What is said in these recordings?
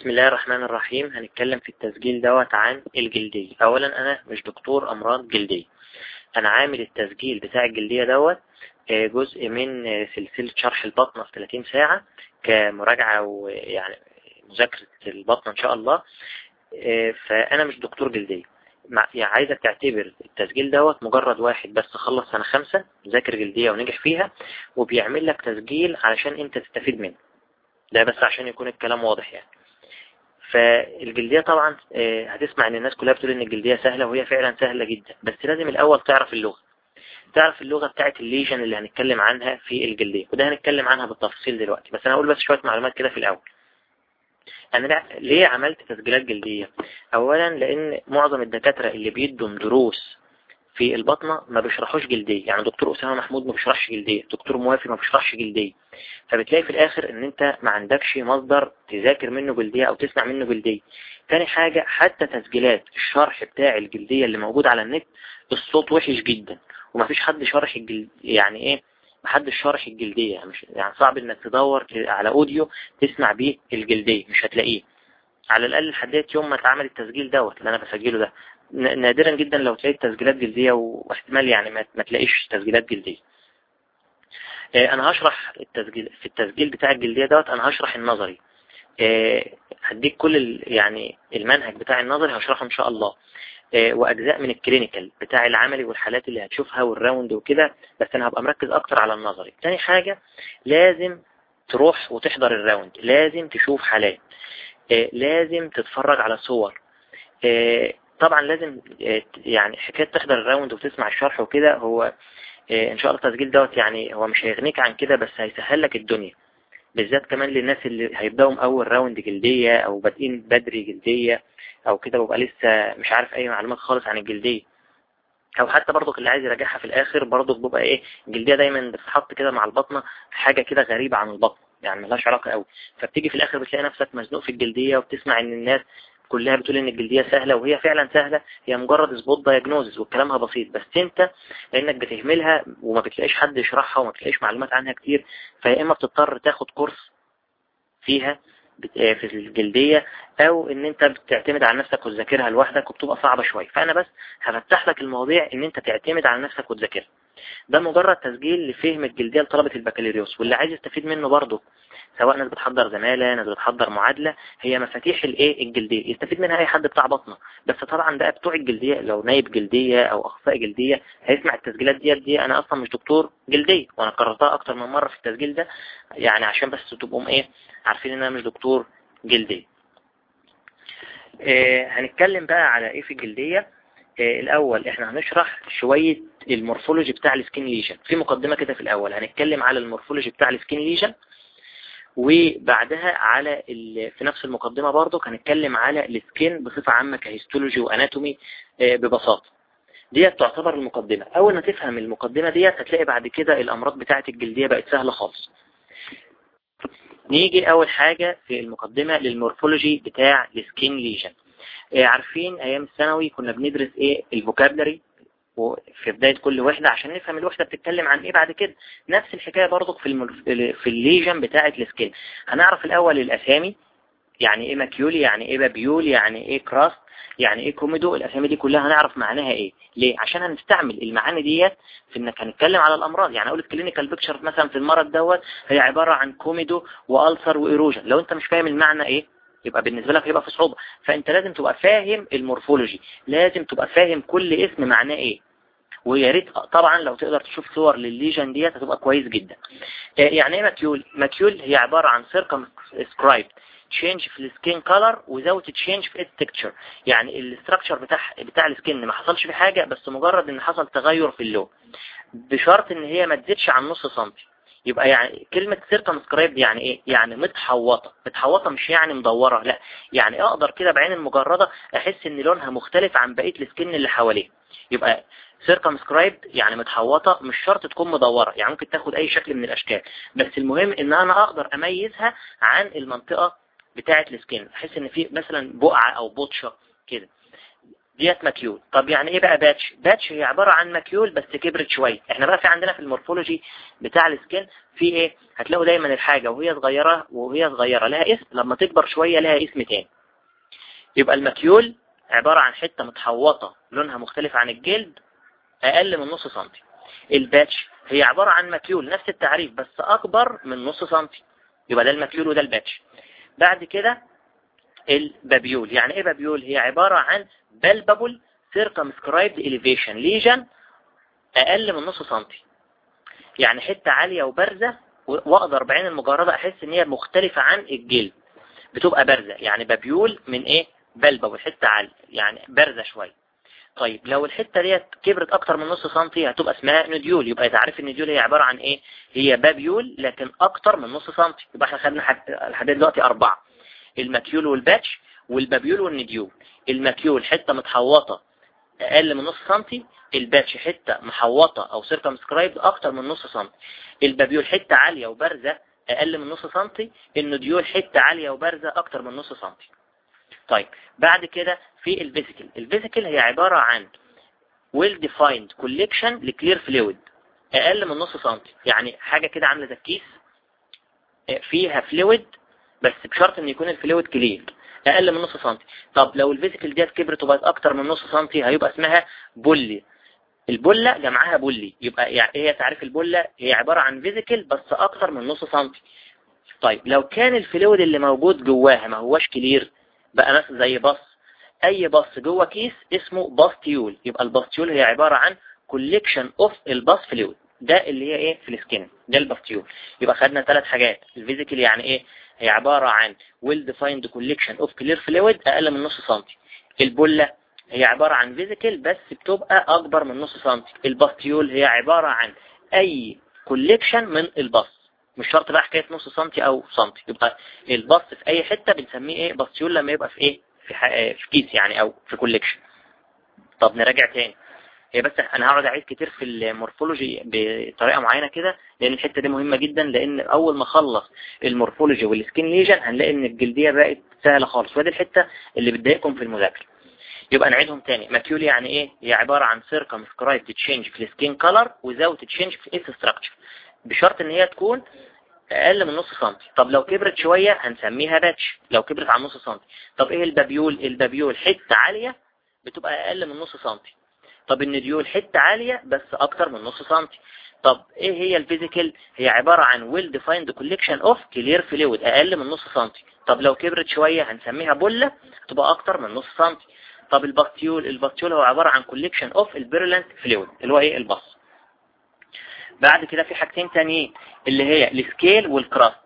بسم الله الرحمن الرحيم. هنتكلم في التسجيل دوت عن الجلدية. اولا أنا مش دكتور أمراض جلدية. أنا عامل التسجيل بتاع الجلدية دوت آه، جزء من آه، سلسلة شرح البطنة في 30 ساعة كمراجعة ويعني مذاكرة البطنة إن شاء الله. آه، فأنا مش دكتور جلدية. يعني عايزك تعتبر التسجيل دوت مجرد واحد بس خلص سنة خمسة ذاكر جلدية ونجح فيها وبيعمل لك تسجيل علشان أنت تستفيد منه. ده بس عشان يكون الكلام واضح يعني. فالجلدية طبعا آه، هتسمع إن الناس كلها بتقول إن الجلدية سهلة وهي فعلا سهلة جدا بس لازم الأول تعرف اللغة. تعرف اللغة بتاعت الليجن اللي هنتكلم عنها في الجلدية وده هنتكلم عنها بالتفصيل دلوقتي بس أنا هقول بس شوية معلومات كده في الأول. أنا ليه عملت تسجيلات جلدية؟ اولا لأن معظم الدكاترة اللي بيدوا دروس في البطنة ما بيشرحوش جلدية. يعني دكتور أسامة محمود ما بيشرحش جلدية. دكتور موافي ما بيشرحش جلدية. فبتلاقي في الآخر إن أنت ما عندكش مصدر تذاكر منه جلدية أو تسمع منه جلدية. تاني حاجة حتى تسجيلات الشرح بتاع الجلدية اللي موجود على النت الصوت وحش جدا. وما فيش حد شرح الجلد يعني إيه محدش شرح الجلدية. مش يعني صعب إنك تدور على أوديو تسمع بيه الجلدية مش هتلاقيه. على الأقل لحد يوم ما اتعمل التسجيل دوت اللي أنا بسجله ده. نادرا جدا لو تلاقي تسجيلات جلدية واحتمال يعني ما تلاقيش تسجيلات جلدية. آه، أنا هشرح التسجيل في التسجيل بتاع الجلدية دوت أنا هشرح النظري. آه، هديك كل يعني المنهج بتاع النظري هشرحه إن شاء الله. آه، وأجزاء من ال clinical بتاع العملي والحالات اللي هتشوفها وال round وكده بس أنا هبقى مركز أكتر على النظري. تاني حاجة لازم تروح وتحضر ال round لازم تشوف حالات. لازم تتفرج على صور. طبعا لازم يعني حكاية تحضر ال round وتسمع الشرح وكده هو إن شاء الله التسجيل دوت يعني هو مش هيغنيك عن كده بس هيسهل لك الدنيا. بالذات كمان للناس اللي هيبدأوا أول راوند جلدية أو بادئين بدري جلدية أو كده ببقى لسه مش عارف أي معلومات خالص عن الجلدية. أو حتى برضك اللي عايز يراجعها في الآخر برضك بيبقى إيه الجلدية دايما بتتحط كده مع البطنة حاجة كده غريبة عن البطن يعني ملهاش علاقة قوي فبتيجي في الآخر بتلاقي نفسك مزنوق في الجلدية وبتسمع إن الناس كلها بتقول إن الجلدية سهلة وهي فعلا سهلة هي مجرد spot diagnosis وكلامها بسيط. بس أنت لأنك بتهملها وما بتلاقيش حد يشرحها وما بتلاقيش معلومات عنها كتير فيا إما بتضطر تاخد course فيها آه، في الجلدية أو إن أنت بتعتمد على نفسك وتذاكرها لوحدك وبتبقى صعبة شوية. فأنا بس هفتح لك المواضيع إن أنت تعتمد على نفسك وتذاكرها. ده مجرد تسجيل لفهم الجلدية لطلبة البكالوريوس واللي عايز يستفيد منه برضه سواء ناس بتحضر زمالة ناس بتحضر معادلة هي مفاتيح الايه؟ الجلدية. يستفيد منها أي حد بتاع بطنة. بس طبعا ده بتوع الجلدية لو نايب جلدية أو اخصائي جلدية هيسمع التسجيلات دي دي. أنا أصلا مش دكتور جلدية وأنا قررتها أكتر من مرة في التسجيل ده يعني عشان بس تبقوا إيه؟ عارفين إن أنا مش دكتور جلدية. آه هنتكلم بقى على إيه في الجلدية؟ آه الأول إحنا هنشرح شوية ال morphology بتاع ال skin lesion في مقدمة كده في الأول هنتكلم على ال morphology بتاع ال skin lesion وبعدها على في نفس المقدمة برضو هنتكلم على ال skin بصفة عامة ك histology و anatomy آه، ببساطة. ديت تعتبر المقدمة. أول ما تفهم المقدمة ديت هتلاقي بعد كده الأمراض بتاعة الجلدية بقت سهلة خالص. نيجي أول حاجة في المقدمة لل morphology بتاع ال skin lesion عارفين أيام الثانوي كنا بندرس إيه؟ ال vocabulary. في بداية كل وحدة عشان نفهم الوحدة بتتكلم عن إيه بعد كده. نفس الحكاية برضك في الملف... في ال lesion بتاعة ال skin هنعرف الأول الأسامي. يعني إيه macule يعني إيه papule يعني إيه crust يعني إيه comedo. الأسامي دي كلها هنعرف معناها إيه. ليه؟ عشان هنستعمل المعاني ديت في إنك هنتكلم على الأمراض. يعني أقول ال clinical picture مثلا في المرض دوت هي عبارة عن comedo و ulcer و erosion. لو أنت مش فاهم المعنى إيه يبقى بالنسبة لك هيبقى في صعوبة. فأنت لازم تبقى فاهم ال morphology. لازم تبقى فاهم كل اسم معناه إيه. ويا ريت طبعا لو تقدر تشوف صور للل lesion ديت هتبقى كويس جدا. آه، يعني إيه macule؟ macule هي عبارة عن circumscribed change في ال skin color without change في ال texture يعني ال structure بتاع بتاع ال skin ما حصلش فيه حاجة بس مجرد إن حصل تغير في اللون. بشرط إن هي ما تزيدش عن نص سنتي. يبقى يعني كلمة circumscribed يعني إيه؟ يعني متحوطة. متحوطة مش يعني مدورة لا. يعني أقدر كده بعين المجردة أحس إن لونها مختلف عن بقية ال skin اللي حواليه. يبقى circumscribed يعني متحوطة مش شرط تكون مدورة. يعني ممكن تاخد أي شكل من الأشكال. بس المهم إن أنا أقدر أميزها عن المنطقة بتاعة ال skin أحس إن في مثلا بقعة أو بطشة كده. ديت macule. طب يعني إيه بقى patch؟ patch هي عبارة عن macule بس كبرت شوية إحنا بقى في عندنا في ال morphology بتاع ال skin في إيه؟ هتلاقوا دايما الحاجة وهي صغيرة وهي صغيرة. لها اسم لما تكبر شوية لها اسم تاني. يبقى ال macule عبارة عن حتة متحوطة لونها مختلف عن الجلد أقل من نص سنتي. ال patch هي عبارة عن macule نفس التعريف بس أكبر من نص سنتي. يبقى ده ال macule وده ال patch. بعد كده ال papule. يعني إيه papule؟ هي عبارة عن palpable circumscribed elevation lesion أقل من نص سنتي. يعني حتة عالية وبارزة وأقدر بعين المجردة أحس إن هي مختلفة عن الجلد. بتبقى بارزة. يعني papule من إيه؟ palpable حتة عالية. يعني بارزة شوية. طيب لو الحتة ديت كبرت أكتر من نص سنتي هتبقى اسمها nodule يبقى تعرف ال nodule هي عبارة عن إيه؟ هي papule لكن أكتر من نص سنتي. يبقى إحنا خدنا لحد دلوقتي أربعة. ال macule وال patch. وال papule وال nodule ال macule حتة متحوطة أقل من نص سنتي ال patch حتة محوطة أو circumscribed أكتر من نص سنتي ال papule حتة عالية وبارزة أقل من نص سنتي ال nodule حتة عالية وبارزة أكتر من نص سنتي طيب بعد كده في ال vesicle ال vesicle هي عبارة عن well defined collection ل clear fluid أقل من نص سنتي يعني حاجة كده عاملة زي الكيس فيها fluid بس بشرط إن يكون ال fluid clear أقل من نص سنتي. طب لو ال vesicle ديت كبرت وبقت أكتر من نص سنتي هيبقى اسمها bullae. ال bulla جمعها bullae. يبقى يعني هي تعريف ال bulla هي عبارة عن vesicle بس أكتر من نص سنتي. طيب لو كان ال fluid اللي موجود جواها ما هوش clear بقى مثلا زي pus. أي pus جوه كيس اسمه pustule يبقى ال pustule هي عبارة عن collection of ال pus fluid. ده اللي هي إيه؟ في ال skin ده ال pustule يبقى خدنا ثلاث حاجات. ال vesicle يعني إيه؟ هي عبارة عن well defined collection of clear fluid أقل من نص سنتي ال bulla هي عبارة عن vesicle بس بتبقى أكبر من نص سنتي ال pustule هي عبارة عن أي collection من ال pus مش شرط بقى حكاية نص سنتي أو سنتي يبقى ال pus في أي حتة بنسميه إيه؟ pustule لما يبقى في إيه؟ في, في كيس يعني أو في collection طب نراجع تاني. هي بس أنا هقعد اعيد كتير في ال morphology بطريقة معينة كده لأن الحتة دي مهمة جدا لأن أول ما اخلص ال morphology وال skin lesion هنلاقي إن الجلدية بقت سهلة خالص. ودي الحتة اللي بتضايقكم في المذاكرة. يبقى نعيدهم تاني. macule يعني إيه؟ هي عبارة عن circumscribed change في ال skin color without change في its structure. بشرط إن هي تكون أقل من نص سنتي. طب لو كبرت شوية هنسميها patch لو كبرت عن نص سنتي. طب إيه ال papule؟ ال papule حتة عالية بتبقى أقل من نص سنتي. طب ال nodule حتة عالية بس أكتر من نص سنتي. طب إيه هي ال vesicle هي عبارة عن well defined collection of clear fluid أقل من نص سنتي. طب لو كبرت شوية هنسميها bulla تبقى أكتر من نص سنتي. طب ال pustule ال pustule هو عبارة عن collection of ال purulent fluid اللي هو إيه؟ ال pus بعد كده في حاجتين تانيين اللي هي ال scale والكراست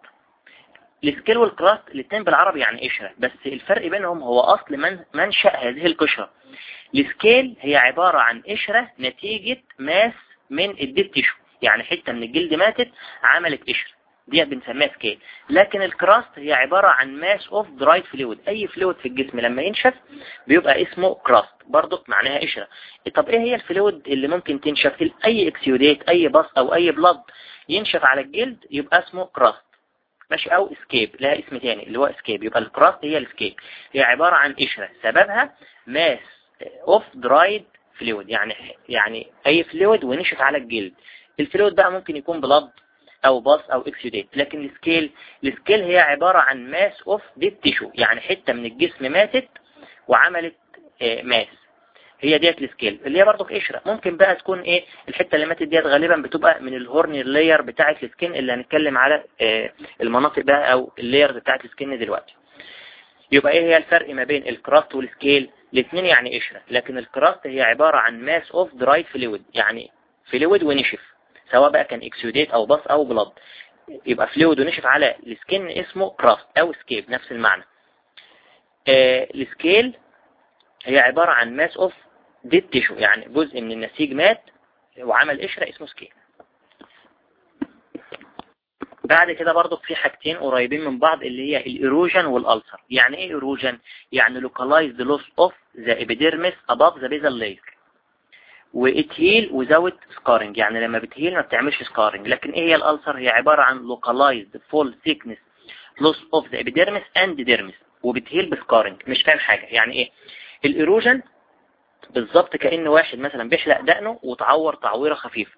السكيل والكراست الاثنين بالعربي يعني قشرة بس الفرق بينهم هو أصل من منشأ هذه القشرة. السكيل هي عبارة عن قشرة نتيجة mass من ال dead tissue يعني حتة من الجلد ماتت عملت قشرة. دي بنسميها scale لكن ال crust هي عبارة عن mass of dried fluid أي fluid في الجسم لما ينشف بيبقى اسمه crust برضو معناها قشرة. طب إيه هي ال fluid اللي ممكن تنشف؟ أي exudate أي pus أو أي blood ينشف على الجلد يبقى اسمه crust ماشي أو scab لها اسم تاني اللي هو scab يبقى ال crust هي ال scab هي عبارة عن قشرة سببها mass of dried fluid يعني يعني أي fluid ونشف على الجلد. ال fluid بقى ممكن يكون blood أو pus أو exudate لكن ال scale ال scale هي عبارة عن mass of dead tissue يعني حتة من الجسم ماتت وعملت mass هي ديت ال scale. اللي هي برضو قشرة. ممكن بقى تكون إيه الحتة اللي ماتت ديت غالبا بتبقى من ال horny layer بتاعة ال skin اللي هنتكلم على المناطق بقى أو ال layer بتاعة ال skin دلوقتي. يبقى إيه هي الفرق ما بين ال crust وال scale؟ الاثنين يعني قشرة. لكن ال crust هي عبارة عن mass of dried fluid يعني fluid ونشف. سواء بقى كان exudate أو pus أو blood يبقى fluid ونشف على ال skin اسمه crust أو scab نفس المعنى. آه ال scale هي عبارة عن mass of dead tissue يعني جزء من النسيج مات وعمل قشرة اسمه scale بعد كده برضو في حاجتين قريبين من بعض اللي هي ال erosion وال ulcer يعني إيه erosion يعني localized loss of the epidermis above the basal layer. وات heal without scarring يعني لما بت heal ما بتعملش scarring لكن إيه هي ال ulcer هي عبارة عن localized full thickness loss of the epidermis and dermis. وبت heal ب scarring مش فاهم حاجة. يعني إيه؟ ال erosion بالظبط كأن واحد مثلا بيحلق دقنه وتعور تعويرة خفيفة.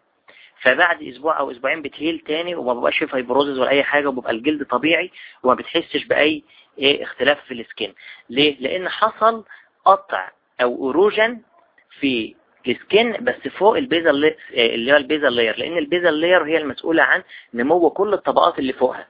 فبعد أسبوع أو أسبوعين بت heal تاني وما بقاش فيه fibrosis ولا أي حاجة وبيبقى الجلد طبيعي وما بتحسش بأي إيه اختلاف في ال skin. ليه؟ لأن حصل قطع أو erosion في ال skin بس فوق ال basal اللي هو ال basal layer لأن ال basal layer هي المسؤولة عن نمو كل الطبقات اللي فوقها.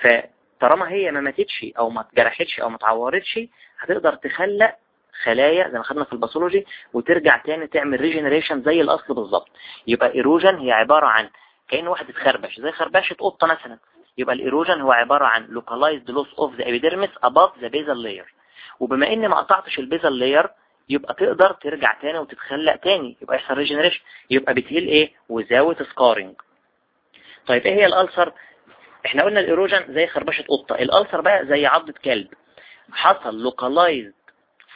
فطالما هي ما ماتتش أو ما اتجرحتش أو ما اتعورتش هتقدر تخلق خلايا زي ما خدنا في ال pathology وترجع تاني تعمل regeneration زي الأصل بالظبط. يبقى erosion هي عبارة عن كأن واحد اتخربش زي خربشة قطة مثلا. يبقى ال erosion هو عبارة عن localized loss of the epidermis above the basal layer. وبما ان ما قطعتش ال basal layer يبقى تقدر ترجع تاني وتتخلق تاني. يبقى يحصل regeneration يبقى بت heal إيه؟ without scarring طيب إيه هي ال ulcer؟ إحنا قلنا ال erosion زي خربشة قطة. ال ulcer بقى زي عضة كلب. حصل localized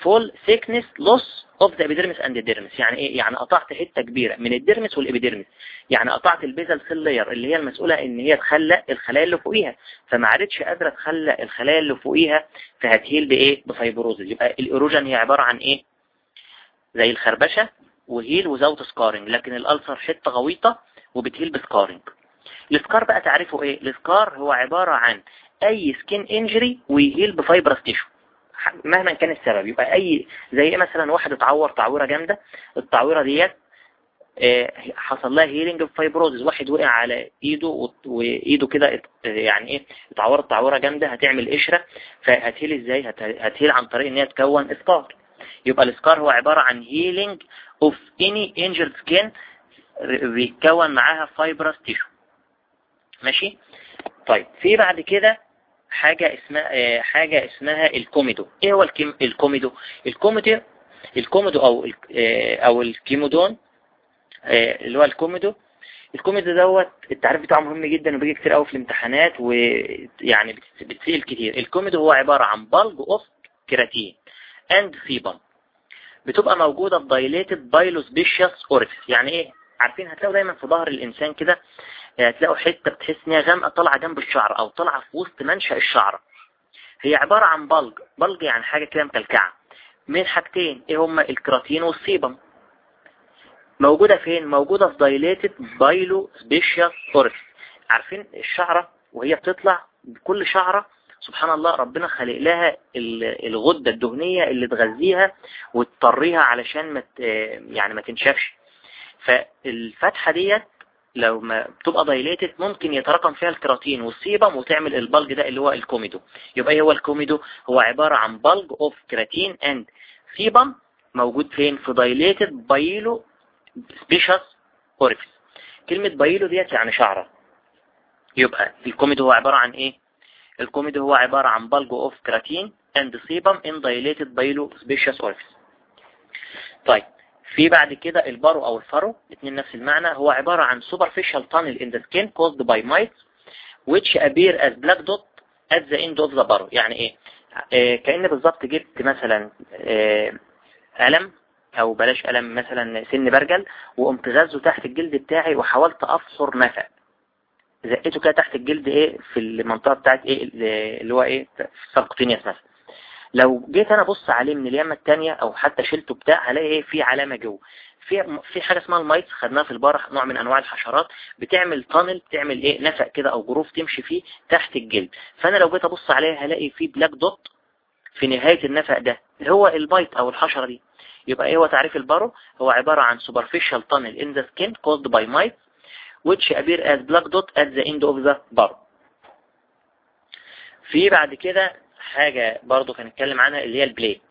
full thickness loss of the epidermis and the dermis. يعني إيه؟ يعني قطعت حتة كبيرة من ال dermis وال epidermis يعني قطعت ال basal cell layer اللي هي المسؤولة إن هي تخلق الخلايا اللي فوقيها. فما عادتش قادرة تخلق الخلايا اللي فوقيها فهت heal بإيه؟ ب fibrosis. يبقى ال erosion هي عبارة عن إيه؟ زي الخربشة و heal without scarring لكن ال ulcer حتة غويطة وبت heal ب scarring ال scar بقى تعرفه إيه؟ ال scar هو عبارة عن أي skin injury و heal ب fibrous tissue مهما كان السبب. يبقى أي زي مثلا واحد اتعور تعويرة جامدة التعويرة ديت حصل لها healing fibrosis واحد وقع على إيده وإيده كده يعني إيه اتعورت تعويرة جامدة هتعمل قشرة فهت heal إزاي؟ هت heal عن طريق إن هي تكون scar يبقى ال scar هو عبارة عن healing of any injured skin بيتكون معاها fibrous tissue ماشي؟ طيب في بعد كده حاجة اسمها حاجة اسمها ال comedo. إيه هو ال comedo؟ ال comedo ال comedo أو أو ال comedone اللي هو ال comedo. ال comedo دوت التعريف بتاعه مهم جدا وبيجي كتير قوي في الامتحانات ويعني بتسئل كتير. ال comedo هو عبارة عن plug of keratin and sebum بتبقى موجودة في dilated pilosebaceous orifice يعني إيه؟ عارفين هتلاقوا دايما في ظهر الإنسان كده هتلاقوا حتة بتحس إن هي غامقة طالعة جنب الشعر أو طالعة في وسط منشأ الشعر. هي عبارة عن plug plug يعني حاجة كده مكلكعة. من حاجتين إيه هما؟ ال keratin وال sebum موجودة فين؟ موجودة في dilated pilosebaceous orifice عارفين الشعرة وهي بتطلع بكل شعرة؟ سبحان الله ربنا خلق لها الغدة الدهنية اللي تغذيها وتطريها علشان ما يعني ما تنشفش. فالفتحة ديت لو ما بتبقى dilated ممكن يتراكم فيها ال keratin وال sebum وتعمل ال plug ده اللي هو ال comedo. يبقى هو ال comedo هو عبارة عن plug of keratin and sebum موجود فين؟ في dilated pilosebaceous orifice كلمة pilo ديت يعني شعرة. يبقى ال comedo هو عبارة عن إيه؟ ال comedo هو عبارة عن plug of keratin and sebum in dilated pilosebaceous orifice طيب في بعد كده ال burrow أو ال furrow الاثنين نفس المعنى هو عبارة عن superficial tunnel in the skin caused by mites which appear as black dot at the end of the burrow. يعني إيه؟ آه كأن بالظبط جبت مثلا آه قلم أو بلاش قلم مثلا سن برجل وقمت غزه تحت الجلد بتاعي وحاولت افحر نفق. زقيته كده تحت الجلد إيه؟ في المنطقة بتاعت إيه؟ اللي هو إيه؟ في السبقتينياس مثلا. لو جيت أنا أبص عليه من اليمة التانية أو حتى شلته بتاع هلاقي إيه؟ في علامة جوه. في في حاجة اسمها المايتس خدناها في البارح نوع من أنواع الحشرات بتعمل tunnel بتعمل إيه؟ نفق كده أو groove تمشي فيه تحت الجلد. فأنا لو جيت أبص عليه هلاقي في black dot في نهاية النفق ده. هو ال mite أو الحشرة دي. يبقى إيه؟ هو تعريف ال burrow هو عبارة عن superficial tunnel in the skin caused by mites which appear as black dot at the end of the burrow في بعد كده حاجة برضو هنتكلم عنها اللي هي ال plaque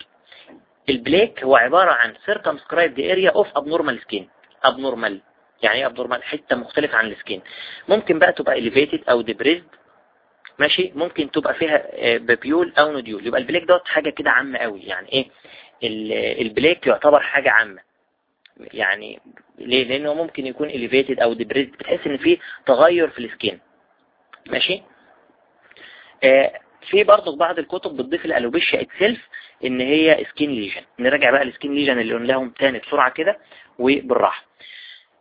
ال plaque هو عبارة عن circumscribed area of abnormal skin. Abnormal. يعني إيه abnormal حتة مختلفة عن ال skin ممكن بقى تبقى elevated أو depressed ماشي؟ ممكن تبقى فيها papule أو nodule. يبقى ال plaque دوت حاجة كده عامة قوي. يعني إيه؟ ال plaque يعتبر حاجة عامة. يعني ليه؟ لأنه ممكن يكون elevated أو depressed بتحس إن في تغير في ال skin ماشي؟ آه في برضه بعض الكتب بتضيف ال alopecia itself إن هي skin lesion نراجع بقى ال skin lesion اللي قلناهم تاني بسرعة كده وبالراحة.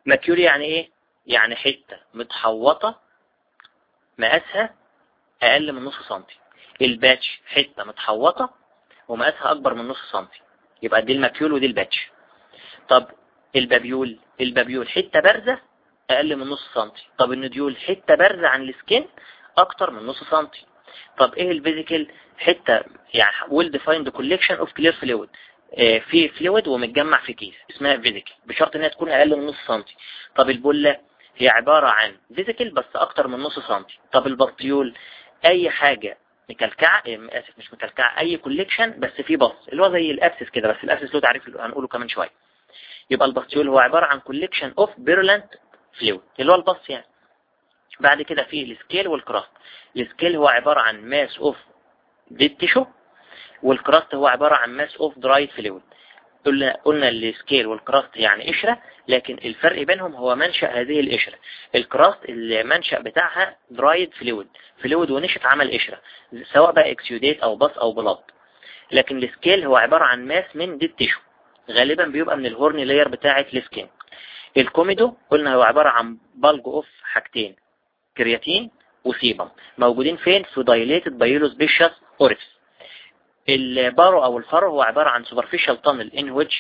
macule يعني إيه؟ يعني حتة متحوطة مقاسها أقل من نص سنتي. ال patch حتة متحوطة ومقاسها أكبر من نص سنتي. يبقى دي ال macule ودي ال patch طب ال papule؟ ال papule حتة بارزة أقل من نص سنتي. طب ال nodule حتة بارزة عن ال skin أكتر من نص سنتي. طب إيه ال vesicle حتة يعني well defined collection of clear fluid في fluid ومتجمع في كيس اسمها vesicle بشرط إنها تكون أقل من نص سنتي. طب ال bulla هي عبارة عن vesicle بس أكتر من نص سنتي. طب ال pustule أي حاجة مكلكعة إيه، آسف مش مكلكعة أي collection بس في pus اللي هو زي ال abscess كده بس ال abscess له تعريف هنقوله كمان شوية. يبقى ال pustule هو عبارة عن collection of purulent fluid اللي هو ال pus يعني. بعد كده في ال scale وال crust. ال scale هو عبارة عن mass of dead tissue وال crust هو عبارة عن mass of dried fluid قلنا قلنا ال scale وال crust يعني قشرة لكن الفرق بينهم هو منشأ هذه القشرة. ال crust المنشأ بتاعها dried fluid fluid ونشف عمل قشرة سواء بقى exudate أو pus أو blood لكن ال scale هو عبارة عن mass من dead tissue غالبا بيبقى من ال horn layer بتاعة ال skin. ال comedo قلنا هو عبارة عن plug of حاجتين. كرياتين وسيبم موجودين فين؟ في دايليتد بايلوس بيشس اوريفس البارو أو الفرو هو عبارة عن tunnel in which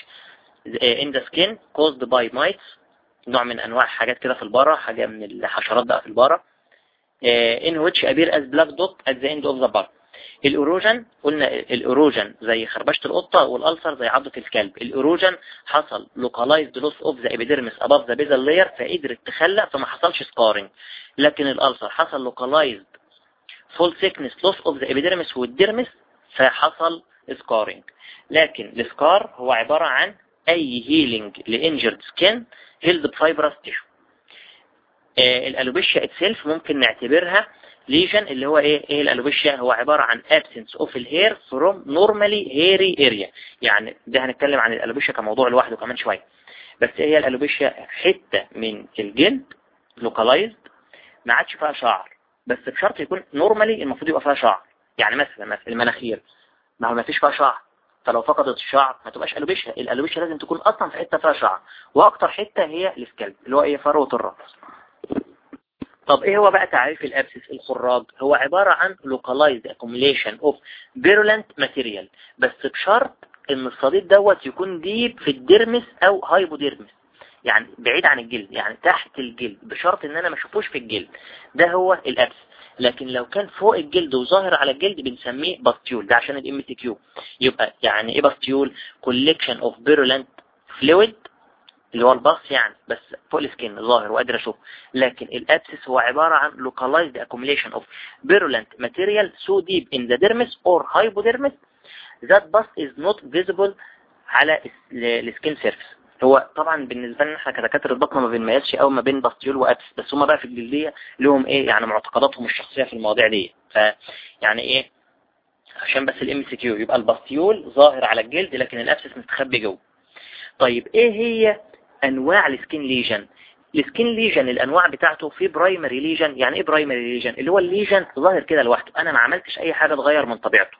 uh, in the skin caused by mites. نوع من أنواع حاجات كده في البارة حاجة من الحشرات بقى في البارة. In which appear as black dot at the end of the bar الأوروجن قلنا الأوروجن زي خربشة القطة والألسر زي عضة الكلب. الأوروجن حصل localized loss of the epidermis above the basal layer فقدرت تخلق فما حصلش scarring. لكن ال ulcer حصل localized full thickness loss of the epidermis وال dermis فحصل scarring لكن ال scar هو عبارة عن أي healing ل injured skin healed ب fibrous tissue ال alopecia itself ممكن نعتبرها lesion اللي هو إيه؟ إيه ال alopecia؟ هو عبارة عن absence of ال hair from normally hairy area. يعني ده هنتكلم عن ال alopecia كموضوع لوحده كمان شوية. بس هي ال alopecia حتة من الجلد localized ما عادش فيها شعر. بس بشرط يكون normally المفروض يبقى فيها شعر. يعني مثلا مثلا المناخير. ما هو ما فيش فيها شعر. فلو فقدت الشعر ما تبقاش alopecia ال alopecia لازم تكون أصلا في حتة فيها شعر. وأكتر حتة هي ال scalp اللي هو إيه؟ فروة الرأس. طب إيه هو بقى تعريف ال abscess الخراج؟ هو عبارة عن localized accumulation of purulent material بس بشرط إن الصديد دوت يكون deep في ال dermis أو hypodermis يعني بعيد عن الجلد يعني تحت الجلد بشرط إن أنا ما أشوفوش في الجلد. ده هو ال abscess. لكن لو كان فوق الجلد وظاهر على الجلد بنسميه pustule ده عشان ال MCQ يبقى يعني إيه pustule collection of purulent fluid اللي هو ال pus يعني بس فوق ال skin ظاهر وقادر أشوف. لكن ال abscess هو عبارة عن localized accumulation of purulent material so deep in the dermis or hypodermis that pus is not visible على ال skin surface هو طبعا بالنسبة لنا إحنا كدكاترة البطنه ما بنميزش قوي ما بين pustule و abscess بس هما بقى في الجلدية لهم إيه يعني معتقداتهم الشخصية في المواضيع دي. ف يعني إيه عشان بس ال MCQ يبقى ال pustule ظاهر على الجلد لكن ال abscess مستخبي جوه. طيب إيه هي أنواع ال skin lesion ال skin lesion الأنواع بتاعته في primary lesion يعني إيه primary lesion اللي هو ال lesion ظاهر كده لوحده. أنا ما عملتش أي حاجة تغير من طبيعته.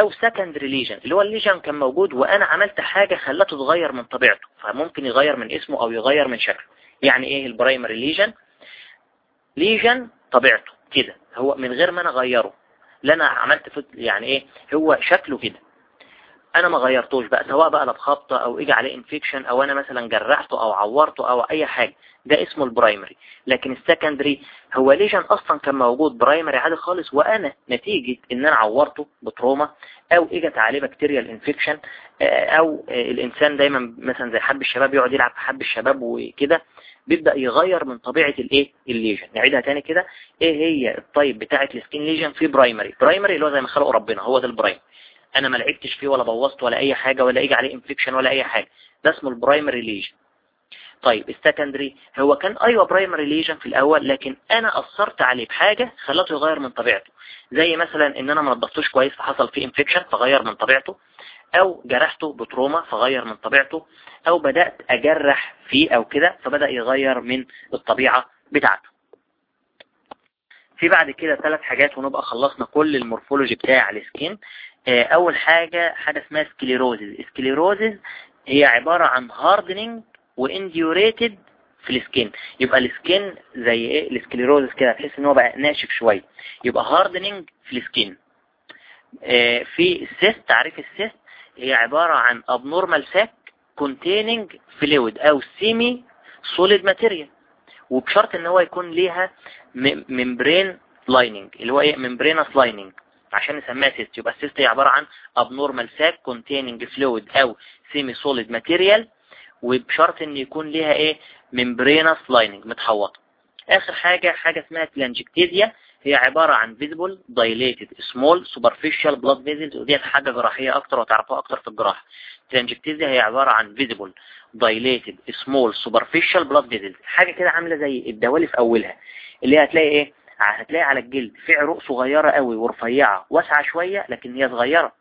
أو secondary lesion اللي هو ال lesion كان موجود وأنا عملت حاجة خلته تغير من طبيعته. فممكن يغير من اسمه أو يغير من شكله. يعني إيه ال primary lesion lesion طبيعته كده. هو من غير ما أنا اغيره لا أنا عملت يعني إيه؟ هو شكله كده. أنا ما غيرتوش بقى سواء بقى بخبطة أو أجي عليه infection أو أنا مثلا جرحته أو عورته أو أي حاجة ده اسمه ال primary لكن ال secondary هو lesion أصلا كان موجود primary عادي خالص وأنا نتيجة إن أنا عورته ب trauma أو اجت عليه bacterial infection أو الإنسان دايما مثلا زي حب الشباب يقعد يلعب في حب الشباب وكده بيبدأ يغير من طبيعة الايه ال lesion نعيدها تاني كده إيه هي ال types بتاعة ال skin lesion في primary primary اللي هو زي ما خلقه ربنا هو ده ال primary أنا ما لعبتش فيه ولا بوظت ولا أي حاجة ولا يجي عليه infection ولا أي حاجة. ده اسمه ال primary lesion طيب ال secondary هو كان أيوه primary lesion في الأول لكن أنا أثرت عليه بحاجة خلته يغير من طبيعته. زي مثلا إن أنا ما نضفتوش كويس فحصل فيه infection فغير من طبيعته أو جرحته ب trauma فغير من طبيعته أو بدأت أجرح فيه أو كده فبدأ يغير من الطبيعة بتاعته. في بعد كده ثلاث حاجات ونبقى خلصنا كل ال morphology بتاع ال skin. أول حاجة حاجة اسمها sclerosis sclerosis هي عبارة عن hardening و indurated في ال skin. يبقى ال skin زي إيه؟ ال sclerosis كده تحس إن هو بقى ناشف شوية. يبقى hardening في ال skin. في ال cyst تعريف ال cyst هي عبارة عن abnormal sac containing fluid أو semi solid material. وبشرط إن هو يكون ليها membrane lining اللي هو إيه؟ membranous lining عشان نسميها cyst يبقى ال cyst هي عبارة عن abnormal sac containing fluid أو semi solid material وبشرط إن يكون ليها إيه؟ membranous lining متحوطة. آخر حاجة حاجة اسمها telangiectasia هي عبارة عن visible dilated small superficial blood vessels ودي حاجة جراحية أكتر وتعرفوها أكتر في الجراحة. telangiectasia هي عبارة عن visible dilated small superficial blood vessels. حاجة كده عاملة زي الدوالي في أولها اللي هتلاقي إيه؟ هتلاقي على الجلد في عروق صغيرة قوي ورفيعة واسعة شوية لكن هي صغيرة.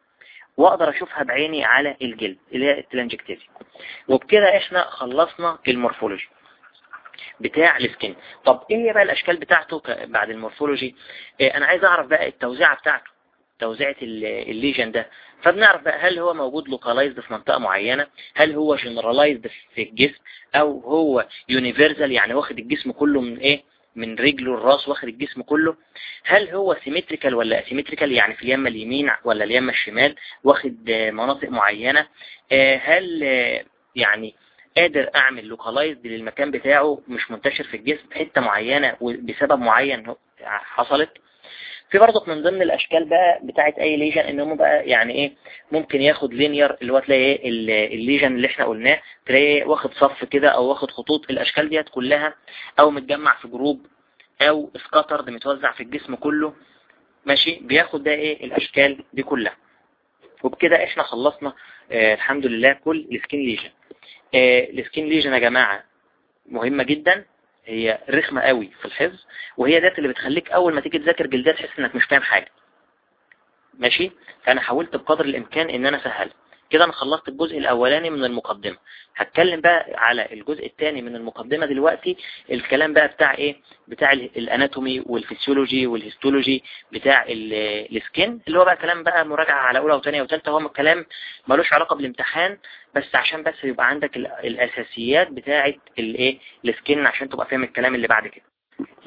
وأقدر أشوفها بعيني على الجلد اللي هي ال telangiectasia وبكده إحنا خلصنا ال morphology بتاع ال skin. طب إيه بقى الأشكال بتاعته بعد ال morphology؟ إيه أنا عايز أعرف بقى التوزيعة بتاعته توزيعة ال lesion ده. فبنعرف بقى هل هو موجود localized في منطقة معينة هل هو generalized في الجسم أو هو universal يعني واخد الجسم كله من إيه؟ من رجله للراس واخد الجسم كله هل هو symmetrical ولا asymmetrical يعني في اليمة اليمين ولا اليمة الشمال واخد مناطق معينة؟ هل يعني قادر أعمل localized للمكان بتاعه مش منتشر في الجسم حتة معينة بسبب معين حصلت؟ في برضك من ضمن الأشكال بقى بتاعت أي lesion إن هم بقى يعني إيه ممكن ياخد linear اللي هو تلاقي إيه ال lesion اللي إحنا قلناه تلاقي واخد صف كده أو واخد خطوط. الأشكال ديت كلها أو متجمع في group أو scattered متوزع في الجسم كله. ماشي؟ بياخد ده إيه الأشكال دي كلها. وبكده إحنا خلصنا آه الحمد لله كل ال skin lesion آه ال skin lesion يا جماعة مهمة جدا. هي رخمة قوي في الحفظ وهي ذات اللي بتخليك أول ما تيجي تذاكر جلدات تحس إنك مش فاهم حاجة. ماشي؟ فأنا حاولت بقدر الإمكان إن أنا اسهل كده أنا خلصت الجزء الأولاني من المقدمة. هتكلم بقى على الجزء الثاني من المقدمة دلوقتي الكلام بقى بتاع إيه؟ بتاع ال anatomy والفسيولوجي وال histology بتاع ال skin اللي هو بقى كلام بقى مراجعة على أولى وثانيه وثالثه هو كلام ملوش علاقة بالامتحان بس عشان بس يبقى عندك الأساسيات بتاعة الايه ال skin عشان تبقى فاهم الكلام اللي بعد كده.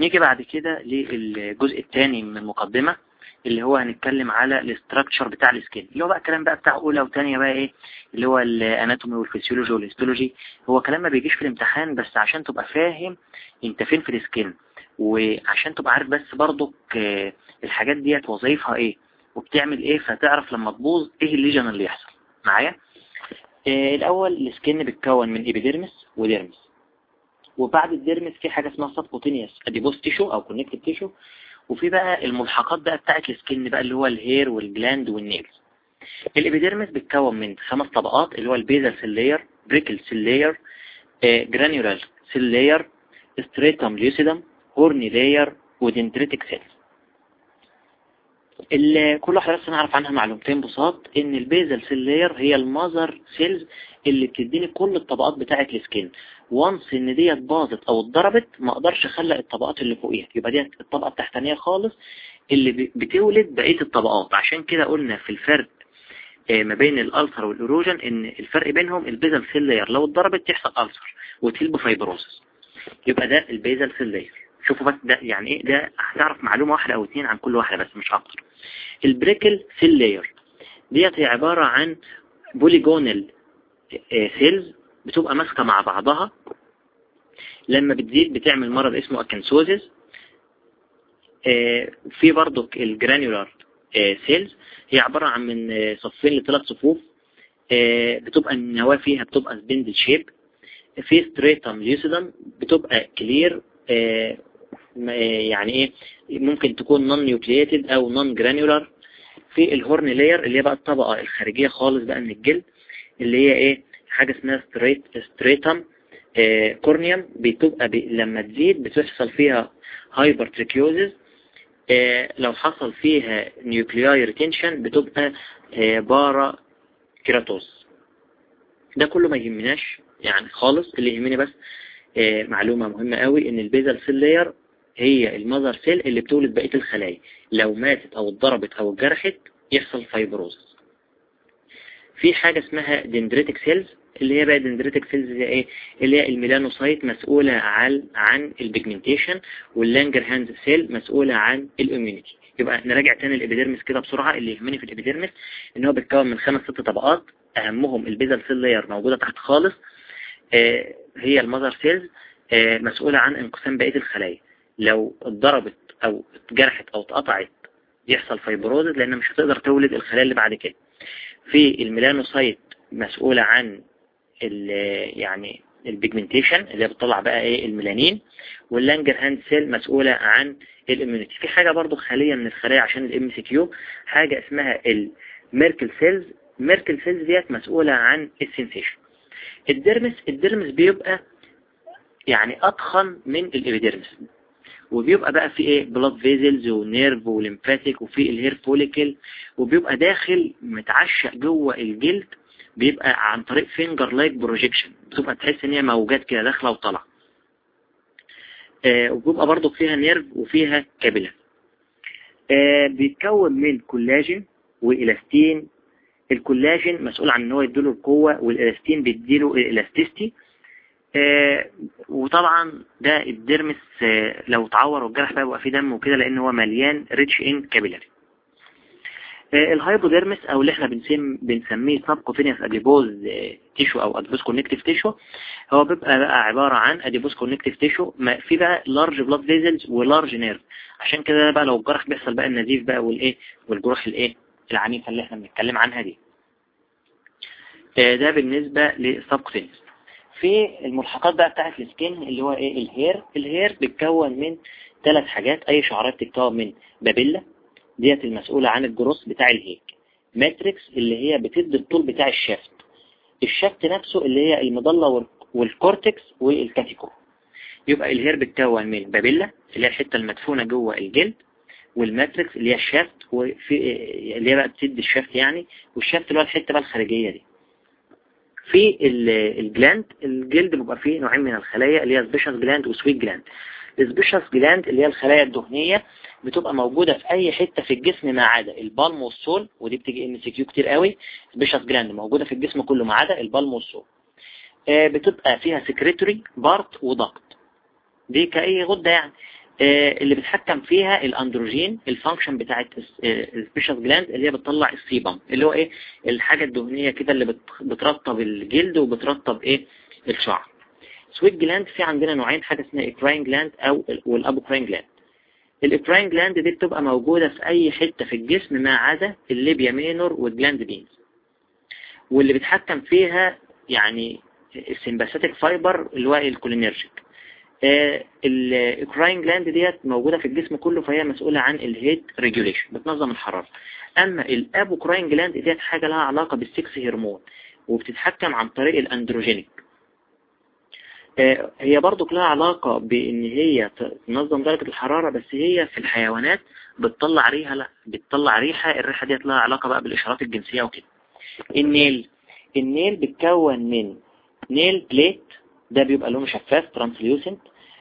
نيجي بعد كده للجزء الثاني من المقدمة. اللي هو هنتكلم على ال structure بتاع ال skin اللي هو بقى الكلام بقى بتاع أولى وثانيه بقى إيه اللي هو ال anatomy والفسيولوجي وال histology. هو كلام ما بيجيش في الامتحان بس عشان تبقى فاهم أنت فين في ال skin وعشان تبقى عارف بس برضك الحاجات ديت وظيفها إيه وبتعمل إيه فتعرف لما تبوظ إيه ال lesion اللي يحصل. معايا؟ آه الأول ال skin بيتكون من epidermis و dermis وبعد ال dermis في حاجة اسمها subcutaneous adipose tissue أو connective tissue وفي بقى الملحقات بقى بتاعت ال skin بقى اللي هو ال hair وال gland وال nails. ال epidermis بيتكون من خمس طبقات اللي هو ال basal cell prickle cell layer granular cell layer stratum lucidum horny layer و dendritic cells. كل واحدة بس نعرف عنها معلومتين بس إن ال basal cell layer هي ال mother cells اللي بتديني كل الطبقات بتاعة ال skin. و once إن ديت باظت أو اتضربت ما أقدرش أخلق الطبقات اللي فوقيها. يبقى ديت الطبقة التحتانية خالص اللي بتولد بقية الطبقات. عشان كده قلنا في الفرق ما بين ال ulcer وال erosion إن الفرق بينهم ال basal cell layer لو اتضربت تحصل ulcer وت heal ب fibrosis يبقى ده ال basal cell layer شوفوا بس ده يعني إيه؟ ده هتعرف معلومة واحدة أو اتنين عن كل واحدة بس مش أكتر. ال prickle cell layer ديت هي عبارة عن polygonal cells بتبقى ماسكة مع بعضها. لما بتزيد بتعمل مرض اسمه acanthosis في برضك ال granular cells هي عبارة عن من صفين لثلاث صفوف. بتبقى النواة فيها بتبقى spindle shape في stratum lucidum بتبقى clear يعني إيه ممكن تكون non-nucleated أو non-granular في ال horny layer اللي هي بقى الطبقة الخارجية خالص بقى من الجلد اللي هي إيه حاجة اسمها strat stratum آه corneum بتبقى بي لما تزيد بتحصل فيها hyperkeratosis آه لو حصل فيها nuclei retention بتبقى آه parakeratosis ده كله ما يهمناش يعني خالص. اللي يهمني بس معلومة مهمة قوي إن ال basal cell layer هي ال mother cell اللي بتولد بقية الخلايا. لو ماتت أو اتضربت أو اتجرحت يحصل fibrosis في حاجة اسمها dendritic cells اللي هي بقى dendritic cells هي إيه؟ اللي هي ال melanocyte مسؤولة عن عن ال pigmentation وال Langerhans cell مسؤولة عن ال immunity يبقى نراجع تاني ال epidermis كده بسرعة اللي يهمني في ال epidermis إن هو بيتكون من خمس ست طبقات. أهمهم ال basal cell layer موجودة تحت خالص. آه، هي ال mother cells آه، مسؤولة عن انقسام بقية الخلايا. لو اتضربت أو اتجرحت أو اتقطعت يحصل fibrosis لأن مش هتقدر تولد الخلايا اللي بعد كده. في ال melanocyte مسؤولة عن يعني ال pigmentation اللي بتطلع بقى إيه؟ الميلانين. وال Langerhans cell مسؤولة عن ال immunity. في حاجة برضو خلية من الخلايا عشان ال MCQ حاجة اسمها ال Merkel cells. Merkel cells ديت مسؤولة عن ال sensation ال dermis ال dermis بيبقى يعني أضخم من ال epidermis. وبيبقى بقى في إيه؟ blood vessels و nerve و lymphatic وفي ال hair follicle وبيبقى داخل متعشق جوه الجلد بيبقى عن طريق finger-like projection بتبقى تحس إن هي موجات كده داخلة وطالعة. آه وبيبقى برضو فيها nerve وفيها capillar. آه بيتكون من collagen و elastin. الكولاجين مسؤول عن إن هو يديله القوة والإلاستين بيديله ال elasticity. آه وطبعا ده ال dermis آه لو اتعور والجرح بقى يبقى فيه دم وكده لأن هو مليان rich in capillary. آه ال hypodermis أو اللي إحنا بنسم بنسميه subcutaneous adipose tissue أو adipose connective tissue هو بيبقى بقى عبارة عن adipose connective tissue في بقى large blood vessels و large nerve عشان كده بقى لو الجرح بيحصل بقى النزيف بقى والإيه والجروح الإيه العنيفة اللي إحنا بنتكلم عنها دي. ده بالنسبة لل subcutaneous في الملحقات بقى بتاعت ال skin اللي هو إيه؟ ال hair. ال hair بيتكون من ثلاث حاجات. أي شعرات بتتكون من papilla ديت المسؤولة عن الجروس بتاع ال hair. matrix اللي هي بتدي الطول بتاع ال shaft ال shaft نفسه اللي هي ال medulla وال cortex وال cuticle. يبقى ال hair بيتكون من papilla اللي هي الحتة المدفونة جوه الجلد. وال matrix اللي هي ال shaft وفي اللي هي بقى بتدي ال shaft يعني. وال shaft اللي هو الحتة بقى الخارجية دي. في ال gland الجلد بيبقى فيه نوعين من الخلايا اللي هي sebaceous gland و sweat gland ال sebaceous gland اللي هي الخلايا الدهنية بتبقى موجودة في أي حتة في الجسم ما عدا ال palm وال sole ودي بتيجي MCQ كتير قوي. sebaceous gland موجودة في الجسم كله ما عدا ال palm وال sole. بتبقى فيها secretory part و duct. دي كأي غدة يعني. اللي بتحكم فيها ال androgen ال function بتاعت ال sebaceous gland اللي هي بتطلع ال sebum اللي هو إيه؟ الحاجة الدهنية كده اللي بترطب الجلد وبترطب إيه؟ الشعر. sweat gland في عندنا نوعين حاجة اسمها eccrine gland أو وال apocrine gland ال eccrine gland دي بتبقى موجودة في أي حتة في الجسم ما عدا ال labia minora وال glans penis واللي بتحكم فيها يعني ال sympathetic fiber اللي هو ال cholinergic ال eccrine gland ديت موجودة في الجسم كله فهي مسؤولة عن ال heat regulation بتنظم الحرارة. أما ال apocrine gland ديت حاجة لها علاقة بال sex hormone وبتتحكم عن طريق ال androgenic هي برضو لها علاقة بإن هي تنظم درجة الحرارة بس هي في الحيوانات بتطلع ريحة لا بتطلع ريحة الريحة ديت لها علاقة بقى بالإشارات الجنسية وكده. ال nail ال nail بتكون من nail plate ده بيبقى لونه شفاف translucent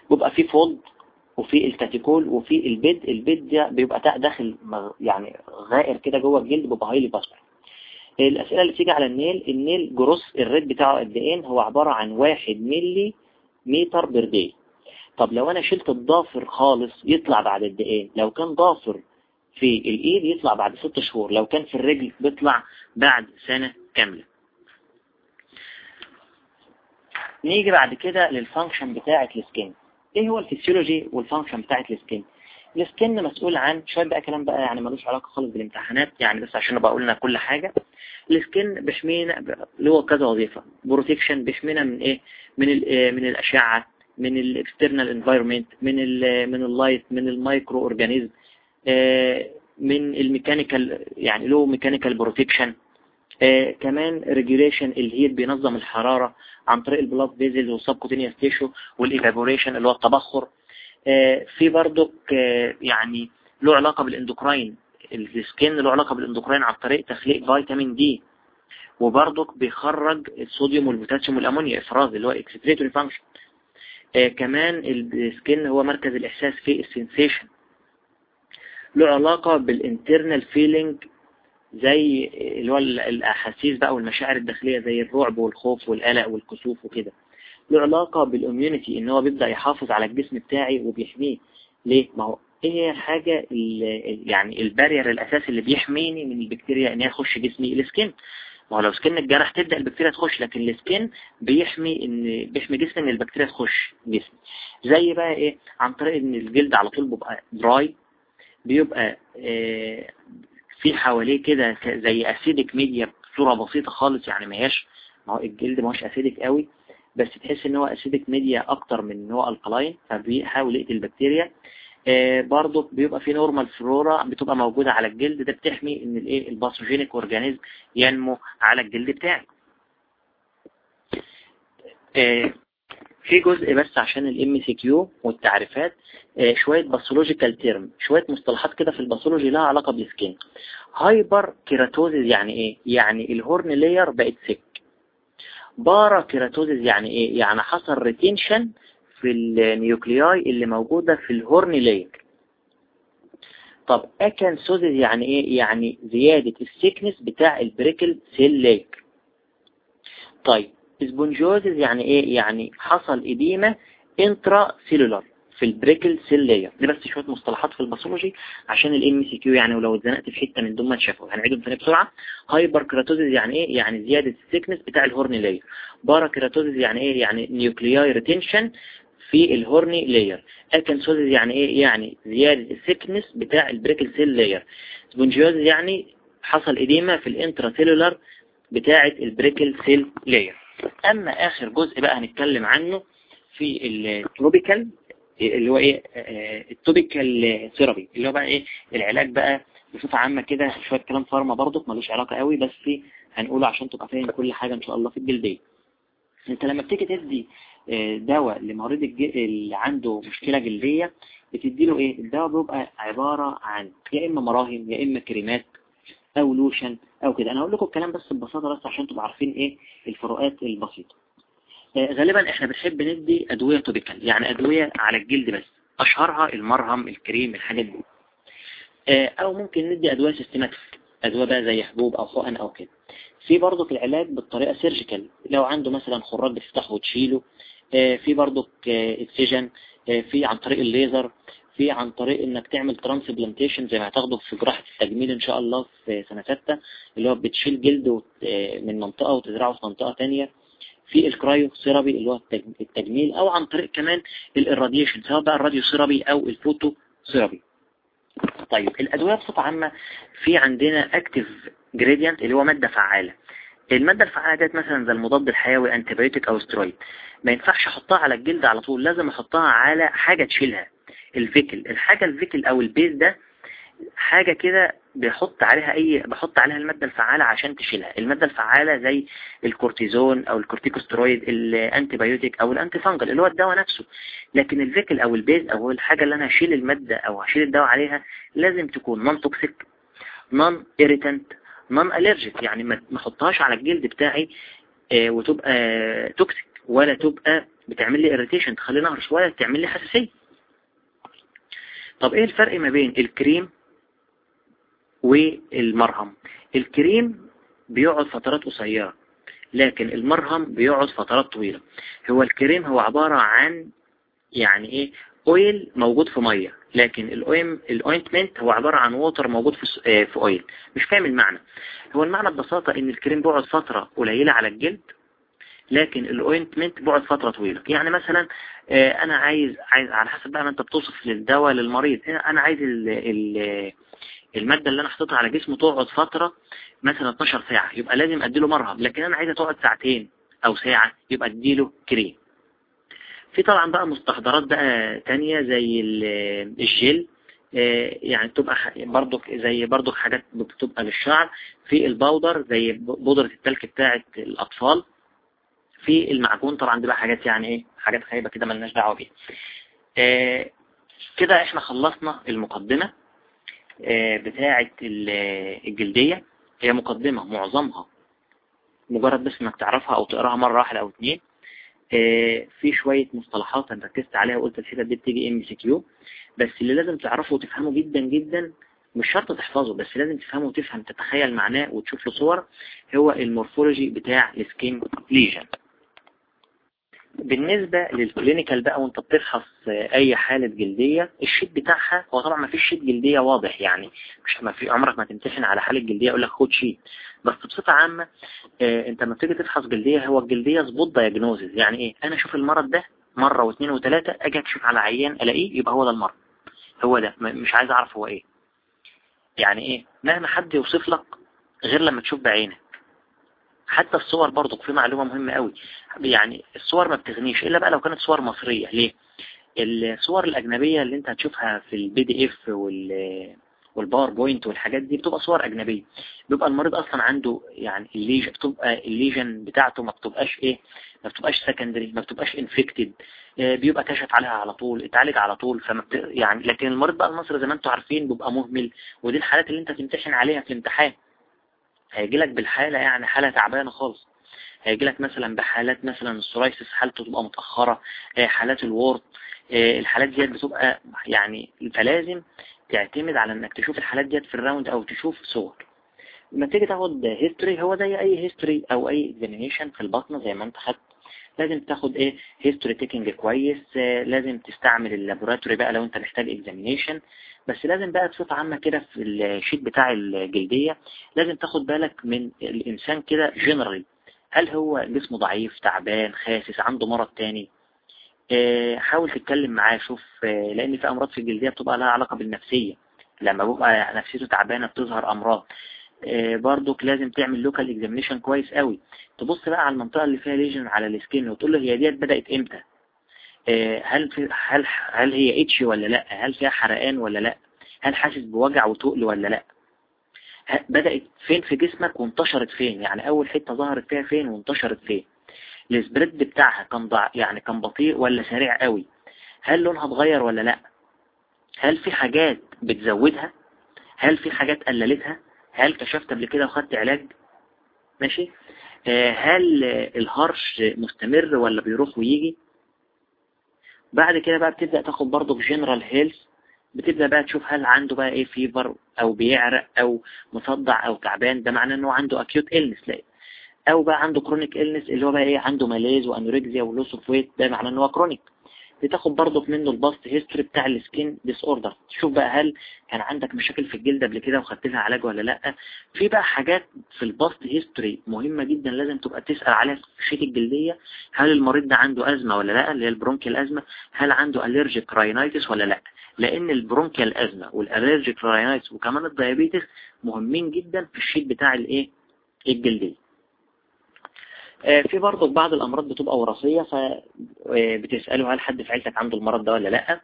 بيبقى فيه fold وفي ال cuticle وفي ال bed ال bed ده بيبقى داخل يعني غائر كده جوه الجلد بيبقى highly vascular الأسئلة اللي تيجي على ال nail ال nail growth ال rate بتاعه قد إيه؟ هو عبارة عن واحد ملي متر per day طب لو أنا شلت الضافر خالص يطلع بعد قد إيه؟ لو كان ضافر في الإيد يطلع بعد ست شهور لو كان في الرجل بيطلع بعد سنة كاملة. نيجي بعد كده لل function بتاعة ال skin إيه هو الفسيولوجي والفانكشن بتاعة السكين السكين مسؤول عن شوية بقى كلام بقى يعني ملوش علاقة خالص بالامتحانات يعني بس عشان نبقى قلنا كل حاجة. ال skin بيحمينا اللي هو كذا وظيفة. protection بيحمينا من إيه؟ من من الأشعة من ال external environment من ال من ال light من ال microorganism من ال mechanical يعني له mechanical protection آه كمان regulation ال heat بينظم الحرارة عن طريق ال blood vessels وال subcutaneous tissue وال evaporation اللي هو التبخر. آه في برضك آه يعني له علاقة بال endocrine ال skin له علاقة بال endocrine عن طريق تخليق فيتامين دي وبرضك بيخرج الصوديوم والبوتاسيوم والأمونيا إفراز اللي هو excretory function كمان ال skin هو مركز الإحساس في ال sensation. له علاقة بال internal feeling زي اللي هو الأحاسيس بقى والمشاعر الداخلية زي الرعب والخوف والقلق والكسوف وكده. له علاقة بال immunity إن هو بيبدأ يحافظ على الجسم بتاعي وبيحميه. ليه؟ ما هو إيه حاجة يعني ال barrier الاساسي اللي بيحميني من البكتيريا إن هي تخش جسمي؟ ال skin ما هو لو skin انجرح تبدأ البكتيريا تخش لكن ال skin بيحمي إن بيحمي جسم إن البكتيريا تخش جسم زي بقى إيه؟ عن طريق إن الجلد على طول بيبقى dry بيبقى آه في حواليه كده زي acidic media بصورة بسيطة خالص يعني ما هياش ما هو الجلد ما هوش acidic قوي بس تحس إن هو acidic media أكتر من إن هو alkaline فبيحاول يقتل البكتيريا. آه برضه بيبقى في normal flora بتبقى موجودة على الجلد ده بتحمي إن الإيه؟ ال pathogenic organism ينمو على الجلد بتاعك آه في جزء بس عشان ال MCQ والتعريفات آه شوية pathological term شوية مصطلحات كده في ال pathology لها علاقة بال skin. hyperkeratosis يعني إيه؟ يعني ال horny layer بقت thick parakeratosis يعني إيه؟ يعني حصل retention في ال nuclei اللي موجودة في ال horny layer طب acanthosis يعني إيه؟ يعني زيادة ال thickness بتاع ال prickle cell layer طيب spongiosis يعني إيه؟ يعني حصل edema intracellular في ال prickle cell layer دي بس شوية مصطلحات في ال pathology عشان ال MCQ يعني ولو اتزنقت في حتة من دول ما تخافوا هنعيدهم تاني بسرعة. hyperkeratosis يعني إيه؟ يعني زيادة ال thickness بتاع ال horny layer parakeratosis يعني إيه؟ يعني nuclei retention في ال horny layer acanthosis يعني إيه؟ يعني زيادة ال thickness بتاع ال prickle cell layer spongiosis يعني حصل edema في ال intracellular بتاعة ال prickle cell layer أما آخر جزء بقى هنتكلم عنه في ال topical اللي هو إيه ال topical therapy اللي هو بقى إيه العلاج بقى بصفة عامة كده شوية كلام pharma برضه ملوش علاقة قوي بس هنقوله عشان تبقى فاهم كل حاجة إن شاء الله في الجلدية. أنت لما بتيجي تدي دواء لمريض اللي عنده مشكلة جلدية بتديله إيه؟ الدواء بيبقى عبارة عن يا إما مراهم يا إما كريمات أو لوشن أو كده. أنا هقول لكم الكلام بس ببساطة بس عشان تبقوا عارفين إيه الفروقات البسيطة. غالبا إحنا بنحب ندي أدوية topical يعني أدوية على الجلد بس أشهرها المرهم الكريم الحاجات دي. أو ممكن ندي أدوية systemic أدوية بقى زي حبوب أو حقن أو كده. في برضه في العلاج بالطريقة surgical لو عنده مثلا خراج بتفتحه وتشيله. في برضه excision في عن طريق الليزر. في عن طريق إنك تعمل transplantation زي ما هتاخده في جراحة التجميل إن شاء الله في سنة ستة اللي هو بتشيل جلد من منطقة وتزرعه في منطقة تانية في ال cryotherapy اللي هو التجميل أو عن طريق كمان ال radiation سواء بقى ال radiotherapy أو ال phototherapy طيب الأدوية بصفة عامة في عندنا active ingredient اللي هو مادة فعالة. المادة الفعالة ديت مثلا زي المضاد الحيوي antibiotic أو سترويد ما ينفعش أحطها على الجلد على طول لازم أحطها على حاجة تشيلها. ال vehicle الحاجة ال vehicle أو ال base ده حاجة كده بيحط عليها أي بحط عليها المادة الفعالة عشان تشيلها. المادة الفعالة زي الكورتيزون أو الكورتيكوسترويد ال antibiotic أو ال antifungal اللي هو الدواء نفسه. لكن ال vehicle أو ال base أو الحاجة اللي أنا هشيل المادة أو هشيل الدواء عليها لازم تكون non toxic non irritant non allergic يعني ما احطهاش على الجلد بتاعي آه وتبقى toxic ولا تبقى بتعمل لي irritation تخليني اهرش ولا تعمل لي حساسية. طب إيه الفرق ما بين الكريم والمرهم؟ الكريم بيقعد فترات قصيرة لكن المرهم بيقعد فترات طويلة. هو الكريم هو عبارة عن يعني إيه؟ oil موجود في مية لكن ال oint ال ointment هو عبارة عن water موجود في في oil مش فاهم المعنى. هو المعنى ببساطة إن الكريم بيقعد فترة قليلة على الجلد لكن ال ointment بيقعد فترة طويلة. يعني مثلا أنا عايز عايز على حسب بقى ما أنت بتوصف للدواء للمريض. أنا عايز ال ال المادة اللي أنا حطيتها على جسمه تقعد فترة مثلا 12 ساعة. يبقى لازم اديله مرهم لكن أنا عايزها تقعد ساعتين أو ساعة يبقى اديله كريم في طبعا بقى مستحضرات بقى تانية زي الجل. يعني تبقى برضو زي برضو حاجات بتبقى للشعر. في الباودر زي بودرة التلك بتاعة الأطفال. في المعجون طبعا دي بقى حاجات يعني إيه حاجات خايبة كده ملناش دعوة بيها. كده إحنا خلصنا المقدمة بتاعة الجلدية. هي مقدمة معظمها مجرد بس إنك تعرفها أو تقراها مرة واحدة أو اتنين. في شوية مصطلحات أنا ركزت عليها وقلت الحتة دي بتيجي MCQ. بس اللي لازم تعرفه وتفهمه جدا جدا مش شرط تحفظه بس لازم تفهمه وتفهم تتخيل معناه وتشوف له صور هو ال morphology بتاع ال skin lesion. بالنسبة لل clinical بقى وانت بتفحص أي حالة جلدية ال sheet بتاعها هو طبعا ما فيش sheet جلدية واضح يعني. مش ما في عمرك ما تمتحن على حالة جلدية أقول لك خد sheet بس بصفة عامة آه انت لما تيجي تفحص جلدية هو الجلدية spot diagnosis يعني إيه؟ أنا أشوف المرض ده مرة واثنين وثلاثة أجي اكشف على عيان الاقيه يبقى هو ده المرض. هو ده مش عايز اعرف هو إيه. يعني إيه؟ مهما حد يوصف لك غير لما تشوف بعينك حتى الصور برضو في معلومة مهمة قوي. يعني الصور ما بتغنيش إلا بقى لو كانت صور مصرية. ليه؟ الصور الأجنبية اللي أنت هتشوفها في ال PDF وال وال PowerPoint والحاجات دي بتبقى صور أجنبية. بيبقى المريض أصلا عنده يعني ال lesion بتبقى ال lesion بتاعته ما بتبقاش إيه؟ ما بتبقاش secondary ما بتبقاش infected بيبقى كشف عليها على طول اتعالج على طول. فما. يعني لكن المريض بقى المصري زي ما أنتم عارفين بيبقى مهمل. ودي الحالات اللي أنت تمتحن عليها في الامتحان هيجي لك بالحالة يعني حالة تعبانة خالص. هيجي لك مثلا بحالات مثلا ال psoriasis حالته تبقى متأخرة حالات ال wart الحالات ديت بتبقى يعني فلازم تعتمد على انك تشوف الحالات ديت في ال round أو تشوف صور. لما تيجي تاخد history هو زي أي history أو أي examination في البطنة زي ما انت خدت. لازم تاخد إيه history taking كويس لازم تستعمل ال laboratory بقى لو أنت محتاج examination بس لازم بقى بصفة عامة كده في ال sheet بتاع الجلدية لازم تاخد بالك من الإنسان كده جنرال هل هو جسمه ضعيف تعبان خاسس عنده مرض تاني؟ حاول تتكلم معاه شوف لأن في أمراض في الجلدية بتبقى لها علاقة بالنفسية. لما بيبقى نفسيته تعبانة بتظهر أمراض. برضك لازم تعمل local examination كويس قوي. تبص بقى على المنطقة اللي فيها lesion على ال skin وتقول له هي ديت بدأت إمتى؟ هل في هل هل هي اتش ولا لأ؟ هل فيها حرقان ولا لأ؟ هل حاسس بوجع وتقل ولا لأ؟ بدأت فين في جسمك وانتشرت فين؟ يعني أول حتة ظهرت فيها فين وانتشرت فين؟ السبريد بتاعها كان ضع يعني كان بطيء ولا سريع قوي؟ هل لونها اتغير ولا لأ؟ هل في حاجات بتزودها؟ هل في حاجات قللتها؟ هل كشفت قبل كده وخدت علاج؟ ماشي. هل الهرش مستمر ولا بيروح ويجي؟ بعد كده بقى بتبدأ تاخد برضه ب general health بتبدأ بقى تشوف هل عنده بقى إيه fever أو بيعرق أو مصدع أو تعبان ده معناه إنه عنده acute illness لا. أو بقى عنده chronic illness اللي هو بقى إيه عنده malaise و anorexia و loss of weight ده معناه إن هو chronic بتاخد برضه منه ال past history بتاع ال skin disorder تشوف بقى هل كان عندك مشاكل في الجلد قبل كده وخدت لها علاج ولا لأ. في بقى حاجات في ال past history مهمة جدا لازم تبقى تسأل عليها في ال sheet الجلدية. هل المريض ده عنده أزمة ولا لأ؟ اللي هي ال bronchial asthma. هل عنده allergic rhinitis ولا لأ؟ لأن ال bronchial asthma وال allergic rhinitis وكمان ال diabetes مهمين جدا في ال sheet بتاع الإيه؟ الجلدية. في برضه بعض الأمراض بتبقى وراثية فبتسأله هل حد في عيلتك عنده المرض ده ولا لأ؟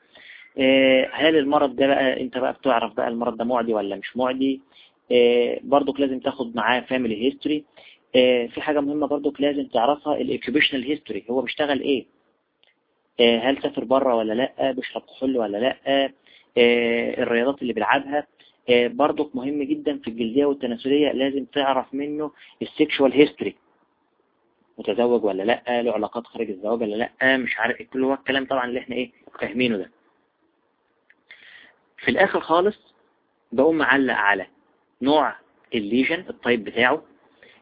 هل المرض ده بقى أنت بقى بتعرف بقى المرض ده معدي ولا مش معدي؟ برضك لازم تاخد معاه family history في حاجة مهمة برضك لازم تعرفها ال occupational history هو بيشتغل إيه؟ هل سافر بره ولا لأ؟ بيشرب كحول ولا لأ؟ الرياضات اللي بيلعبها. برضك مهم جدا في الجلدية والتناسلية لازم تعرف منه ال sexual history متزوج ولا لأ له علاقات خارج الزواج ولا لأ مش عارف كل هو الكلام طبعا اللي إحنا إيه فاهمينه ده. في الآخر خالص بقوم معلق على نوع الليجن الطيب بتاعه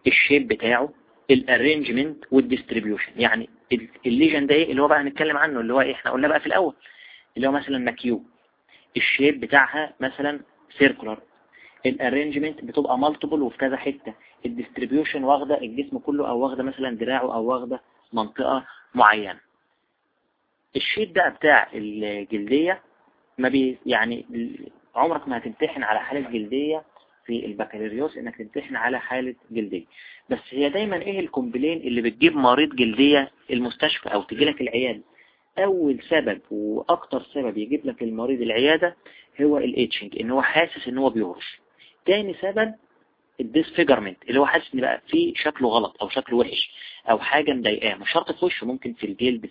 الشيب بتاعه الارينجمنت والديستريبيوشن يعني الليجن ده إيه؟ اللي هو بقى هنتكلم عنه اللي هو إيه إحنا قلنا بقى في الأول اللي هو مثلا macule ال shape بتاعها مثلا circular ال arrangement بتبقى multiple وفي كذا حتة. ال distribution واخدة الجسم كله أو واخدة مثلا دراعه أو واخدة منطقة معينة. ال sheet ده بتاع الجلدية ما بي يعني عمرك ما هتمتحن على حالة جلدية في البكالوريوس إنك تمتحن على حالة جلدية. بس هي دايما إيه ال complaint اللي بتجيب مريض جلدية المستشفى أو تجي لك العيادة؟ أول سبب وأكتر سبب يجيب لك المريض العيادة هو ال itching إن هو حاسس إن هو بيهرش تاني سبب ال disfigurement اللي هو حاسس إن بقى في شكله غلط أو شكله وحش أو حاجة مضايقاه مش شرط في وشه ممكن في الجلد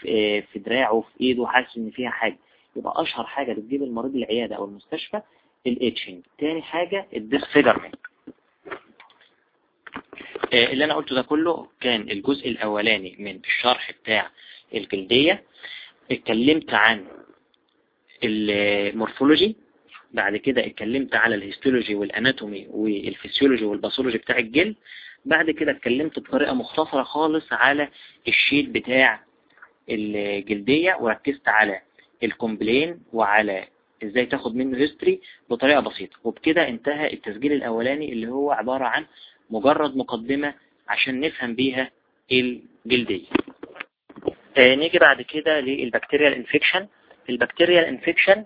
في, في, دراعه في إيده حاسس إن فيها حاجة. يبقى أشهر حاجة بتجيب المريض العيادة أو المستشفى ال itching تاني حاجة ال disfigurement اللي أنا قلته ده كله كان الجزء الأولاني من الشرح بتاع الجلدية. اتكلمت عن ال morphology بعد كده اتكلمت على الهيستولوجي والاناتومي والفسيولوجي والباثولوجي بتاع الجلد بعد كده اتكلمت بطريقة مختصرة خالص على ال sheet بتاع الجلدية وركزت على ال complaint وعلى إزاي تاخد منه history بطريقة بسيطة. وبكده انتهى التسجيل الأولاني اللي هو عبارة عن مجرد مقدمة عشان نفهم بيها الجلدية. آه نيجي بعد كده لل bacterial infection. ال bacterial infection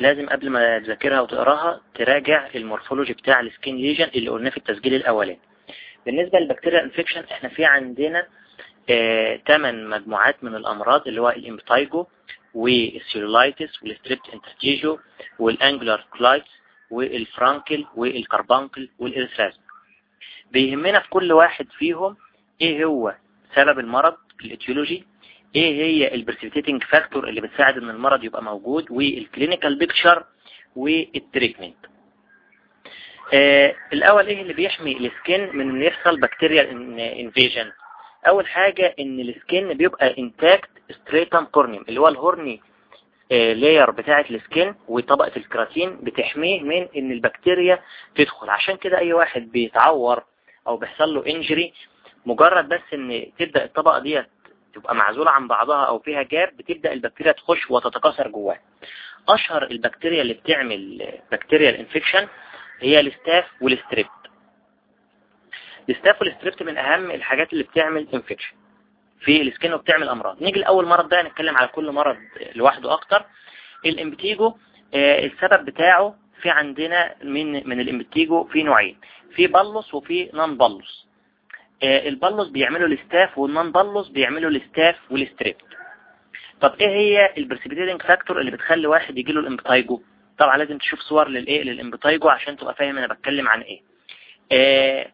لازم قبل ما تذاكرها وتقراها تراجع ال morphology بتاع ال skin lesion اللي قلناه في التسجيل الأولاني. بالنسبة لل bacterial infection إحنا في عندنا 8 آه مجموعات من الأمراض اللي هو الإمبتايجو والسيلولايتس والستريبت انترتيجو والانجلر كلايتس والفرانكل والكربانكل والإرثرازم بيهمنا في كل واحد فيهم إيه هو سبب المرض؟ ال etiology إيه هي ال precipitating factor اللي بتساعد إن المرض يبقى موجود وال clinical picture وال treatment آه الأول إيه اللي بيحمي ال skin من إن يحصل bacterial invasion أول حاجة إن ال skin بيبقى intact stratum corneum اللي هو ال horny layer بتاعة ال skin وطبقة الكراتين بتحميه من إن البكتيريا تدخل. عشان كده أي واحد بيتعور أو بيحصل له injury مجرد بس إن تبدأ الطبقة ديت تبقى معزولة عن بعضها أو فيها gap بتبدأ البكتيريا تخش وتتكاثر جواها. أشهر البكتيريا اللي بتعمل بكتيريا الانفكشن هي الستاف والستريبت الستاف والستريبت من أهم الحاجات اللي بتعمل infection في ال skin وبتعمل أمراض. نيجي لأول مرض ده نتكلم على كل مرض لوحده أكتر. ال impetigo آه السبب بتاعه في عندنا من من الامبتيجو في نوعين في بلص وفي نون بلص البلص بيعملوا الستاف والنون بلص بيعملوا الستاف والستريبت. طب إيه هي ال precipitating factor اللي بتخلي واحد يجي له ال impetigo؟ طبعا لازم تشوف صور للإيه؟ لل impetigo عشان تبقى فاهم أنا بتكلم عن إيه. آه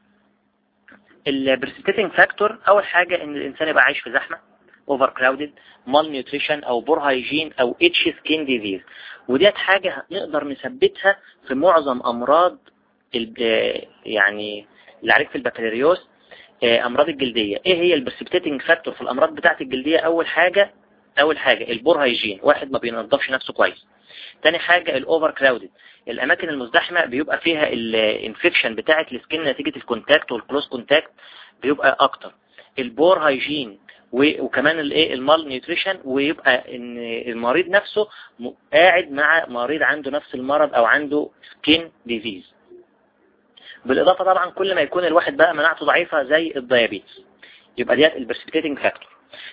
factor أول حاجة إن الإنسان يبقى عايش في زحمة overcrowded malnutrition أو poor hygiene أو itchy skin disease وديت حاجة نقدر نثبتها في معظم أمراض يعني اللي عليك في البكالوريوس. أمراض الجلدية. إيه هي ال precipitating factor في الأمراض بتاعت الجلدية؟ أول حاجة أول حاجة ال poor hygiene. واحد ما بينظفش نفسه كويس. تاني حاجة ال overcrowded الأماكن المزدحمة بيبقى فيها الانفكشن بتاعة السكين نتيجة الكونتاكت والكلوز كونتاكت بيبقى أكتر. ال poor hygiene وكمان الايه ال malnutrition ويبقى إن المريض نفسه قاعد مع مريض عنده نفس المرض أو عنده skin disease بالإضافة طبعا كل ما يكون الواحد بقى مناعته ضعيفة زي ال diabetes. يبقى ديت ال precipitating factor.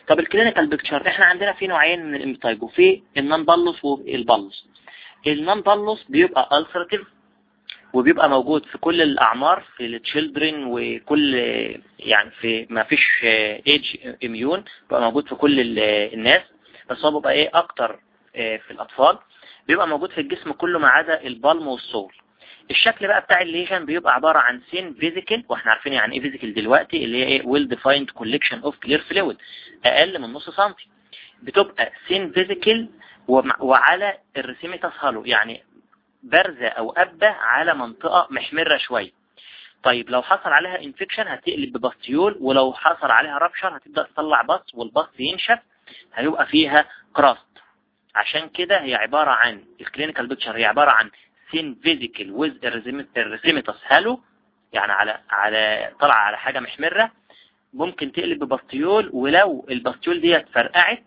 طب ال clinical picture إحنا عندنا في نوعين من الامبتايجو في النون بالوس والبالوس النون بالوس بيبقى ألسرتيف وبيبقى موجود في كل الأعمار في ال children وكل يعني في ما فيش age immune بيبقى موجود في كل الناس. بس هو بيبقى إيه؟ أكتر في الأطفال. بيبقى موجود في الجسم كله ما عدا ال palm وال sole الشكل بقى بتاع ال lesion بيبقى عبارة عن thin vesicle وإحنا عارفين يعني إيه vesicle دلوقتي؟ اللي هي إيه؟ well defined collection of clear fluid أقل من نص سنتي بتبقى thin vesicle وعلى erythematous halo يعني بارزة أو أبة على منطقة محمرة شوية. طيب لو حصل عليها infection هتقلب ب pustule ولو حصل عليها rupture هتبدأ تطلع pus وال pus ينشف هيبقى فيها crust عشان كده هي عبارة عن ال clinical picture هي عبارة عن thin vesicle with erythematous halo يعني على على طلع على حاجة محمرة ممكن تقلب ب pustule ولو ال pustule ديت فرقعت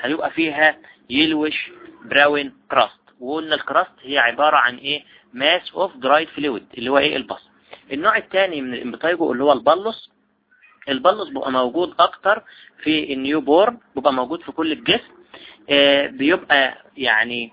هيبقى فيها yellowish brown crust وقلنا ال crust هي عبارة عن إيه؟ mass of dried fluid اللي هو إيه؟ ال pus النوع الثاني من ال impetigo اللي هو ال bullous. ال bullous بيبقى موجود أكتر في ال newborn بيبقى موجود في كل الجسم. آه بيبقى يعني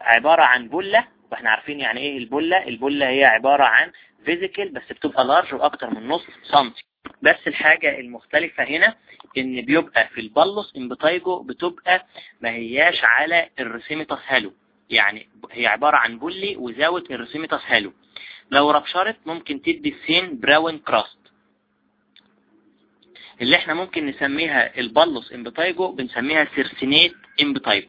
عبارة عن bulla وإحنا عارفين يعني إيه ال bulla؟ ال bulla هي عبارة عن vesicle بس بتبقى large وأكتر من نص سنتي بس الحاجة المختلفة هنا إن بيبقى في ال bullous impetigo بتبقى ما هياش على erythematous halo. يعني هي عبارة عن bullae without erythematous halo. لو ruptured ممكن تدي ال thin brown crust اللي إحنا ممكن نسميها ال bullous impetigo بنسميها circinate impetigo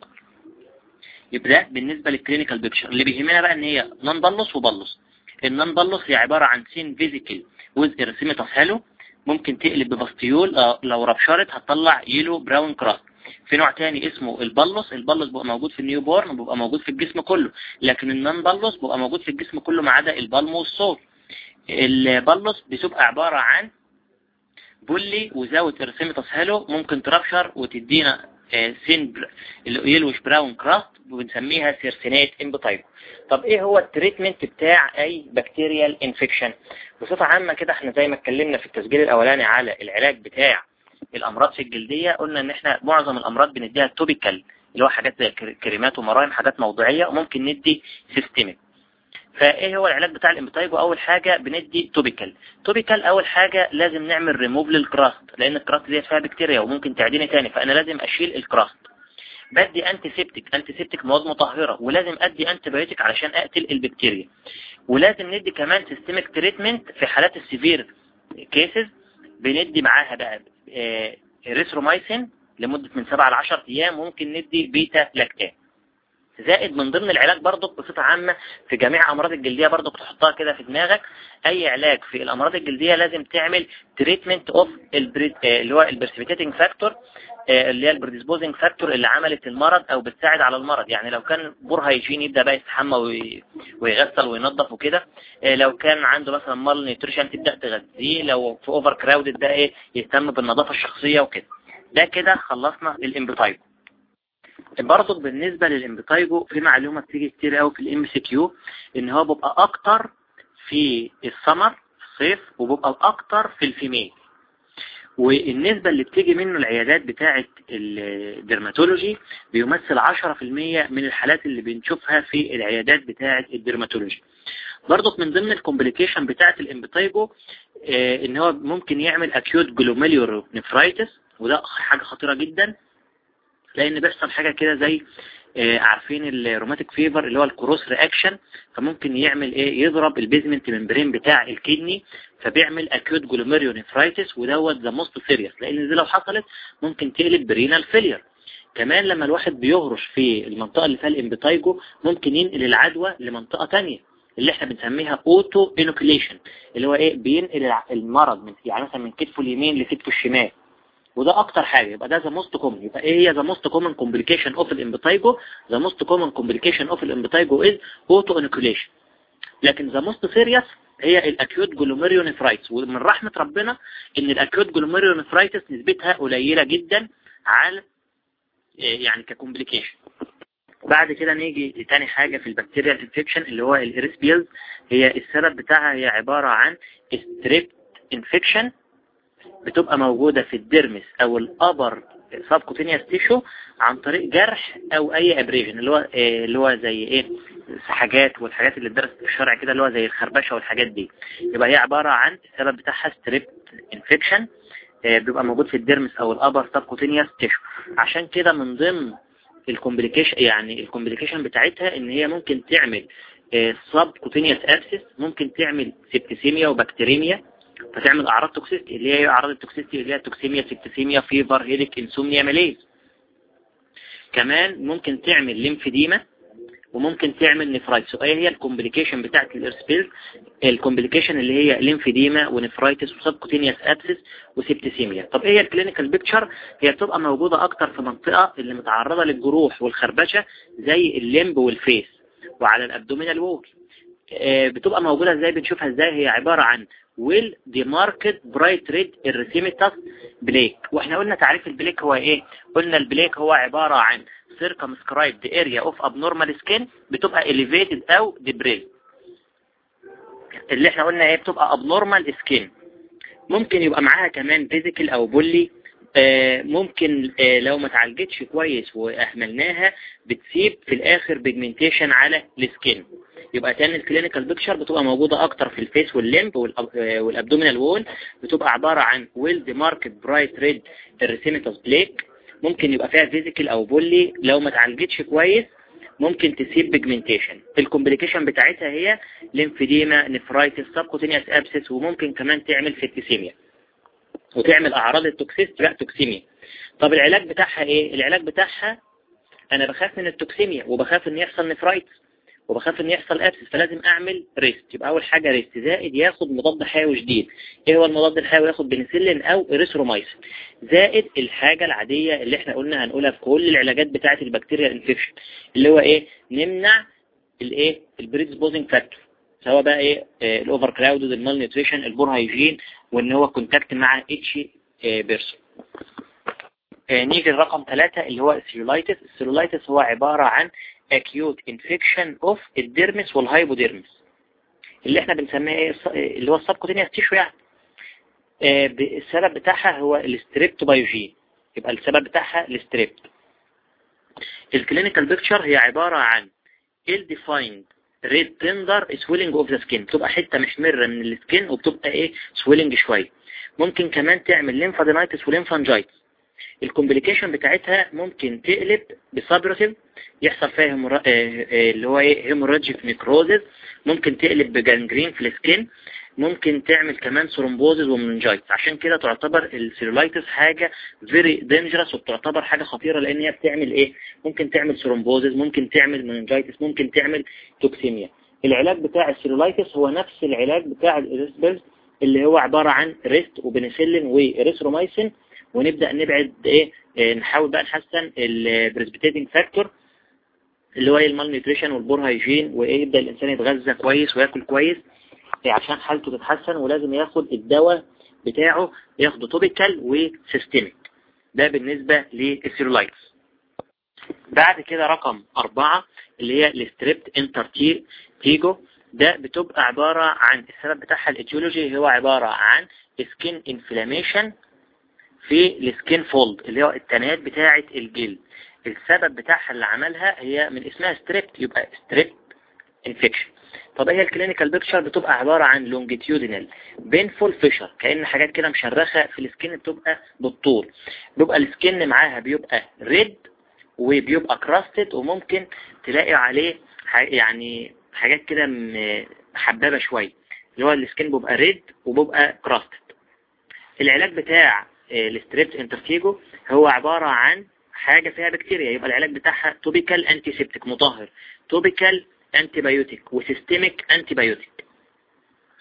يبقى ده بالنسبة لل clinical picture اللي بيهمنا بقى إن هي non bullous و bullous ال non bullous هي عبارة عن thin vesicle with erythematous halo ممكن تقلب ب pustule لو ruptured هتطلع yellow brown crust في نوع تاني اسمه ال bullous ال bullous بيبقى موجود في ال newborn وبيبقى موجود في الجسم كله. لكن ال non bullous بيبقى موجود في الجسم كله ما عدا ال palm وال sole ال bullous بتبقى عبارة عن bullae without erythematous halo ممكن ت rupture وتدينا thin yellowish brown crust وبنسميها circinate impetigo طب إيه هو ال treatment بتاع أي bacterial infection بصفة عامة كده إحنا زي ما اتكلمنا في التسجيل الأولاني على العلاج بتاع الأمراض في الجلدية قلنا إن إحنا معظم الأمراض بنديها topical اللي هو حاجات زي كريمات ومراهم حاجات موضوعية وممكن ندي systemic فإيه هو العلاج بتاع ال impetigo اول حاجة بندي topical topical أول حاجة لازم نعمل ريموف للكراست لأن ال crust دي فيها بكتيريا وممكن تعديني تاني فأنا لازم أشيل ال crust بدي antiseptic antiseptic مواد مطهرة ولازم أدي antibiotic علشان أقتل البكتيريا. ولازم ندي كمان systemic treatment في حالات ال severe cases بندي معاها بقى آه، ريثرومايسين لمدة من 7 ل 10 أيام ممكن ندي beta lactam زائد من ضمن العلاج برضو بصفة عامة في جميع أمراض الجلدية برضو تحطها كده في دماغك. أي علاج في الأمراض الجلدية لازم تعمل treatment of اللي هو ال precipitating factor اللي هي ال predisposing factor اللي عملت المرض أو بتساعد على المرض. يعني لو كان poor hygiene يبدأ بقى يستحمى ويغسل وينظف وكده. آه، لو كان عنده مثلا malnutrition تبدأ تغذيه. لو في overcrowded بقى إيه يهتم بالنظافة الشخصية وكده. ده كده خلصنا ال impetigo برضه بالنسبة لل impetigo في معلومة بتيجي كتير قوي في ال MCQ إن هو بيبقى أكتر في السمر الصيف وبيبقى أكتر في ال female. والنسبة اللي بتيجي منه العيادات بتاعة ال dermatology بيمثل 10% من الحالات اللي بنشوفها في العيادات بتاعة ال dermatology. برضك من ضمن ال complication بتاعة ال impetigo آه، إن هو ممكن يعمل acute glomerulonephritis وده حاجة خطيرة جدا. لأن بيحصل حاجة كده زي آه، عارفين ال rheumatic fever اللي هو ال cross reaction فممكن يعمل إيه يضرب ال basement membrane بتاع ال kidney فبيعمل acute glomerulonephritis ودوت the most serious لأن دي لو حصلت ممكن تقلب ب renal failure كمان لما الواحد بيهرش في المنطقة اللي فيها ال impetigo ممكن ينقل العدوى لمنطقة تانية اللي إحنا بنسميها auto inoculation اللي هو إيه بينقل المرض من يعني مثلا من كتفه اليمين لكتفه الشمال. وده أكتر حاجة. يبقى ده the most common يبقى إيه هي the most common complication of ال impetigo the most common complication of ال impetigo is auto inoculation لكن the most serious هي ال acute glomerulonephritis ومن رحمة ربنا إن ال acute glomerulonephritis نسبتها قليلة جدا على يعني ك complication بعد كده نيجي لتاني حاجة في ال bacterial infection اللي هو ال erysipelas هي السبب بتاعها هي عبارة عن strept infection بتبقى موجودة في ال dermis أو ال upper subcutaneous tissue عن طريق جرح أو أي abrasion اللي هو إيه اللي هو زي إيه حاجات والحاجات اللي درست في الشرع كده اللي هو زي الخربشة والحاجات دي. يبقى هي عبارة عن السبب بتاعها strept infection إيه بيبقى موجود في ال dermis أو ال upper subcutaneous tissue عشان كده من ضمن ال complication يعني ال complication بتاعتها إن هي ممكن تعمل subcutaneous abscess ممكن تعمل septicemia و bacteremia فتعمل أعراض toxicity اللي هي أعراض ال toxicity اللي هي toxemia septicemia fever headache insomnia malaise. كمان ممكن تعمل lymphedema وممكن تعمل nephritis إيه هي ال complication بتاعت ال erysipelas ال complication اللي هي lymphedema و nephritis و subcutaneous abscess و septicemia طب إيه هي ال clinical picture هي بتبقى موجودة أكتر في منطقة اللي متعرضة للجروح والخربشة زي ال limb وال face وعلى ال abdominal wall آه، بتبقى موجودة إزاي؟ بنشوفها إزاي؟ هي عبارة عن well demarcated bright red erythematous plaque وإحنا قلنا تعريف ال plaque هو إيه؟ قلنا ال plaque هو عبارة عن circumscribed area of abnormal skin بتبقى elevated أو depressed اللي إحنا قلنا إيه؟ بتبقى abnormal skin. ممكن يبقى معاها كمان vesicle أو bullae ممكن آه، لو ما اتعالجتش كويس وأهملناها بتسيب في الآخر pigmentation على ال skin. يبقى تاني ال clinical picture بتبقى موجودة أكتر في ال face وال limb وال abdominal wall بتبقى عبارة عن well demarcated bright red erythematous plaque ممكن يبقى فيها vesicle أو bullae لو ما اتعالجتش كويس ممكن تسيب pigmentation ال complication بتاعتها هي lymphedema nephritis subcutaneous abscess وممكن كمان تعمل septicemia وتعمل أعراض ال toxicity بقى toxemia. طب العلاج بتاعها إيه؟ العلاج بتاعها أنا بخاف من ال toxemia وبخاف إن يحصل nephritis وبخاف إن يحصل abscess فلازم أعمل rest. يبقى أول حاجة rest زائد ياخد مضاد حيوي جديد. إيه هو المضاد الحيوي؟ ياخد بنسلين أو اريثرومايسين زائد الحاجة العادية اللي إحنا قلنا هنقولها في كل العلاجات بتاعة البكتيريا infection اللي هو إيه؟ نمنع الايه ال predisposing factor. سواء بقى إيه ال overcrowded ال malnutrition ال poor hygiene وإن هو contact مع اتش person نيجي لرقم ثلاثة اللي هو ال cellulitis ال cellulitis هو عبارة عن acute infection of ال dermis وال hypodermis اللي إحنا بنسميه إيه اللي هو ال subcutaneous tissue يعني. آه السبب بتاعها هو ال strepto pyogenes يبقى السبب بتاعها ال strept ال clinical picture هي عبارة عن ill-defined red tender swelling of the skin. بتبقى حتة محمرة من ال skin وبتبقى إيه؟ swelling شوية ممكن كمان تعمل lymphadenitis و lymphangitis ال complication بتاعتها ممكن تقلب ب suppurative يحصل فيها hemorrha... اللي هو إيه؟ hemorrhagic necrosis ممكن تقلب ب gangrene في ال skin. ممكن تعمل كمان thrombosis و meningitis عشان كده تعتبر ال cellulitis حاجة very dangerous وبتعتبر حاجة خطيرة لأن هي بتعمل إيه؟ ممكن تعمل thrombosis ممكن تعمل meningitis ممكن تعمل toxemia العلاج بتاع ال cellulitis هو نفس العلاج بتاع ال erysipelas اللي هو عبارة عن rest وبنسلين وإريثرومايسين ونبدأ نبعد إيه؟ نحاول بقى نحسن ال precipitating factor اللي هو ال malnutrition وال poor hygiene وإيه؟ يبدأ الإنسان يتغذى كويس وياكل كويس. عشان حالته تتحسن ولازم ياخد الدواء بتاعه ياخده topical و systemic ده بالنسبة لل cellulitis بعد كده رقم أربعة اللي هي ال strept intertrigo ده بتبقى عبارة عن السبب بتاعها ال etiology هو عبارة عن skin inflammation في ال skin fold اللي هو التنيات بتاعة الجلد. السبب بتاعها اللي عملها هي من اسمها strept يبقى strept infection طب هي ال clinical picture بتبقى عبارة عن longitudinal painful fissure كأن حاجات كده مشرخة في ال skin بتبقى بالطول. بيبقى ال skin معاها بيبقى red وبيبقى crusted وممكن تلاقي عليه يعني حاجات كده محببة شوية. اللي هو ال skin بيبقى red وبيبقى crusted العلاج بتاع ال strept intertrigo هو عبارة عن حاجة فيها بكتيريا يبقى العلاج بتاعها topical antiseptic مطهر. topical antibiotic و systemic antibiotic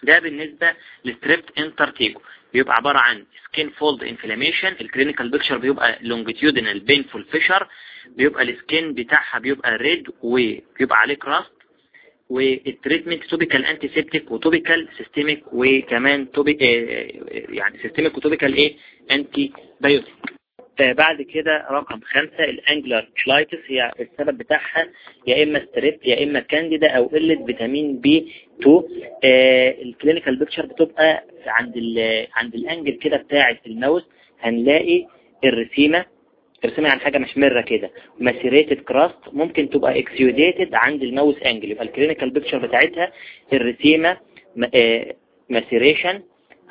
ده بالنسبة لل strept intertrigo. بيبقى عبارة عن skin fold inflammation ال clinical picture بيبقى longitudinal painful fissure بيبقى ال skin بتاعها بيبقى red وبيبقى عليه crust وال treatment topical antiseptic و topical systemic وكمان topic يعني systemic و topical إيه؟ antibiotic بعد كده رقم خمسة ال angular cheilitis هي السبب بتاعها يا إما strep يا إما كانديدا أو قلة فيتامين بي 2 آه ال clinical picture بتبقى عند عند ال angle كده بتاعة ال mouth هنلاقي erythema erythema عن حاجة محمرة كده macerated crust ممكن تبقى exudated عند ال mouth angle يبقى ال clinical picture بتاعتها erythema maceration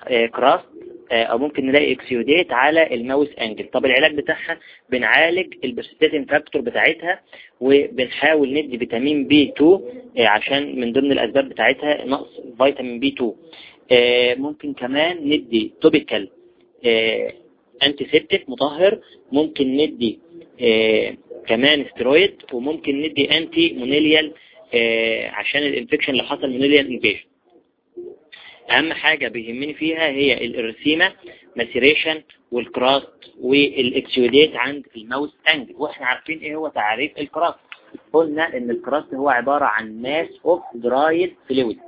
crust أو ممكن نلاقي exudate على ال mouth angle طب العلاج بتاعها بنعالج ال precipitating factor بتاعتها وبنحاول ندي فيتامين بي 2 عشان من ضمن الأسباب بتاعتها نقص فيتامين بي 2 ممكن كمان ندي topical antiseptic مطهر. ممكن ندي كمان استرويد وممكن ندي anti monilial عشان ال infection اللي حصل monilial infection أهم حاجة بيهمني فيها هي ال erythema maceration وال crust وال exudate عند ال mouth angle. وإحنا عارفين إيه هو تعريف ال crust؟ قلنا إن ال crust هو عبارة عن mass of dried fluid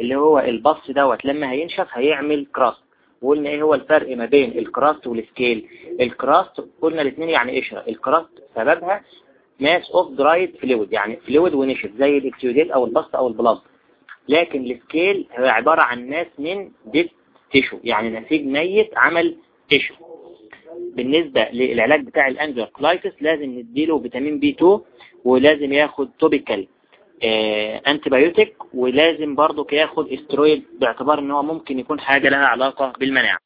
اللي هو ال pus دوت. لما هينشف هيعمل crust. وقلنا إيه هو الفرق ما بين ال crust وال scale؟ ال crust قلنا الاثنين يعني قشرة ال crust سببها mass of dried fluid يعني fluid ونشف زي ال exudate أو ال pus أو ال blood لكن ال scale هو عبارة عن mass من dead tissue يعني نسيج ميت عمل tissue بالنسبة للعلاج بتاع ال angular cheilitis لازم نديله فيتامين بي 2 ولازم ياخد topical آه antibiotic ولازم برضو ياخد استرويد باعتبار إن هو ممكن يكون حاجة لها علاقة بالمناعة.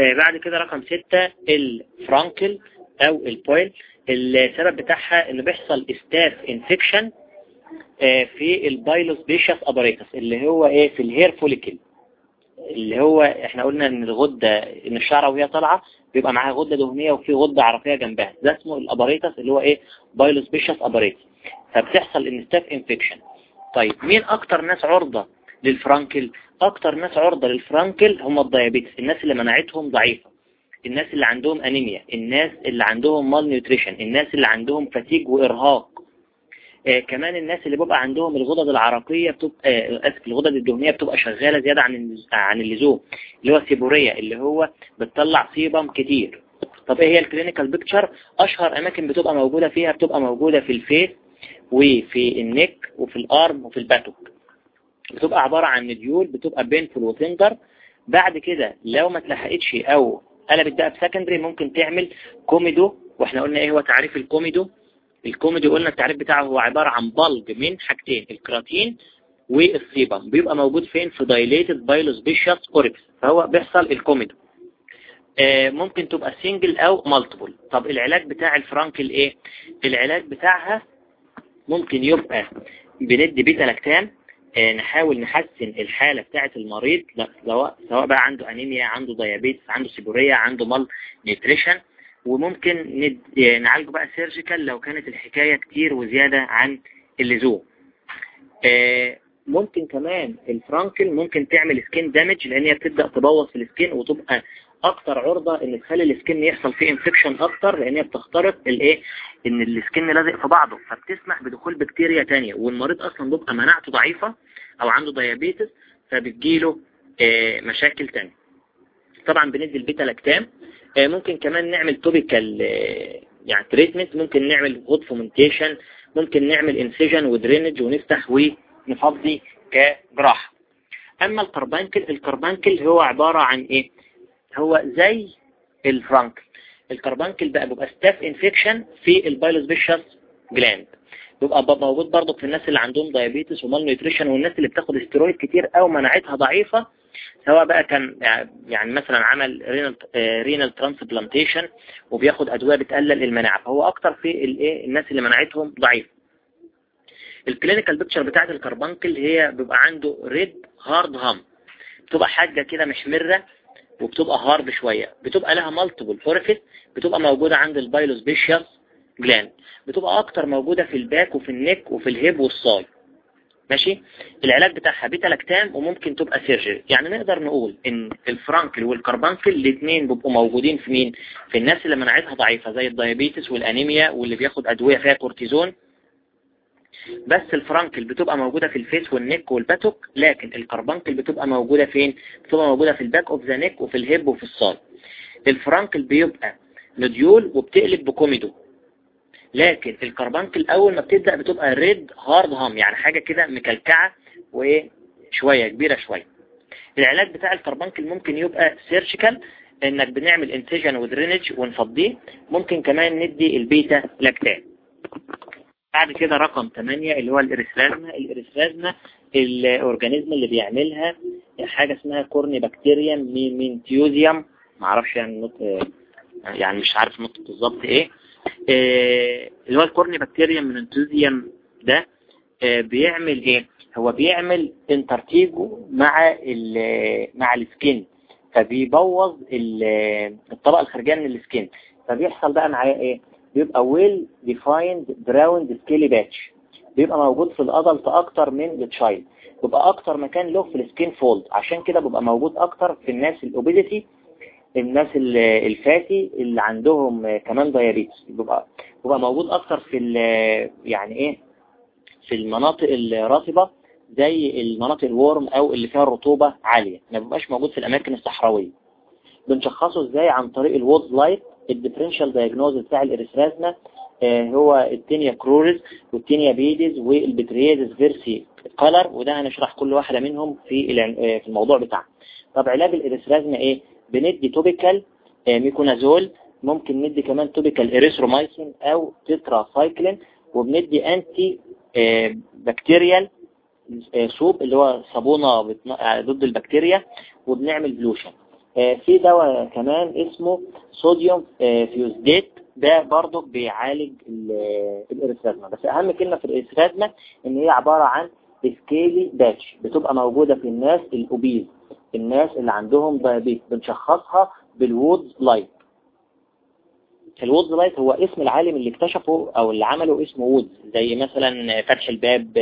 آه بعد كده رقم ستة ال furuncle أو ال boil. السبب بتاعها إنه بيحصل staph infection في ال pilosebaceous apparatus اللي هو إيه في ال hair follicle اللي هو إحنا قلنا إن الغدة إن الشعرة وهي طالعة بيبقى معاها غدة دهنية وفي غدة عرقية جنبها. ده اسمه ال apparatus اللي هو إيه pilosebaceous apparatus. فبتحصل إن staph infection طيب مين أكتر ناس عرضة لل furuncle أكتر ناس عرضة لل furuncle هم ال diabetes الناس اللي مناعتهم ضعيفة الناس اللي عندهم أنيميا الناس اللي عندهم malnutrition الناس اللي عندهم fatigue وإرهاق. آه كمان الناس اللي بيبقى عندهم الغدد العرقية بتبقى آه آسف الغدد الدهنية بتبقى شغالة زيادة عن عن اللزوم اللي هو ال seborrhea اللي هو بتطلع sebum كتير. طب إيه هي ال clinical picture أشهر أماكن بتبقى موجودة فيها بتبقى موجودة في ال face وفي ال neck وفي ال arm وفي ال buttock. بتبقى عبارة عن nodule بتبقى painful و tender بعد كده لو ما اتلحقتش أو قلبت بقى ب secondary ممكن تعمل comedo وإحنا قلنا إيه هو تعريف ال comedo؟ ال comedo قلنا التعريف بتاعه هو عبارة عن plug من حاجتين ال keratin وال sebum بيبقى موجود فين؟ في dilated pilosebaceous orifice فهو بيحصل ال comedo آه ممكن تبقى single أو multiple طب العلاج بتاع ال furuncle إيه العلاج بتاعها ممكن يبقى بندي beta lactam آه نحاول نحسن الحالة بتاعة المريض. سواء سواء بقى عنده انيميا عنده diabetes عنده seborrhea عنده malnutrition وممكن ند... نعالجه بقى surgical لو كانت الحكاية كتير وزيادة عن اللزوم آه ممكن كمان ال furuncle ممكن تعمل skin damage لأن هي بتبدأ تبوظ في ال skin وتبقى أكتر عرضة إن تخلي ال skin يحصل فيه infection أكتر لأن هي بتخترق الإيه؟ إن ال skin لازق في بعضه فبتسمح بدخول بكتيريا تانية. والمريض أصلا بيبقى مناعته ضعيفة أو عنده diabetes فبتجيله آه مشاكل تانية. طبعا بندي ال beta lactam ممكن كمان نعمل topical آه يعني treatment ممكن نعمل hot fomentation ممكن نعمل incision و drainage ونفتح ونفضي كجراحة. أما ال carbuncle ال carbuncle هو عبارة عن إيه؟ هو زي ال furuncle ال carbuncle بقى بيبقى staph infection في ال pilosebaceous gland بيبقى موجود برضه في الناس اللي عندهم diabetes و malnutrition والناس اللي بتاخد استرويد كتير أو مناعتها ضعيفة سواء بقى كان يعني مثلا عمل renal renal transplantation وبياخد أدوية بتقلل المناعة فهو أكتر في الايه الناس اللي مناعتهم ضعيفة. ال clinical picture بتاعت ال carbuncle هي بيبقى عنده red hard lump بتبقى حاجة كده محمرة وبتبقى hard شوية. بتبقى لها multiple orifice بتبقى موجودة عند ال pilosebaceous gland بتبقى أكتر موجودة في ال back وفي ال neck وفي ال hip وال thigh ماشي؟ العلاج بتاعها beta lactam وممكن تبقى surgery يعني نقدر نقول إن ال furuncle وال carbuncle الاثنين بيبقوا موجودين في مين؟ في الناس اللي مناعتها ضعيفة زي ال diabetes والأنيميا واللي بياخد أدوية فيها كورتيزون. بس ال furuncle بتبقى موجودة في ال face وال neck وال buttock لكن ال carbuncle بتبقى موجودة فين؟ بتبقى موجودة في ال back of the neck وفي ال hip وفي الصال. ال furuncle بيبقى nodule وبتقلب ب comedo. لكن ال carbuncle اول ما بتبدأ بتبقى red hard lump يعني حاجة كده مكلكعة وايه شوية كبيرة شوية. العلاج بتاع ال carbuncle ممكن يبقى surgical إنك بنعمل incision و drainage ونفضيه. ممكن كمان ندي ال beta lactam بعد كده رقم 8 اللي هو ال erythrasma ال erythrasma ال organism اللي بيعملها حاجة اسمها corynebacterium minutissimum معرفش يعني نط... يعني مش عارف نطق بالظبط إيه. اللي هو ال corynebacterium minutissimum ده بيعمل إيه؟ هو بيعمل intertrigo مع مع ال skin فبيبوظ الطبقة الخارجية من ال skin. فبيحصل بقى معاه إيه؟ بيبقى well defined brown scaly patch بيبقى موجود في ال adult أكتر من ال child بيبقى أكتر مكان له في ال skin fold عشان كده بيبقى موجود أكتر في الناس ال obesity الناس ال fatty اللي عندهم كمان diabetes بيبقى بيبقى موجود أكتر في يعني إيه؟ في المناطق الرطبة زي المناطق ال warm أو اللي فيها الرطوبة عالية. ما بيبقاش موجود في الأماكن الصحراوية. بنشخصه إزاي؟ عن طريق ال Wood's light ال differential diagnosis بتاع ال erythrasma آه هو ال tinea cruris وال tinea pedis وال pityriasis versicolor وده هنشرح كل واحدة منهم في آه في الموضوع بتاعنا. طب علاج ال erythrasma إيه؟ بندي topical آه miconazole ممكن ندي كمان topical erythromycin أو تترا سايكلين وبندي antibacterial soap اللي هو صابونة ضد البكتيريا وبنعمل بلوشن. في دواء كمان اسمه sodium fusidate ده برضه بيعالج ال erythrasma بس أهم كلمة في ال erythrasma إن هي عبارة عن scaly patch بتبقى موجودة في الناس ال obese. الناس اللي عندهم diabetes بنشخصها بال Wood's light. ال Wood's light هو اسم العالم اللي اكتشفه أو اللي عمله اسمه Wood's زي مثلا فتح الباب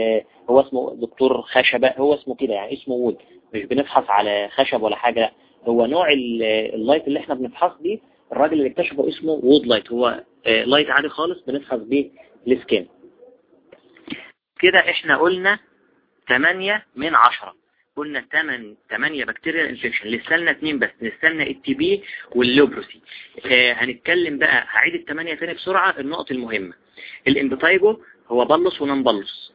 هو اسمه دكتور خشبة هو اسمه كده يعني اسمه Wood مش بنفحص على خشب ولا حاجة هو نوع ال light اللي إحنا بنفحص بيه الراجل اللي اكتشفه اسمه Wood light. هو light عادي خالص بنفحص بيه ال skin. كده إحنا قلنا 8 من 10 قلنا 8 8 بكتيريا infection. لسه لنا اثنين بس لسه لنا ال TB وال leprosy. آه هنتكلم بقى هعيد الثمانية تاني بسرعة النقط المهمة. ال impetigo هو bullous و non bullous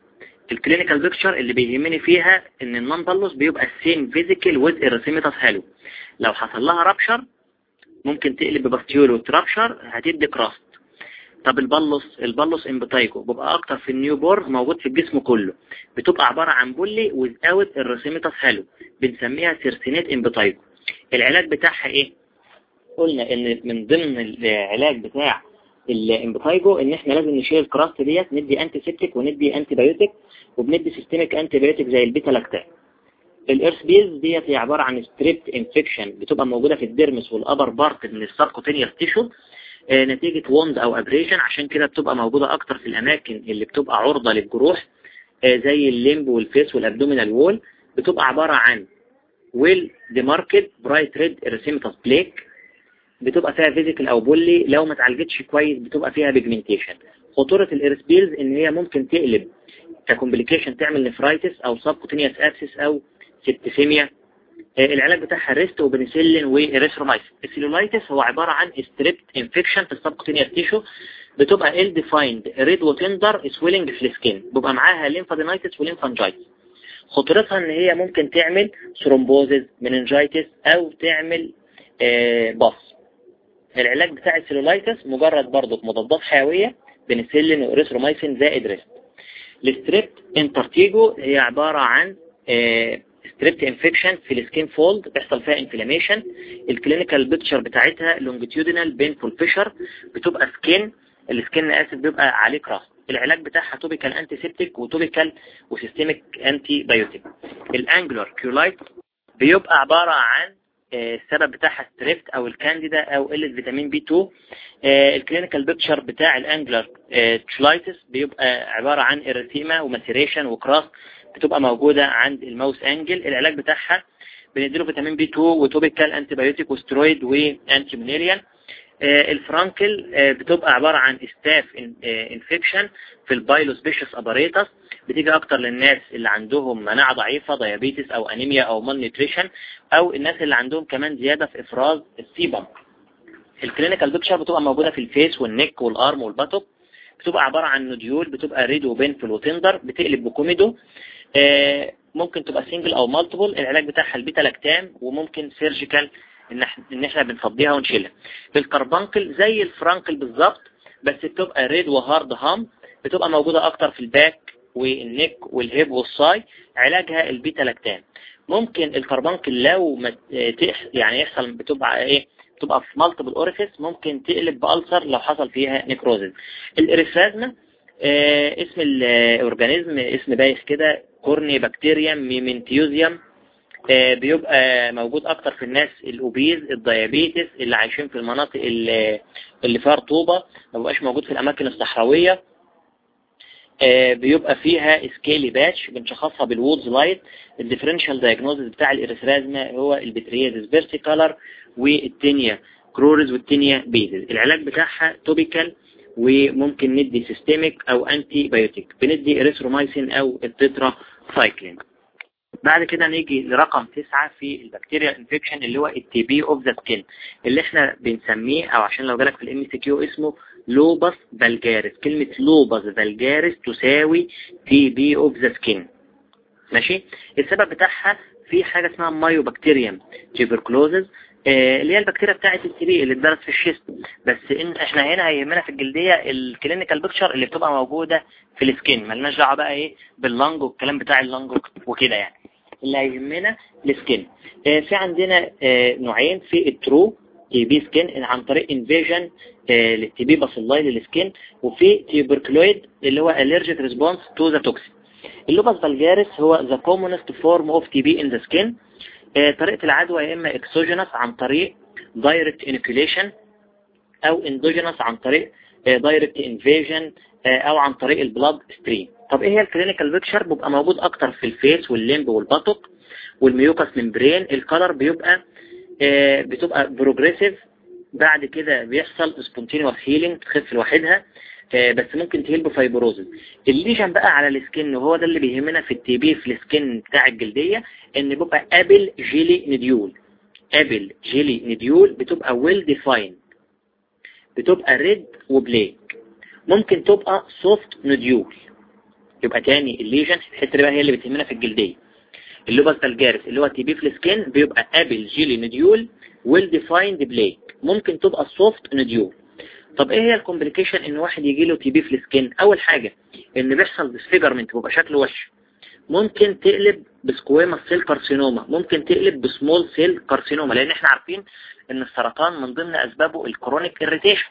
ال clinical picture اللي بيهمني فيها إن ال non bullous بيبقى ال thin vesicle with erythematous halo لو حصل لها rupture ممكن تقلب ب pustule وت rupture هتدي crust طب ال bullous ال bullous impetigo بيبقى أكتر في ال newborn موجود في الجسم كله. بتبقى عبارة عن bullae without erythematous halo بنسميها circinate impetigo العلاج بتاعها إيه؟ قلنا إن من ضمن العلاج بتاع ال impetigo إن إحنا لازم نشيل ال crust ديت ندي anti septic وندي anti biotic وبندي systemic anti biotic زي ال beta lactam ال erysipelas ديت هي عبارة عن strept infection بتبقى موجودة في ال dermis وال upper part من ال subcutaneous tissue نتيجة wound أو abrasion عشان كده بتبقى موجودة أكتر في الأماكن اللي بتبقى عرضة للجروح آه زي ال limb وال face وال abdominal wall بتبقى عبارة عن well demarcated bright red erythematous plaque بتبقى فيها vesicle أو bullae لو ما اتعالجتش كويس بتبقى فيها pigmentation خطورة ال erysipelas إن هي ممكن تقلب ك complication تعمل nephritis أو subcutaneous abscess أو septicemia العلاج بتاعها rest وبنسلين و erythromycin ال cellulitis هو عبارة عن strept infection في ال subcutaneous tissue بتبقى ill defined red و tender swelling في ال skin. بيبقى معاها lymphadenitis و lymphangitis خطورتها إن هي ممكن تعمل thrombosis meningitis أو تعمل آه بص. العلاج بتاع ال cellulitis مجرد برضه مضادات حيوية بنسلين وإريثرومايسين زائد rest ال strept intertrigo هي عبارة عن آه strept infection في ال skin fold بيحصل فيها inflammation ال clinical picture بتاعتها longitudinal painful fissure بتبقى skin ال skin اسف بيبقى عليه crust. العلاج بتاعها topical anti septic و topical و systemic anti biotic ال angular cheilitis بيبقى عبارة عن السبب بتاعها strept أو الكانديدا أو قلة فيتامين B 2 ال clinical picture بتاع ال angular cheilitis بيبقى عبارة عن erythema و maceration و crust بتبقى موجودة عند ال mouth angle العلاج بتاعها بنديله فيتامين بي 2 وتوبيكال انتي بايوتيك وسترويد وانتي مونيريان الفرانكل بتبقى عبارة عن staph infection في ال pilosebaceous apparatus بتيجي أكتر للناس اللي عندهم مناعة ضعيفة diabetes أو انيميا أو malnutrition أو الناس اللي عندهم كمان زيادة في إفراز ال sebum ال clinical picture بتبقى موجودة في الفيس والنك والارم والباتوك بتبقى عبارة عن nodule بتبقى red و painful و tender بتقلب ب comedo. ممكن تبقى single أو multiple العلاج بتاعها ال beta lactam وممكن surgical إن إحنا, بنفضيها ونشيلها. ال carbuncle زي ال furuncle بالظبط بس بتبقى red و hard هام بتبقى موجودة أكتر في الباك والنك والهيب والصاي علاجها ال beta lactam. ممكن ال carbuncle لو ما يعني يحصل بتبقى إيه؟ بتبقى في multiple orifice ممكن تقلب ب ulcer لو حصل فيها necrosis ال erythrasma آه اسم ال organism اسم بايخ كده corynebacterium minutissimum آه بيبقى موجود أكتر في الناس ال obese ال diabetes اللي عايشين في المناطق اللي, فيها رطوبة ما بيبقاش موجود في الأماكن الصحراوية. آه بيبقى فيها scaly patch بنشخصها بال Wood's light ال differential diagnosis بتاع ال erythrasma هو ال pityriasis versicolor وال tinea cruris وال tinea pedis. العلاج بتاعها topical وممكن ندي systemic أو anti biotic بندي اريثرومايسين أو التترا سايكلين بعد كده نيجي لرقم تسعة في ال bacterial infection اللي هو ال TB of the skin اللي إحنا بنسميه أو عشان لو جالك في ال MCQ اسمه lupus vulgaris كلمة lupus vulgaris تساوي TB of the skin ماشي؟ السبب بتاعها في حاجة اسمها mycobacterium tuberculosis اللي هي البكتيريا ال TB اللي اتدرس في ال chest. بس إن إحنا هنا هيهمنا في الجلدية ال clinical picture اللي بتبقى موجودة في ال skin. ملناش دعوة بقى إيه بال lung والكلام بتاع ال lung وكده يعني. اللي هيهمنا ال skin. في عندنا نوعين. في ال true TB skin عن طريق invasion لل TB bacilli لل skin. وفي tuberculid اللي هو allergic response to the toxin. ال lupus vulgaris هو the commonest form of TB in the skin. طريقة العدوى يا إما exogenous عن طريق direct inoculation أو endogenous عن طريق direct invasion أو عن طريق ال blood stream طب إيه هي ال clinical picture بيبقى موجود أكتر في الفيس والليمب والبطق والميوكس ممبرين الكلر بيبقى آه، بتبقى progressive بعد كده بيحصل spontaneous healing تخف لوحدها. آه، بس ممكن ت heal ب fibrosis ال lesion بقى على ال skin وهو ده اللي بيهمنا في التي بي في السكن بتاع الجلدية إن بيبقى apple jelly nodule apple jelly nodule بتبقى well defined بتبقى red و plaque ممكن تبقى soft nodule يبقى تاني ال lesion الحتة اللي بقى هي اللي بتهمنا في الجلدية. ال lupus vulgaris اللي هو TB في ال skin بيبقى apple jelly nodule well defined plaque ممكن تبقى soft nodule طب إيه هي ال complication ان واحد يجي له TB في ال skin اول حاجة ان بيحصل disfigurement بيبقى شكله وش ممكن تقلب ب squamous cell carcinoma ممكن تقلب ب basal cell carcinoma لأن إحنا عارفين ان السرطان من ضمن أسبابه ال chronic irritation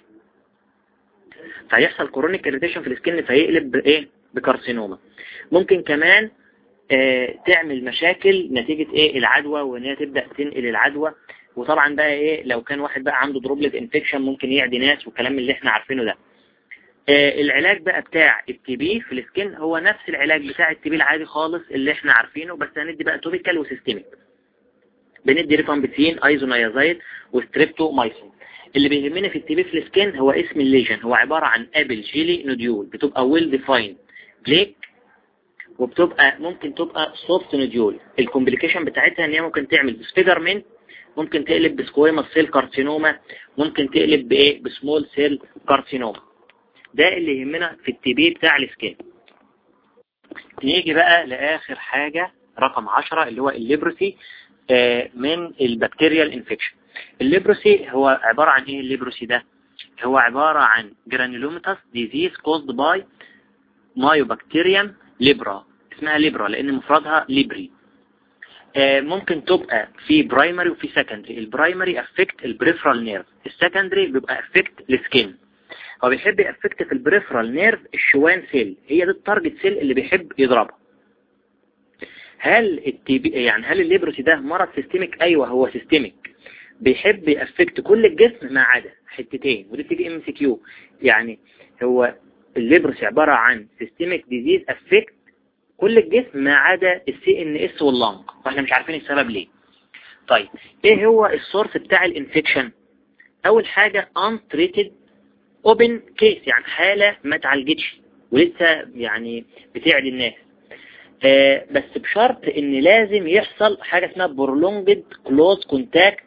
فيحصل chronic irritation في ال skin فيقلب بايه ب carcinoma. ممكن كمان آه تعمل مشاكل نتيجة إيه؟ العدوى وإن هي تبدأ تنقل العدوى. وطبعا بقى إيه لو كان واحد بقى عنده droplet infection ممكن يعدي ناس والكلام اللي إحنا عارفينه ده. آه العلاج بقى بتاع ال TB في ال skin هو نفس العلاج بتاع ال TB العادي خالص اللي إحنا عارفينه بس هندي بقى topical و systemic بندي rifampicin isoniazid و streptomycin اللي بيهمنا في ال TB في ال skin هو اسم ال lesion هو عبارة عن apple jelly nodule بتبقى well defined plaque وبتبقى ممكن تبقى soft nodule ال complication بتاعتها إن هي ممكن تعمل disfigurement ممكن تقلب ب squamous cell carcinoma ممكن تقلب بإيه؟ ب basal cell carcinoma. ده اللي يهمنا في ال TB بتاع ال skin نيجي بقى لآخر حاجة رقم 10 اللي هو ال leprosy آه من ال bacterial infection. ال leprosy هو عبارة عن إيه ال leprosy ده؟ هو عبارة عن granulomatous disease caused by mycobacterium leprae اسمها lepra لأن مفردها leprae ممكن تبقى في primary وفي secondary ال primary affect ال peripheral nerve ال secondary بيبقى affect ال skin هو بيحب ي affect في ال peripheral nerve ال Schwann cell هي دي ال target cell اللي بيحب يضربها. هل ال TB يعني هل ال leprosy ده مرض systemic أيوه هو systemic بيحب ي affect كل الجسم ما عدا حتتين ودي بتيجي MCQ يعني هو ال leprosy عبارة عن systemic disease affect كل الجسم ما عدا ال CNS وال lung وإحنا مش عارفين السبب ليه. طيب إيه هو ال source بتاع ال infection أول حاجة untreated open case يعني حالة ما تعالجتش ولسه يعني بتعدي الناس. آه بس بشرط إن لازم يحصل حاجة اسمها prolonged close contact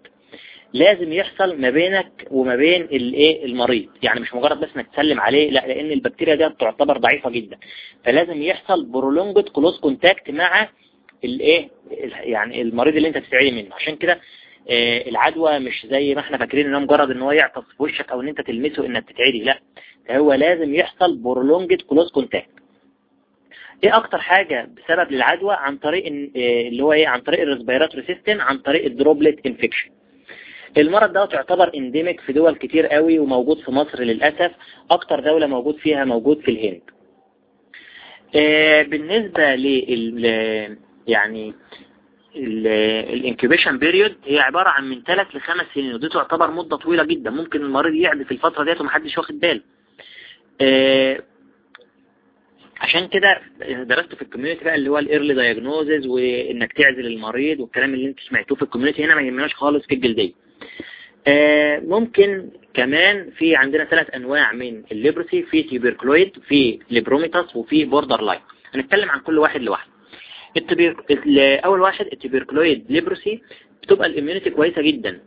لازم يحصل ما بينك وما بين الايه المريض. يعني مش مجرد بس انك تسلم عليه لا لأن البكتيريا دي تعتبر ضعيفة جدا. فلازم يحصل prolonged close contact مع الايه يعني المريض اللي انت بتتعدي منه. عشان كده آه العدوى مش زي ما إحنا فاكرين انه مجرد ان هو يعطس في وشك أو ان انت تلمسه انك تتعدي لا. هو لازم يحصل prolonged close contact. إيه أكتر حاجة بسبب للعدوى؟ عن طريق اللي هو إيه عن طريق ال respiratory system عن طريق ال droplet infection. المرض ده تعتبر endemic في دول كتير قوي وموجود في مصر للأسف. أكتر دولة موجود فيها موجود في الهند. آه بالنسبة لل يعني ال incubation period هي عبارة عن من 3 ل 5 سنين ودي تعتبر مدة طويلة جدا. ممكن المريض يعدي في الفترة ديت ومحدش واخد باله. آه عشان كده درست في ال community بقى اللي هو ال early diagnosis وإنك تعزل المريض والكلام اللي انت سمعتوه في ال community هنا ما يهمناش خالص في الجلدية. آه ممكن كمان في عندنا ثلاث أنواع من ال leprosy في tuberculoid في lepromatous وفي borderline هنتكلم عن كل واحد لوحده. ال tuber... اول واحد ال tuberculoid leprosy بتبقى ال immunity كويسة جدا.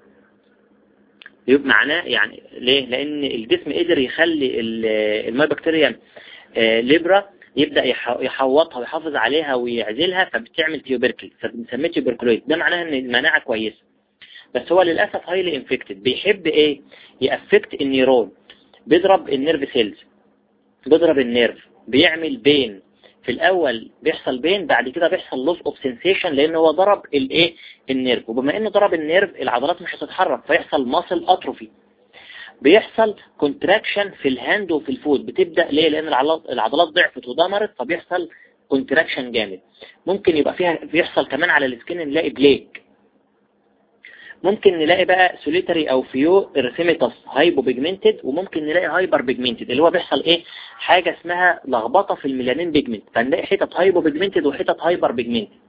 يبقى معناه يعني ليه؟ لأن الجسم قدر يخلي ال mycobacteria آه lepra يبدأ يحوطها ويحافظ عليها ويعزلها فبتعمل tubercle فبنسميه tuberculoid ده معناه إن المناعة كويسة. بس هو للأسف highly infected بيحب إيه؟ ي affect ال neuron. بيضرب ال nerve cells بيضرب ال nerve. بيعمل pain. في الأول بيحصل pain بعد كده بيحصل loss of sensation لأن هو ضرب الايه ال nerve. وبما إنه ضرب النيرف العضلات مش هتتحرك فيحصل muscle atrophy بيحصل contraction في ال hand وفي ال foot. بتبدأ ليه؟ لأن العضلات ضعفت وضمرت فبيحصل contraction جامد. ممكن يبقى فيها بيحصل كمان على ال skin نلاقي plaque ممكن نلاقي بقى solitary أو few erythematous hypopigmented وممكن نلاقي hyperpigmented اللي هو بيحصل إيه؟ حاجة اسمها لخبطة في ال melanin pigment فنلاقي حتت hypopigmented وحتت hyperpigmented ال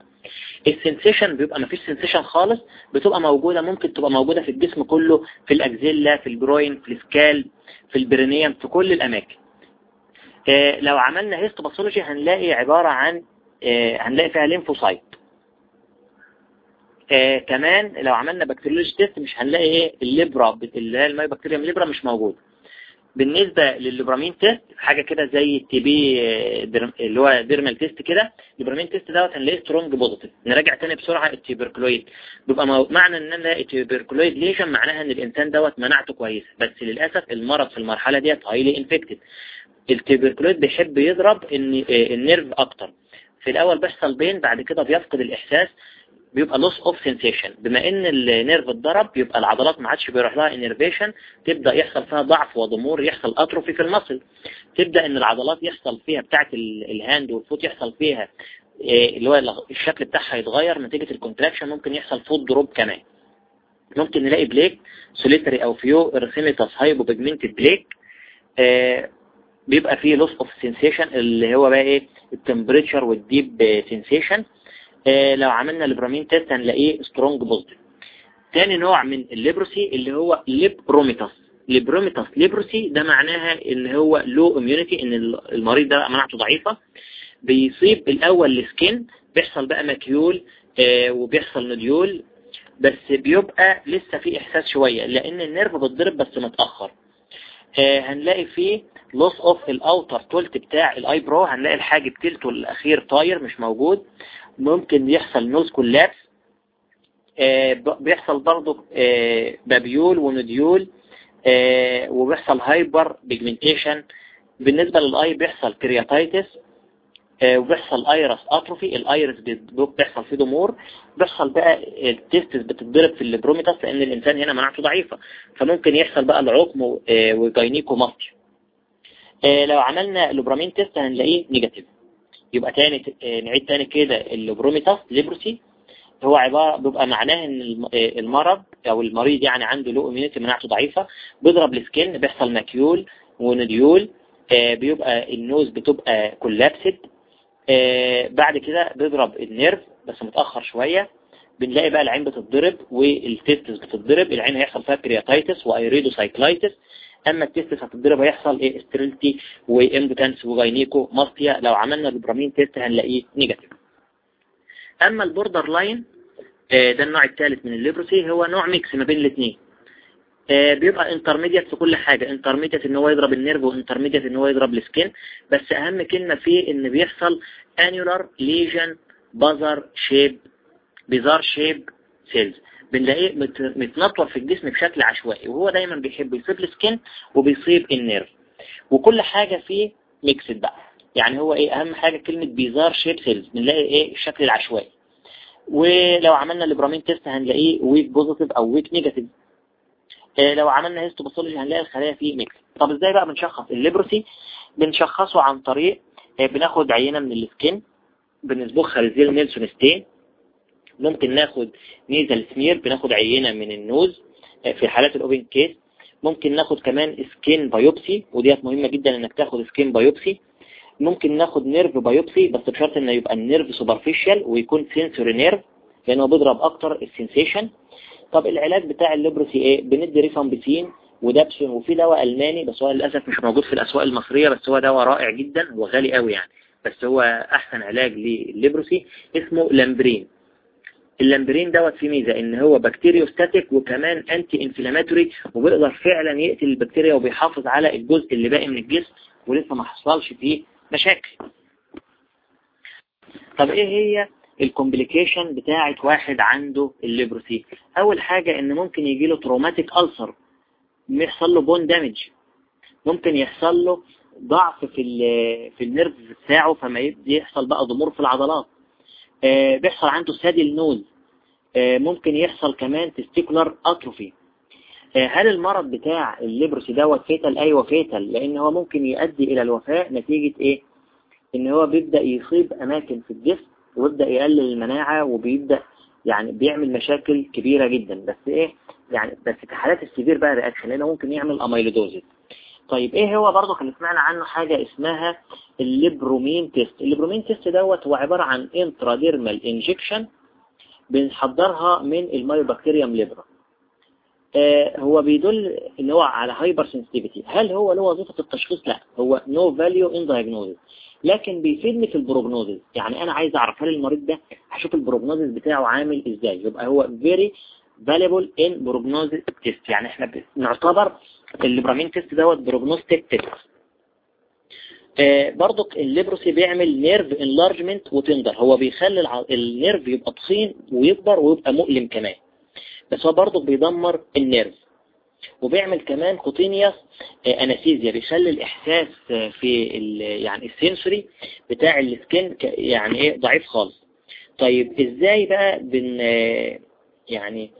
sensation بيبقى مفيش sensation خالص بتبقى موجودة ممكن تبقى موجودة في الجسم كله في الأجزلة في الجروين في السكال في البرينيوم في كل الأماكن. آه لو عملنا histopathology هنلاقي عبارة عن آه هنلاقي فيها lymphocyte آه كمان لو عملنا bacteriology test مش هنلاقي إيه؟ ال lepra اللي هي ال mycobacteria lepra مش موجود. بالنسبة للل lepromin test حاجة كده زي ال TB اللي هو dermal test كده ال lepromin test دوت هنلاقيه strong positive نراجع تاني بسرعة ال tuberculoid بيبقى. معنى إن أنا ال tuberculoid lesion معناها إن الإنسان دوت مناعته كويسة. بس للأسف المرض في المرحلة ديت highly infected ال tuberculoid بيحب يضرب ان ال nerve أكتر. في الأول بيحصل pain بعد كده بيفقد الإحساس. بيبقى loss of sensation بما إن ال nerve اتضرب يبقى العضلات ما عادش بيروح لها innervation تبدأ يحصل فيها ضعف وضمور يحصل atrophy في ال muscle. تبدأ إن العضلات يحصل فيها بتاعة ال hand وال foot يحصل فيها اللي هو الشكل بتاعها يتغير نتيجة ال contraction ممكن يحصل foot drop كمان. ممكن نلاقي plaque solitary أو few erythematous hypopigmented plaque بيبقى فيه loss of sensation اللي هو بقى إيه ال temperature وال deep sensation آه لو عملنا lepromin test هنلاقيه strong positive تاني نوع من ال leprosy اللي هو lepromatous. lepromatous leprosy ده معناها إن هو low immunity إن المريض ده مناعته ضعيفة. بيصيب الأول ال skin بيحصل بقى macule آه وبيحصل nodule بس بيبقى لسه في إحساس شوية لأن ال nerve بتضرب بس متأخر. آه هنلاقي فيه loss of ال outer تلت بتاع ال eyebrow هنلاقي الحاجب تلته الأخير طاير مش موجود. ممكن يحصل nose collapse آه بيحصل برضو آه papule و nodule آه وبيحصل hyperpigmentation. بالنسبة لل eye بيحصل keratitis وبيحصل iris atrophy. ال iris بيحصل فيه ضمور بيحصل بقى ال testis بتتضرب في ال lepromatous لأن الإنسان هنا مناعته ضعيفة. فممكن يحصل بقى العقم و gynecomastia لو عملنا ال lepromin test هنلاقيه negative. يبقى تاني نعيد تاني كده ال lepromatous leprosy هو عبارة بيبقى معناه إن المرض أو المريض يعني عنده low immunity مناعته ضعيفة بيضرب ال skin بيحصل macule و nodule بيبقى ال nose بتبقى collapsed بعد كده بيضرب ال nerve بس متأخر شوية. بنلاقي بقى العين بتتضرب وال testis بتتضرب العين هيحصل فيها keratitis و iridocyclitis أما ال testis هتتضرب هيحصل إيه؟ sterility و impotence و gynecomastia. لو عملنا lepromin test هنلاقيه negative. أما ال borderline ده النوع الثالث من ال leprosy هو نوع mix ما بين الاثنين بيبقى intermediate في كل حاجة. intermediate إن هو يضرب ال nerve و intermediate إن هو يضرب ال skin. بس أهم كلمة فيه إن بيحصل annular lesion bizarre shape bizarre shape cells بنلاقيه متنطور في الجسم بشكل عشوائي وهو دايما بيحب يصيب ال skin وبيصيب ال nerve وكل حاجة فيه mixed بقى. يعني هو إيه؟ أهم حاجة كلمة bizarre shape cells بنلاقي إيه؟ الشكل العشوائي. ولو عملنا lepromin test هنلاقيه weak positive أو weak negative إيه لو عملنا histopathology هنلاقي الخلايا فيه mix طب إزاي بقى بنشخص؟ ال leprosy بنشخصه عن طريق إيه بناخد عينة من ال skin بنصبغها ل Ziehl-Neelsen stain. ممكن ناخد nasal smear بناخد عينة من ال nose في حالات ال open case. ممكن ناخد كمان skin biopsy وديت مهمة جدا إنك تاخد skin biopsy. ممكن ناخد nerve biopsy بس بشرط إنه يبقى ال nerve superficial ويكون sensory nerve لأنه بيضرب أكتر ال sensation طب العلاج بتاع ال leprosy إيه؟ بندي rifampicin و dapsone وفي دواء ألماني بس هو للأسف مش موجود في الأسواق المصرية بس هو دواء رائع جدا وغالي قوي يعني. بس هو أحسن علاج للل leprosy اسمه Lamprene. ال Lamprene دوت فيه ميزة إن هو bacteriostatic وكمان anti-inflammatory وبيقدر فعلا يقتل البكتيريا وبيحافظ على الجزء اللي باقي من الجسم ولسه ما حصلش فيه مشاكل. طب إيه هي ال complication بتاعت واحد عنده ال leprosy؟ أول حاجة إن ممكن يجي له traumatic ulcer يحصل له bone damage ممكن يحصل له ضعف في في ال nerve بتاعه فما يحصل بقى ضمور في العضلات. بيحصل عنده saddle nose آه ممكن يحصل كمان testicular atrophy. آه هل المرض بتاع ال leprosy دوت fatal؟ أيوه fatal لأن هو ممكن يؤدي إلى الوفاة نتيجة إيه؟ إن هو بيبدأ يصيب أماكن في الجسم ويبدأ يقلل المناعة وبيبدأ يعني بيعمل مشاكل كبيرة جدا. بس إيه؟ يعني بس في حالات ال severe بقى reaction لأنه ممكن يعمل amyloidosis طيب إيه هو برضه اللي سمعنا عنه حاجة اسمها ال lepromin test؟ ال lepromin test دوت هو عبارة عن intradermal injection بنحضرها من ال Mycobacterium leprae. آه هو بيدل إن هو على hypersensitivity هل هو له وظيفة التشخيص؟ لا هو no value in diagnosis لكن بيفيدني في ال prognosis. يعني أنا عايز أعرف هل المريض ده هشوف ال prognosis بتاعه عامل إزاي؟ يبقى هو very valuable in prognosis test يعني إحنا بنعتبر ال lepromin test دوت prognostic test. آه برضك ال leprosy بيعمل nerve enlargement و tender. هو بيخلي ال nerve يبقى تخين ويكبر ويبقى مؤلم كمان. بس هو برضك بيدمر ال nerve. وبيعمل كمان cutaneous anesthesia. بيخلي الإحساس في يعني ال sensory بتاع ال skin يعني إيه ضعيف خالص. طيب إزاي بقى بن يعني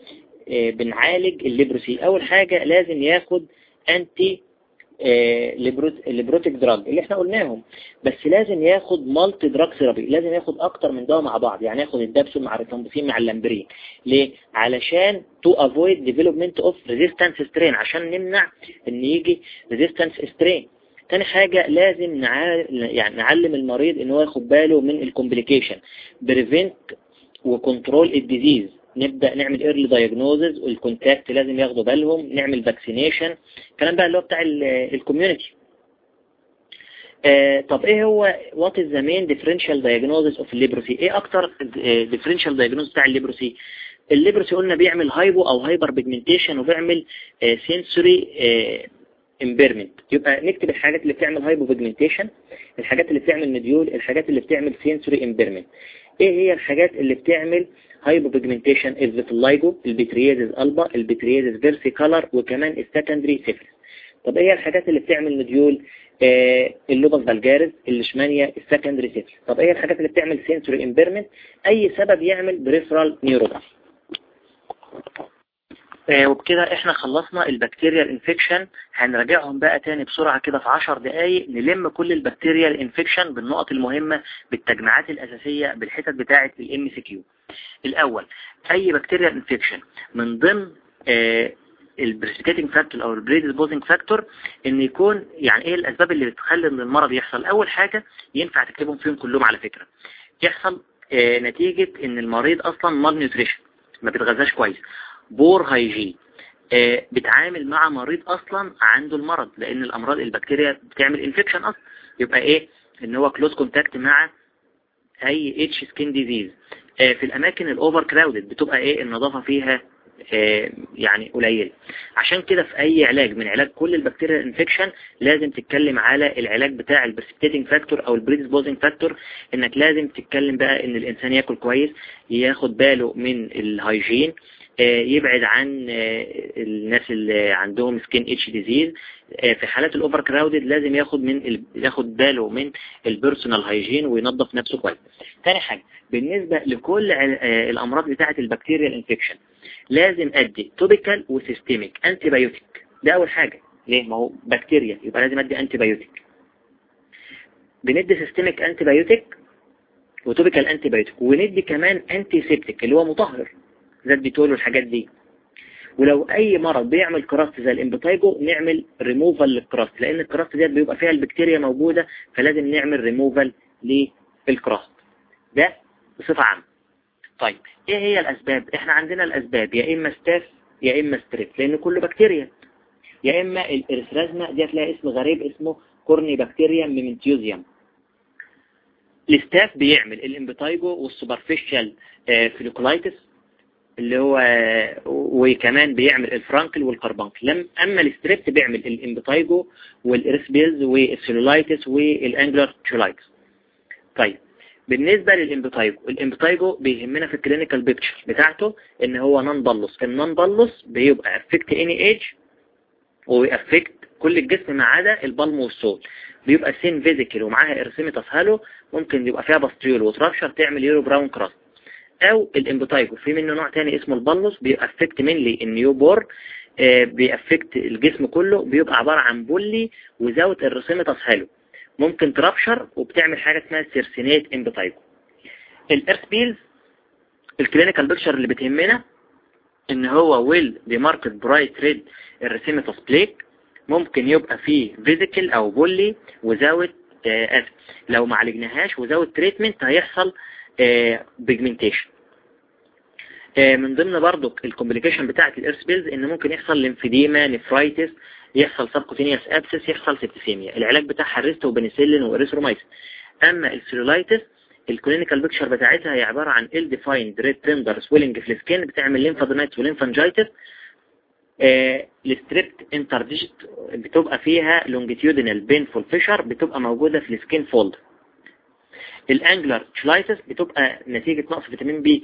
بنعالج ال leprosy؟ أول حاجة لازم ياخد anti-leprotic drug اللي إحنا قلناهم. بس لازم ياخد multi-drug therapy لازم ياخد أكتر من دواء مع بعض. يعني ياخد ال dapsone مع الريتامبوسين مع ال Lamprene. ليه؟ علشان to avoid development of resistance strain عشان نمنع ان يجي resistance strain تاني حاجة لازم يعني نعلم المريض إن هو ياخد باله من ال complication prevent و control ال disease نبدأ نعمل early diagnosis وال contact لازم ياخدوا بالهم نعمل vaccination الكلام بقى اللي هو بتاع ال community آه طب إيه هو what is the main differential diagnosis of ال leprosy إيه أكتر differential diagnosis بتاع ال leprosy ال leprosy قلنا بيعمل hypo أو hyper pigmentation وبيعمل آه sensory آه impairment يبقى نكتب الحاجات اللي بتعمل hypopigmentation الحاجات اللي بتعمل nodule الحاجات اللي بتعمل sensory impairment إيه هي الحاجات اللي بتعمل hypopigmentation ال vitiligo ال pityriasis alba ال pityriasis versicolor وكمان ال secondary syphilis طب إيه الحاجات اللي بتعمل nodule آه ال lupus vulgaris الليشمانيا ال secondary syphilis طب إيه الحاجات اللي بتعمل sensory impairment أي سبب يعمل peripheral neuropathy وبكده إحنا خلصنا ال bacterial infection هنراجعهم بقى تاني بسرعة كده في 10 دقايق. نلم كل ال bacterial infection بالنقط المهمة بالتجميعات الأساسية بالحتت بتاعة ال MCQ الأول أي bacterial infection من ضمن آه factor أو ال predisposing factor إن يكون يعني إيه الأسباب اللي بتخلي إن المرض يحصل؟ أول حاجة ينفع تكتبهم فيهم كلهم على فكرة. يحصل آه نتيجة إن المريض أصلا malnutrition ما بيتغذاش كويس. poor hygiene. آه بتعامل مع مريض أصلا عنده المرض لأن الأمراض البكتيريا بتعمل infection أصلا. يبقى إيه؟ إن هو close contact مع أي itchy skin disease في الأماكن ال overcrowded بتبقى إيه؟ النظافة فيها آه يعني قليل عشان كده في أي علاج من علاج كل البكتيريا infection لازم تتكلم على العلاج بتاع ال precipitating factor أو ال predisposing factor إنك لازم تتكلم بقى إن الإنسان ياكل كويس ياخد باله من ال hygiene يبعد عن الناس اللي عندهم skin itchy disease في حالات ال overcrowded لازم ياخد من ياخد باله من ال personal hygiene وينظف نفسه كويس. تاني حاجة بالنسبة لكل الأمراض بتاعة البكتيريا ال infection لازم أدي topical و systemic antibiotic ده أول حاجة. ليه؟ ما هو بكتيريا يبقى لازم أدي antibiotic بندي systemic antibiotic و topical antibiotic وندي كمان antiseptic اللي هو مطهر. زي الديتول والحاجات دي. ولو أي مرض بيعمل crust زي ال impetigo نعمل ريموفال للكراست لأن ال crust ديت بيبقى فيها البكتيريا موجودة فلازم نعمل ريموفال للكراست. ده بصفة عامة. طيب إيه هي الأسباب؟ إحنا عندنا الأسباب يا إما staph يا إما strep لأن كله بكتيريا. يا إما ال erythrasma ديت لها اسم غريب اسمه corynebacterium minutissimum. ال staph بيعمل ال impetigo وال superficial folliculitis اللي هو وكمان بيعمل ال furuncle وال carbuncle. لم أما الستريبت بيعمل الامبتايجو والارسبيلز والسيلولايتس والأنجلر تشولايتس طيب بالنسبة لل impetigo ال impetigo بيهمنا في ال clinical picture بتاعته إن هو non bullous ال non bullous بيبقى affect any age وي affect كل الجسم ما عدا ال palm وال sole بيبقى thin vesicle ومعاها erythematous halo ممكن يبقى فيها pustule و rupture تعمل yellow brown crust أو ال impetigo في منه نوع تاني اسمه ال bullous بي affect mainly ال newborn آه بي affect الجسم كله بيبقى عبارة عن bulla without erythematous halo ممكن ت rupture وبتعمل حاجة اسمها circinate impetigo ال erysipelas ال clinical picture اللي بتهمنا إن هو well demarcated bright red erythema plaque ممكن يبقى فيه vesicle أو bulla without آه لو ما عالجناهاش without treatment هيحصل pigmentation آه، من ضمن برضو ال complication بتاعة ال erysipelas إن ممكن يحصل lymphedema nephritis يحصل subcutaneous abscess يحصل septicemia العلاج بتاعها rest وبنسلين واريثرومايسين أما ال cellulitis ال clinical picture بتاعتها هي عبارة عن ill defined red tender swelling في ال skin بتعمل lymphadenitis و lymphangitis ال strept interdigit بتبقى فيها longitudinal painful fissure بتبقى موجودة في ال skin fold ال angular cheilitis بتبقى نتيجة نقص فيتامين B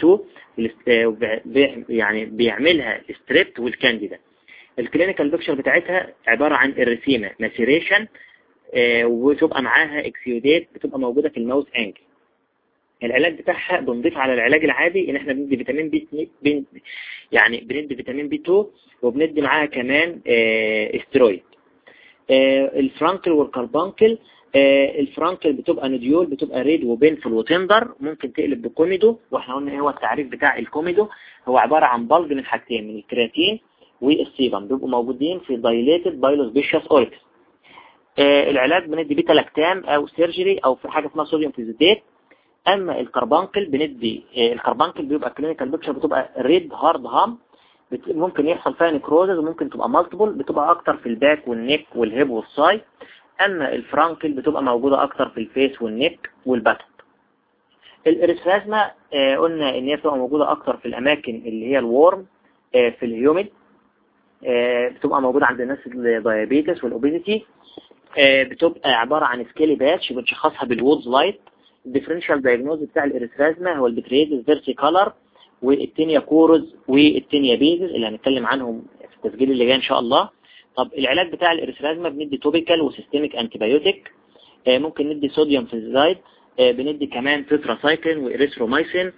2 يعني بيعملها ال strept وال candida ال clinical picture بتاعتها عبارة عن erythema maceration وتبقى معاها exudate بتبقى موجودة في ال mouth angle العلاج بتاعها بنضيف على العلاج العادي إن إحنا بندي فيتامين B يعني بندي فيتامين B 2 وبندي معاها كمان استرويد آه، آه، الفرانكل والكربانكل الفرانكل بتبقى نوديول بتبقى ريد وبينفل وتندر ممكن تقلب ب comedo وإحنا قلنا إيه هو التعريف بتاع ال comedo؟ هو عبارة عن plug من حاجتين من ال keratin وال sebum. بيبقوا موجودين في dilated pilosebaceous orifice العلاج بندي beta lactam أو surgery أو في حاجة اسمها sodium fusidate أما ال carbuncle بندي آه، ال carbuncle بيبقى clinical picture بتبقى red hard هام ممكن يحصل فيها necrosis وممكن تبقى multiple بتبقى أكتر في الباك والنيك والهيب والساي اما ال furuncle بتبقى موجودة أكتر في الفيس والنيك والباتن الاريثرازما آه قلنا إن هي بتبقى موجودة أكتر في الأماكن اللي هي ال warm آه في ال humid آه بتبقى موجودة عند الناس ال diabetes وال obesity آه بتبقى عبارة عن scaly patch بنشخصها بال Wood's light ال differential diagnosis بتاع ال erythrasma هو ال pityriasis versicolor وال tinea cruris وال tinea pedis اللي هنتكلم عنهم في التسجيل اللي جاي إن شاء الله. طب العلاج بتاع ال erythrasma بندي topical و systemic antibiotic آه، ممكن ندي sodium fusidate آه، بندي كمان tetracycline و erythromycin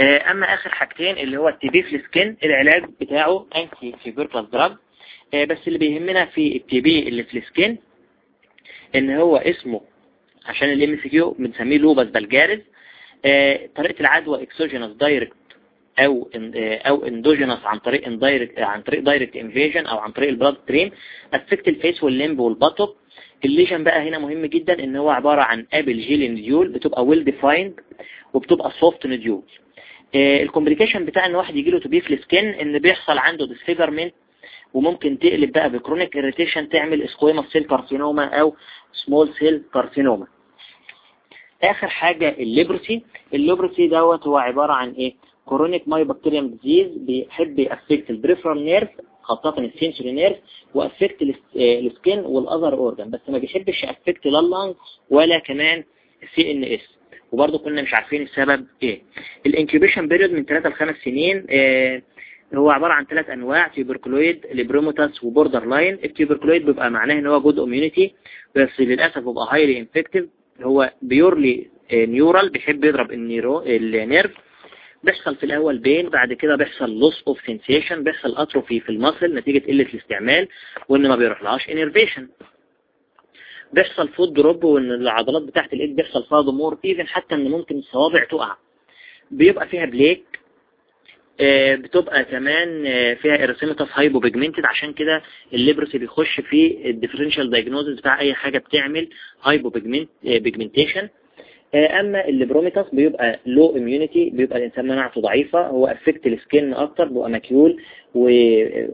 آه، أما آخر حاجتين اللي هو ال TB في ال skin العلاج بتاعه anti-tuberculous drug بس اللي بيهمنا في ال TB اللي في ال skin إن هو اسمه عشان ال MCQ بنسميه lupus vulgaris طريقة العدوى exogenous direct أو آه، أو endogenous عن طريق indirect عن طريق direct invasion أو عن طريق البلاد ستريم افكت الفيس والليمب والبطق الليجن بقى هنا مهم جدا إن هو عبارة عن apple jelly nodule بتبقى well defined وبتبقى soft nodule ال complication بتاع إن واحد يجيله TB في ال skin إن بيحصل عنده disfigurement وممكن تقلب بقى ب chronic irritation تعمل squamous cell carcinoma أو small cell carcinoma آخر حاجة ال leprosy ال leprosy دوت هو عبارة عن إيه؟ chronic mycobacterium disease بيحب ي affect ال peripheral nerve خاصة السنسوري نيرف وأفكت السكين والأذر أورجان بس ما بيحبش ي affect لا ال lung ولا كمان ال CNS وبرضه كنا مش عارفين السبب إيه. ال incubation period من 3 ل 5 سنين آه هو عبارة عن ثلاث أنواع tuberculoid lepromatous و borderline ال tuberculoid بيبقى معناه إن هو good immunity بس للأسف بيبقى highly infective هو purely neural بيحب يضرب ال neuro ال nerve. بيحصل في الأول pain بعد كده بيحصل loss of sensation بيحصل atrophy في ال muscle نتيجة قلة الاستعمال وإن ما بيروحلهاش innervation بيحصل foot drop وإن العضلات بتاعت الإيد بيحصل فيها ضمور even حتى إن ممكن الصوابع تقع. بيبقى فيها plaque آه، بتبقى كمان آه، فيها erythematous hypopigmented عشان كده ال leprosy بيخش في ال differential diagnosis بتاع أي حاجة بتعمل hypopigmentation أما ال lepromatous بيبقى low immunity بيبقى الإنسان مناعته ضعيفة هو affect ال skin أكتر بيبقى macule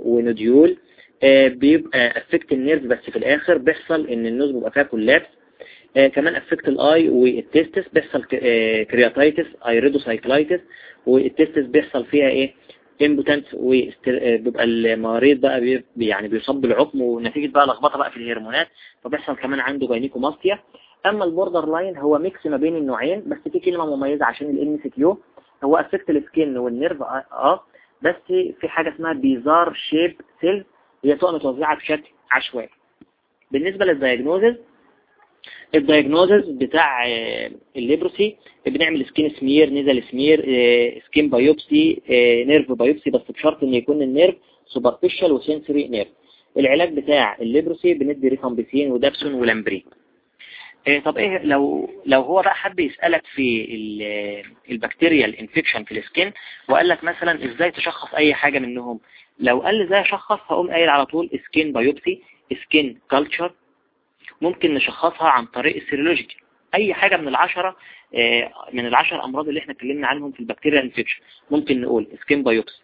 و nodule. آه، بيبقى affect ال nerve بس في الآخر بيحصل إن ال nose بيبقى فيها collapse كمان affect ال eye وال testis بيحصل keratitis iridocyclitis وال testis بيحصل فيها إيه؟ impotence وبيبقى المريض بقى يعني بيصاب بالعقم ونتيجة بقى لخبطة بقى في الهرمونات فبيحصل كمان عنده gynecomastia أما ال borderline هو mix ما بين النوعين بس في كلمة مميزة عشان ال MCQ هو affect ال skin وال nerve آه, بس في حاجة اسمها bizarre shaped cell هي تبقى متوزعة بشكل عشوائي. بالنسبة لل diagnosis ال diagnosis بتاع آه، ال leprosy بنعمل skin smear nasal smear skin biopsy nerve biopsy بس بشرط إن يكون ال nerve superficial و sensory nerve العلاج بتاع ال leprosy بندي rifampicin و dapsone و Lamprene إيه طب إيه لو لو هو بقى حب يسألك في ال bacterial infection في ال skin وقال لك مثلا إزاي تشخص أي حاجة منهم؟ لو قال لي إزاي أشخص هقوم قايل على طول skin biopsy skin culture ممكن نشخصها عن طريق ال serological أي حاجة من العشرة إيه، من العشر أمراض اللي إحنا اتكلمنا عنهم في ال bacterial infection ممكن نقول skin biopsy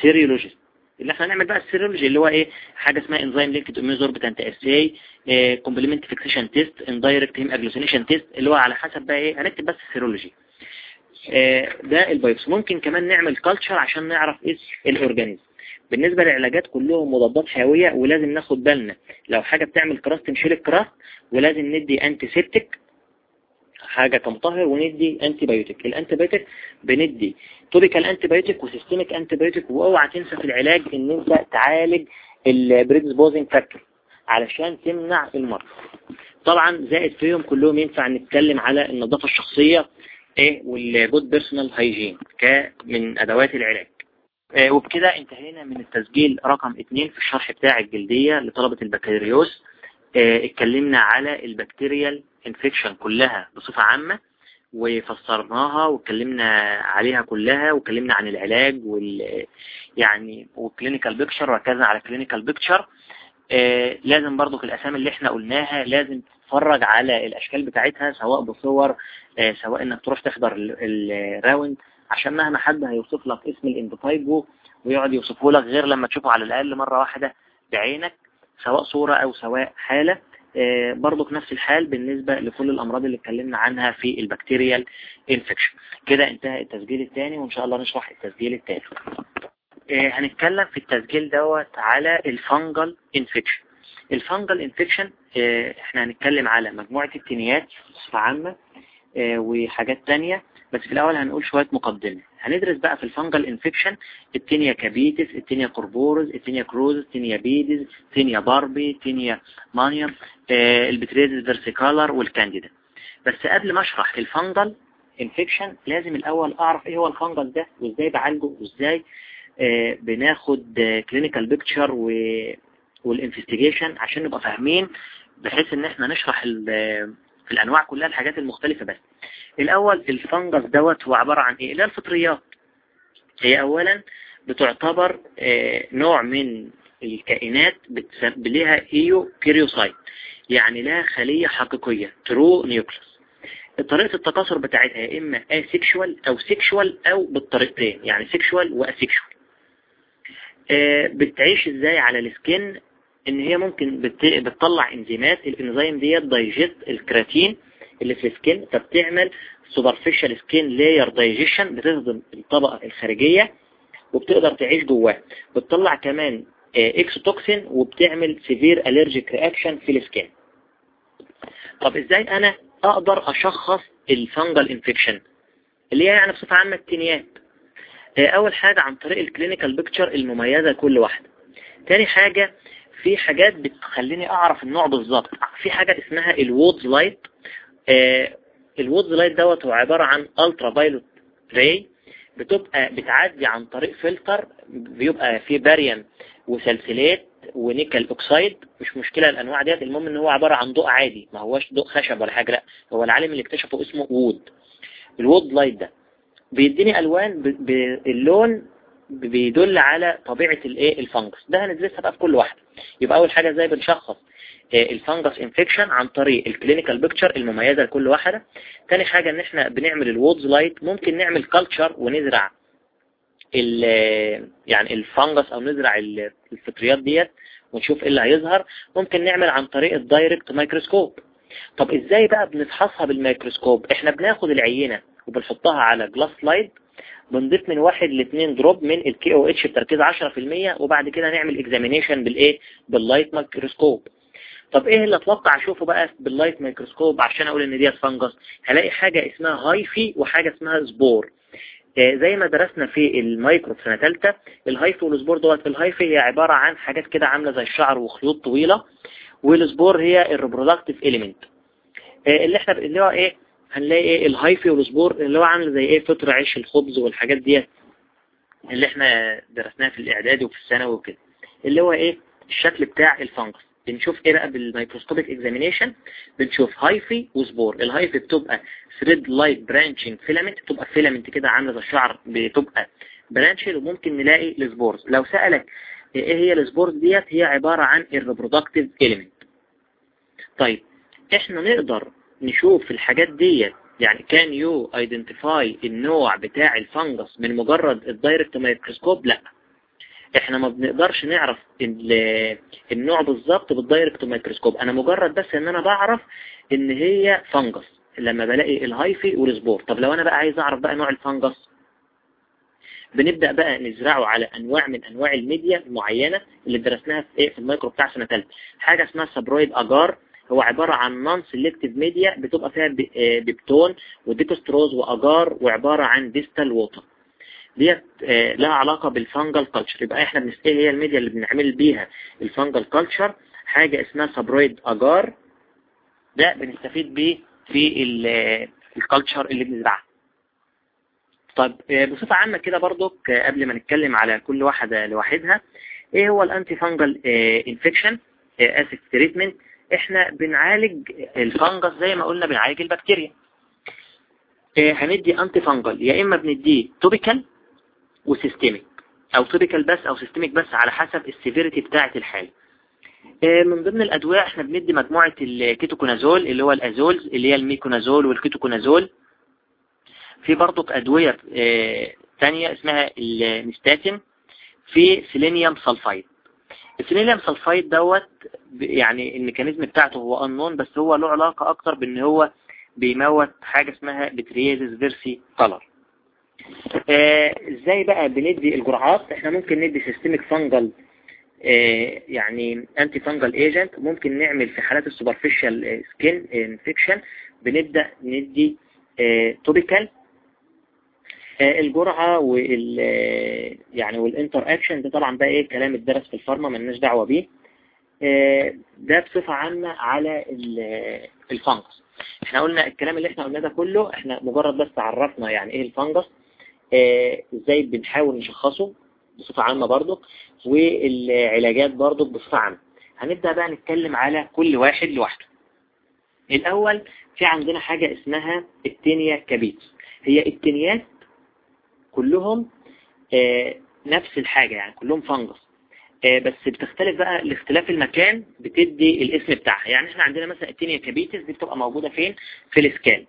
serology اللي إحنا هنعمل بقى ال serology اللي هو إيه حاجة اسمها enzyme linked immunosorbent assay complement fixation test indirect hemagglutination test اللي هو على حسب بقى إيه هنكتب بس ال serology. آه، ده ال biopsy ممكن كمان نعمل culture عشان نعرف إيه ال organism بالنسبة للعلاجات كلهم مضادات حيوية ولازم ناخد بالنا لو حاجة بتعمل crust نشيل ال crust ولازم ندي antiseptic حاجة كمطهر وندي antibiotic ال antibiotic بندي topical antibiotic و systemic antibiotic واوعى تنسى في العلاج إن أنت تعالج ال predisposing factor علشان تمنع المرض. طبعا زائد فيهم كلهم ينفع نتكلم على النظافة الشخصية إيه وال good personal hygiene من أدوات العلاج. إيه وبكده انتهينا من التسجيل رقم اتنين في الشرح بتاع الجلدية لطلبة البكالوريوس. إيه اتكلمنا على ال bacterial infection كلها بصفة عامة وفسرناها واتكلمنا عليها كلها واتكلمنا عن العلاج وال يعني وال clinical picture وهكذا على clinical picture آه لازم برضو في الأسامي اللي إحنا قلناها لازم تتفرج على الأشكال بتاعتها سواء بصور آه سواء إنك تروح تحضر ال round عشان مهما حد هيوصف لك اسم الاندوتايبو ويقعد يوصفه لك غير لما تشوفه على الأقل مرة واحدة بعينك سواء صورة أو سواء حالة. برضو في نفس الحال بالنسبة لكل الأمراض اللي اتكلمنا عنها في ال bacterial infection كده انتهى التسجيل الثاني وإن شاء الله نشرح التسجيل الثالث آه، هنتكلم في التسجيل دوت على ال fungal infection ال fungal infection إحنا هنتكلم على مجموعة ال tinea ات بصفة عامة آه، وحاجات تانية بس في الأول هنقول شوية مقدمة. هندرس بقى في الفنجل انفكشن التينيا كابيتس التينيا كوربورز التينيا كروز التينيا بيدز التينيا باربي التينيا مانيوم آه versicolor وال candida. بس قبل ما اشرح ال fungal infection لازم الأول أعرف إيه هو ال fungal ده وازاي بعالجه وازاي آه بناخد clinical picture وال investigation عشان نبقى فاهمين بحيث ان إحنا نشرح في الأنواع كلها الحاجات المختلفة بس. الأول ال fungus دوت هو عبارة عن إيه؟ اللي الفطريات. هي أولا بتعتبر آه، نوع من الكائنات لها eukaryocyte يعني لها خلية حقيقية true nucleus طريقة التكاثر بتاعتها يا إما asexual أو sexual أو بالطريقتين يعني sexual و asexual آه، بتعيش إزاي على ال skin إن هي ممكن بتطلع إنزيمات الإنزيم ديت digest ال keratin اللي في ال skin فبتعمل superficial skin layer digestion بتهضم الطبقة الخارجية وبتقدر تعيش جواها. بتطلع كمان exotoxin آه، وبتعمل severe allergic reaction في ال skin. طب إزاي أنا أقدر أشخص ال fungal infection اللي هي يعني بصفة عامة التنيات. آه، أول حاجة عن طريق ال clinical picture المميزة لكل واحدة. تاني حاجة في حاجات بتخليني أعرف النوع بالظبط. في حاجة اسمها ال Wood's light آه ال Wood's light دوت هو عبارة عن ultraviolet ray بتبقى بتعدي عن طريق فلتر بيبقى فيه barium و silicate و nickel oxide مش مشكلة الأنواع ديت المهم إن هو عبارة عن ضوء عادي. ما هوش ضوء خشب ولا حاجة لأ. هو العالم اللي اكتشفه اسمه Wood ال Wood light ده بيديني ألوان باللون بيدل على طبيعة الايه؟ ال fungus ده هندرسها بقى في كل واحدة. يبقى أول حاجة إزاي بنشخص آه، ال fungus infection عن طريق ال clinical picture المميزة لكل واحدة. تاني حاجة إن إحنا بنعمل ال Wood's light ممكن نعمل culture ونزرع يعني ال fungus أو نزرع الفطريات ديت ونشوف إيه اللي هيظهر. ممكن نعمل عن طريق ال direct microscope طب إزاي بقى بنفحصها بالميكروسكوب إحنا بناخد العينة وبنحطها على glass slide بنضيف من واحد لاثنين drop من ال KOH بتركيز 10% وبعد كده نعمل examination بالإيه؟ بال light microscope طب إيه اللي أتوقع أشوفه بقى بال light microscope عشان أقول إن ديت fungus هلاقي حاجة اسمها hyphae وحاجة اسمها spore آه، زي ما درسنا في المايكرو في سنة ثالثة ال hyphae وال spore دوت ال hyphae هي عبارة عن حاجات كده عاملة زي الشعر وخيوط طويلة وال spore هي ال reproductive element آه، اللي إحنا اللي هو إيه؟ هنلاقي إيه ال hyphae وال spore اللي هو عامل زي إيه فطر عيش الخبز والحاجات ديت اللي إحنا درسناها في الإعدادي وفي الثانوي وكده. اللي هو إيه الشكل بتاع ال fungus بنشوف إيه بقى بال microscopic examination بنشوف hyphae و spore. ال hyphae بتبقى thread-like branching filament بتبقى filament كده عاملة زي الشعر بتبقى branched وممكن نلاقي ال spores. لو سألك إيه هي ال spores ديت؟ هي عبارة عن ال reproductive element طيب إحنا نقدر نشوف الحاجات ديت يعني can you identify النوع بتاع ال fungus من مجرد ال direct microscope؟ لا. إحنا ما بنقدرش نعرف النوع بالظبط بال direct microscope. أنا مجرد بس إن أنا بعرف إن هي fungus لما بلاقي ال hyphae وال spore. طب لو أنا بقى عايز أعرف بقى نوع ال fungus بنبدأ بقى نزرعه على أنواع من أنواع الميديا المعينة اللي درسناها في إيه في المايكرو بتاع سنة ثالثه حاجة اسمها Sabouraud agar. هو عبارة عن non-selective media بتبقى فيها peptone و dextrose و agar وعبارة عن distilled water ديت لها علاقة بال fungal culture يبقى إحنا بنسأل إيه هي الميديا اللي بنعمل بيها ال fungal culture حاجة اسمها Sabouraud agar. ده بنستفيد بيه في ال culture اللي بنزرعها. طيب بصفة عامة كده برضو قبل ما نتكلم على كل واحدة لوحدها إيه هو ال anti-fungal infection as a treatment إحنا بنعالج ال fungus زي ما قلنا بنعالج البكتيريا. هندي anti-fungal يا إما بنديه topical و systemic أو topical بس أو systemic بس على حسب ال severity بتاعة الحالة. من ضمن الأدوية إحنا بندي مجموعة الكيتوكونازول اللي هو ال azoles اللي هي ال miconazole وال ketoconazole. في برضك أدوية ثانية اسمها ال nystatin في selenium sulfide ال selenium sulfide دوت يعني ال mechanism بتاعته هو انون بس هو له علاقة أكتر بإن هو بيموت حاجة اسمها pityriasis versicolor إزاي بقى بندي الجرعات؟ إحنا ممكن ندي systemic fungal آه يعني anti-fungal agent ممكن نعمل في حالات ال superficial skin infection بنبدأ ندي آه topical آه الجرعة وال يعني وال interaction ده طبعا بقى إيه كلام الدرس في ال pharma مالناش دعوة بيه. ده بصفة عامة على ال fungus. إحنا قلنا الكلام اللي إحنا قلناه ده كله إحنا مجرد بس عرفنا يعني إيه ال fungus إزاي بنحاول نشخصه بصفة عامة برضو والعلاجات برضو بصفة عامة. هنبدأ بقى نتكلم على كل واحد لوحده. الأول في عندنا حاجة اسمها ال tinea capitis هي التينيات كلهم آه نفس الحاجة يعني كلهم fungus. آه بس بتختلف بقى لاختلاف المكان بتدي الاسم بتاعها. يعني إحنا عندنا مثلا ال tinea capitis دي بتبقى موجودة فين؟ في ال scalp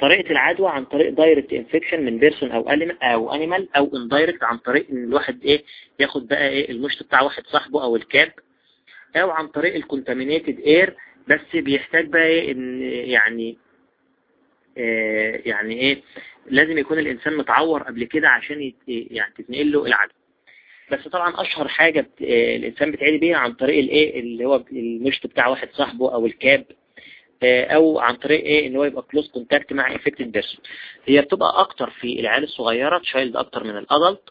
طريقة العدوى عن طريق direct infection من person أو أو animal أو indirect عن طريق إن الواحد إيه ياخد بقى إيه المشط بتاع واحد صاحبه أو ال cap. أو عن طريق ال contaminated air بس بيحتاج بقى إيه إن يعني يعني إيه لازم يكون الإنسان متعور قبل كده عشان يعني تتنقل له العدوى بس طبعا أشهر حاجة بت... الإنسان بيتعدي بيها عن طريق الإيه اللي هو المشط بتاع واحد صاحبه أو ال cap أو عن طريق إيه ان هو يبقى close contact مع infected person هي بتبقى أكتر في العيال الصغيرة child أكتر من ال adult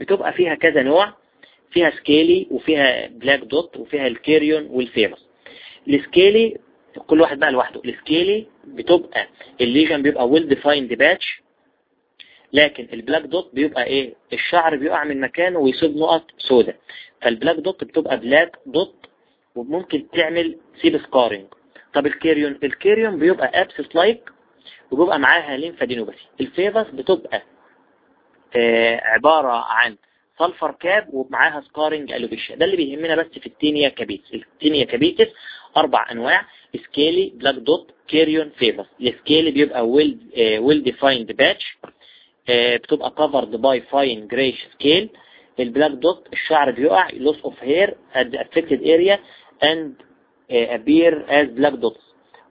بتبقى فيها كذا نوع. فيها scaly وفيها black dot وفيها ال kerion وال favus ال scaly كل واحد بقى لوحده. ال scaly بتبقى ال lesion بيبقى well defined patch لكن ال black dot بيبقى إيه؟ الشعر بيقع من مكانه ويصيب نقط سوداء. فال black dot بتبقى black dot وممكن تعمل سيب scarring طب ال kerion؟ ال kerion بيبقى abscess like وبيبقى معاها lymphadenopathy ال favus بتبقى آه عبارة عن sulfur cup ومعاها scarring alopecia ده اللي بيهمنا بس في ال tinea capitis ال tinea capitis أربع أنواع scaly black dot kerion favus ال scaly بيبقى well well defined patch بتبقى covered by fine grayish scale. ال black dot الشعر بيقع of hair at the affected area and appear as black dots.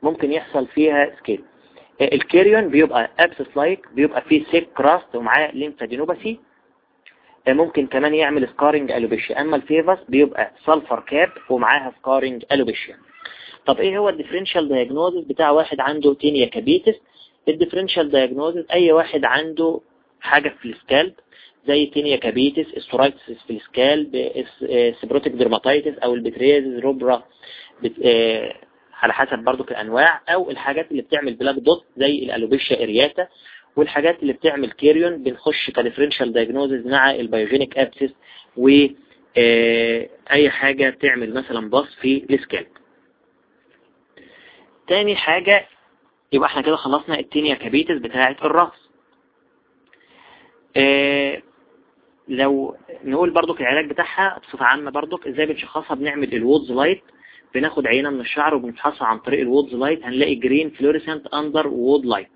ممكن يحصل فيها scale ال kerion بيبقى abscess like بيبقى فيه thick crust ومعاه lymphadenopathy ممكن كمان يعمل scarring alopecia أما ال favus بيبقى sulfur cup ومعاها scarring alopecia طب إيه هو ال differential diagnosis بتاع واحد عنده tinea capitis ال differential diagnosis اي واحد عنده حاجة في ال scalp زي tinea capitis psoriasis في ال scalp seborrheic dermatitis أو ال pityriasis rubra. آه على حسب برضو الأنواع أو الحاجات اللي بتعمل black dot زي ال alopecia areata والحاجات اللي بتعمل kerion بنخش ك differential diagnosis مع ال pyogenic abscess آه أي حاجة تعمل مثلا pus في ال scalp تاني حاجة يبقى إحنا كده خلصنا ال tinea capitis بتاعة الرأس. آه لو نقول برضو العلاج بتاعها بصفة عامة برضو إزاي بنشخصها بنعمل ال Wood's light بناخد عينة من الشعر وبنفحصها عن طريق ال Wood's light هنلاقي green fluorescent under Wood light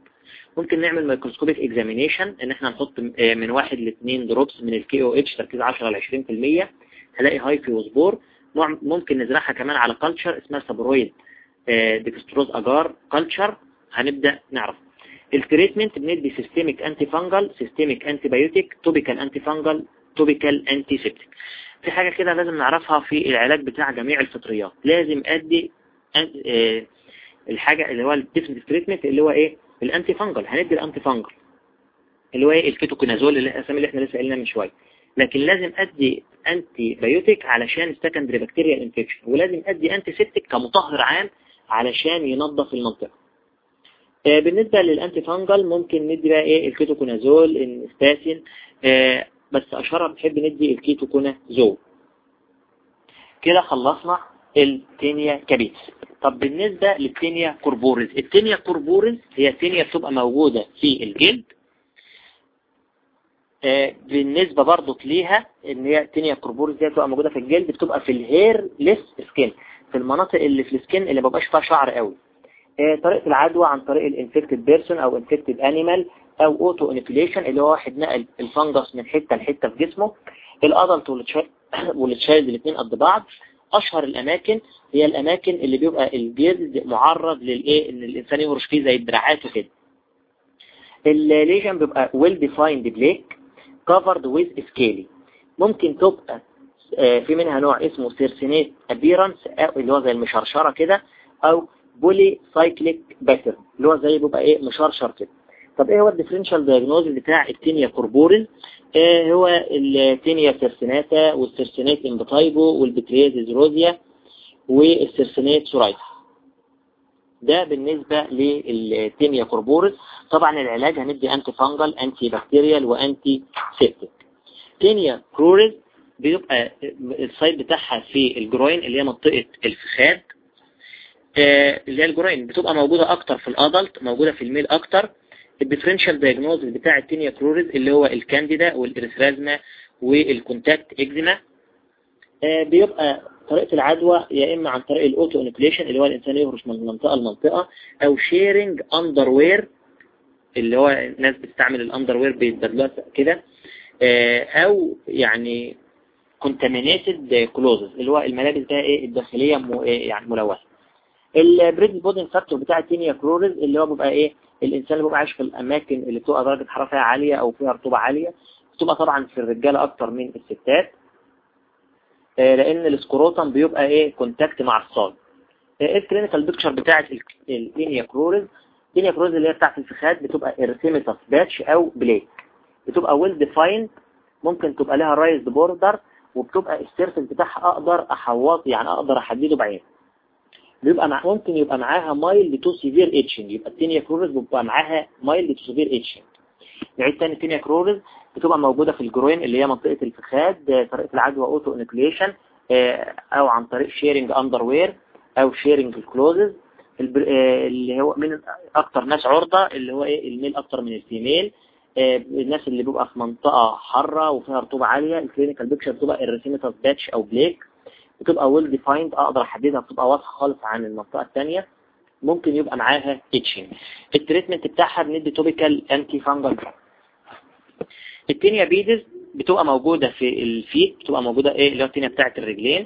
ممكن نعمل microscopic examination ان إحنا نحط من واحد لاثنين drops من ال KOH تركيز 10 ل 20% هلاقي hyphae و spore ممكن نزرعها كمان على culture اسمها Sabouraud dextrose agar culture هنبدأ نعرف. ال treatment بندي systemic antifungal systemic antibiotic topical antifungal topical antiseptic في حاجة كده لازم نعرفها في العلاج بتاع جميع الفطريات. لازم أدي آه الحاجة اللي هو ال definite treatment اللي هو إيه؟ ال antifungal هندي ال antifungal اللي هو إيه؟ الكيتوكونازول اللي الأسامي اللي إحنا لسه قلنا من شوية. لكن لازم أدي antibiotic علشان ال secondary bacterial infection ولازم أدي antiseptic كمطهر عام علشان ينظف المنطقة. آه بالنسبة لل antifungal ممكن ندي بقى إيه ال ketoconazole ال nystatin. آه بس اشهرها بنحب ندي الكيتوكونازول. كده خلصنا ال tinea capitis. طب بالنسبة لل tinea corporis ال tinea corporis هي tinea بتبقى موجودة في الجلد. آه بالنسبة برضو ليها إن هي tinea corporis دي بتبقى موجودة في الجلد بتبقى في ال hairless skin. في المناطق اللي في ال skin اللي مبقاش فيها شعر قوي. آه طريقة العدوى عن طريق ال infected person أو infected animal أو autoinoculation اللي هو واحد نقل ال fungus من حتة لحتة في جسمه. ال adult وال child الاثنين قد بعض. أشهر الأماكن هي الأماكن اللي بيبقى الجلد معرض للإيه؟ إن الإنسان يهرش فيه زي الدراعات وكده. ال lesion بيبقى well defined plaque covered with scaly. ممكن تبقى في منها نوع اسمه circinate appearance اللي هو زي المشرشرة كده أو polycyclic pattern اللي هو زي بيبقى إيه مشرشر كده. طب إيه هو ال differential diagnosis بتاع ال tinea corporis إيه هو التينيا سيرسيناتا والسيرسينات امبتايبو والبتريازيز روزيا والسيرسينات سورايتس ده بالنسبة لل tinea corporis طبعا العلاج هندي antifungal antibacterial و antiseptic tinea cruris بيبقى ال site بتاعها في ال groin اللي هي منطقة الفخاد اللي هي ال groin. بتبقى موجودة أكتر في ال adult موجودة في ال male أكتر. ال differential diagnosis بتاع ال tinea cruris اللي هو ال candida وال erythrasma وال contact eczema بيبقى طريقة العدوى يا إما عن طريق ال autoinoculation اللي هو الإنسان يهرش من منطقة لمنطقة أو sharing underwear اللي هو الناس بتستعمل ال underwear بيتبدلوها كده. أو يعني contaminated clothes اللي هو الملابس ده إيه الداخلية يعني ملوثة. ال predisposing factor بتاع ال tinea cruris اللي هو بيبقى إيه الإنسان اللي بيبقى عايش في الأماكن اللي بتبقى درجة حرارة فيها عالية أو فيها رطوبة عالية بتبقى طبعا في الرجالة أكتر من الستات. آه لأن ال scrotum بيبقى إيه contact مع ال thigh ال clinical picture بتاعت ال tinea cruris ال tinea cruris اللي هي بتاعت الفخاد بتبقى erythematous patch أو plaque بتبقى well defined ممكن تبقى لها raised border وبتبقى ال surface بتاعها أقدر أحوط يعني أقدر أحدده بعين. بيبقى مع ممكن يبقى معاها mild to severe itching يبقى ال tinea cruris بيبقى معاها mild to severe itching نعيد تاني ال tinea cruris بتبقى موجودة في ال groin اللي هي منطقة الفخاد طريقة العدوى auto inoculation أو عن طريق sharing underwear أو sharing ال clothes اللي هو من أكتر ناس عرضة اللي هو إيه ال male أكتر من ال female. الناس اللي بيبقى في منطقة حارة وفيها رطوبة عالية ال clinical picture بتبقى erythematous patch أو plaque بتبقى well defined أقدر أحددها بتبقى واضحة خالص عن المنطقة الثانية ممكن يبقى معاها itching ال treatment بتاعها بندي topical antifungal ال tinea pedis بتبقى موجودة في ال feet بتبقى موجودة إيه؟ اللي هو ال tinea بتاعت الرجلين.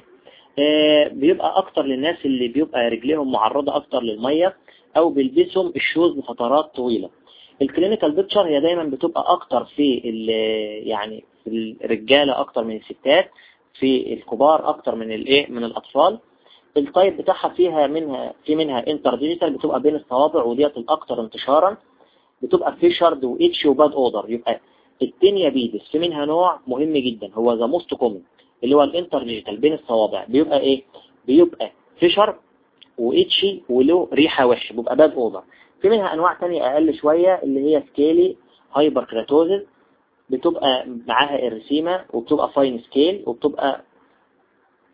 آه بيبقى أكتر للناس اللي بيبقى رجليهم معرضة أكتر للمية أو بيلبسهم ال shoes لفترات طويلة. ال clinical picture هي دايما بتبقى أكتر في يعني في الرجالة أكتر من الستات في الكبار أكتر من الايه من الأطفال. ال type بتاعها فيها منها في منها interdigital بتبقى بين الصوابع وديت الاكثر انتشارا. بتبقى fissured و itchy و bad odor يبقى ال tinea pedis في منها نوع مهم جدا هو the most common اللي هو ال interdigital بين الصوابع بيبقى إيه؟ بيبقى fissured و itchy وله ريحة وحشة بيبقى bad odor في منها أنواع تانية أقل شوية اللي هي scaly hyperkeratosis بتبقى معاها erythema وبتبقى fine scale وبتبقى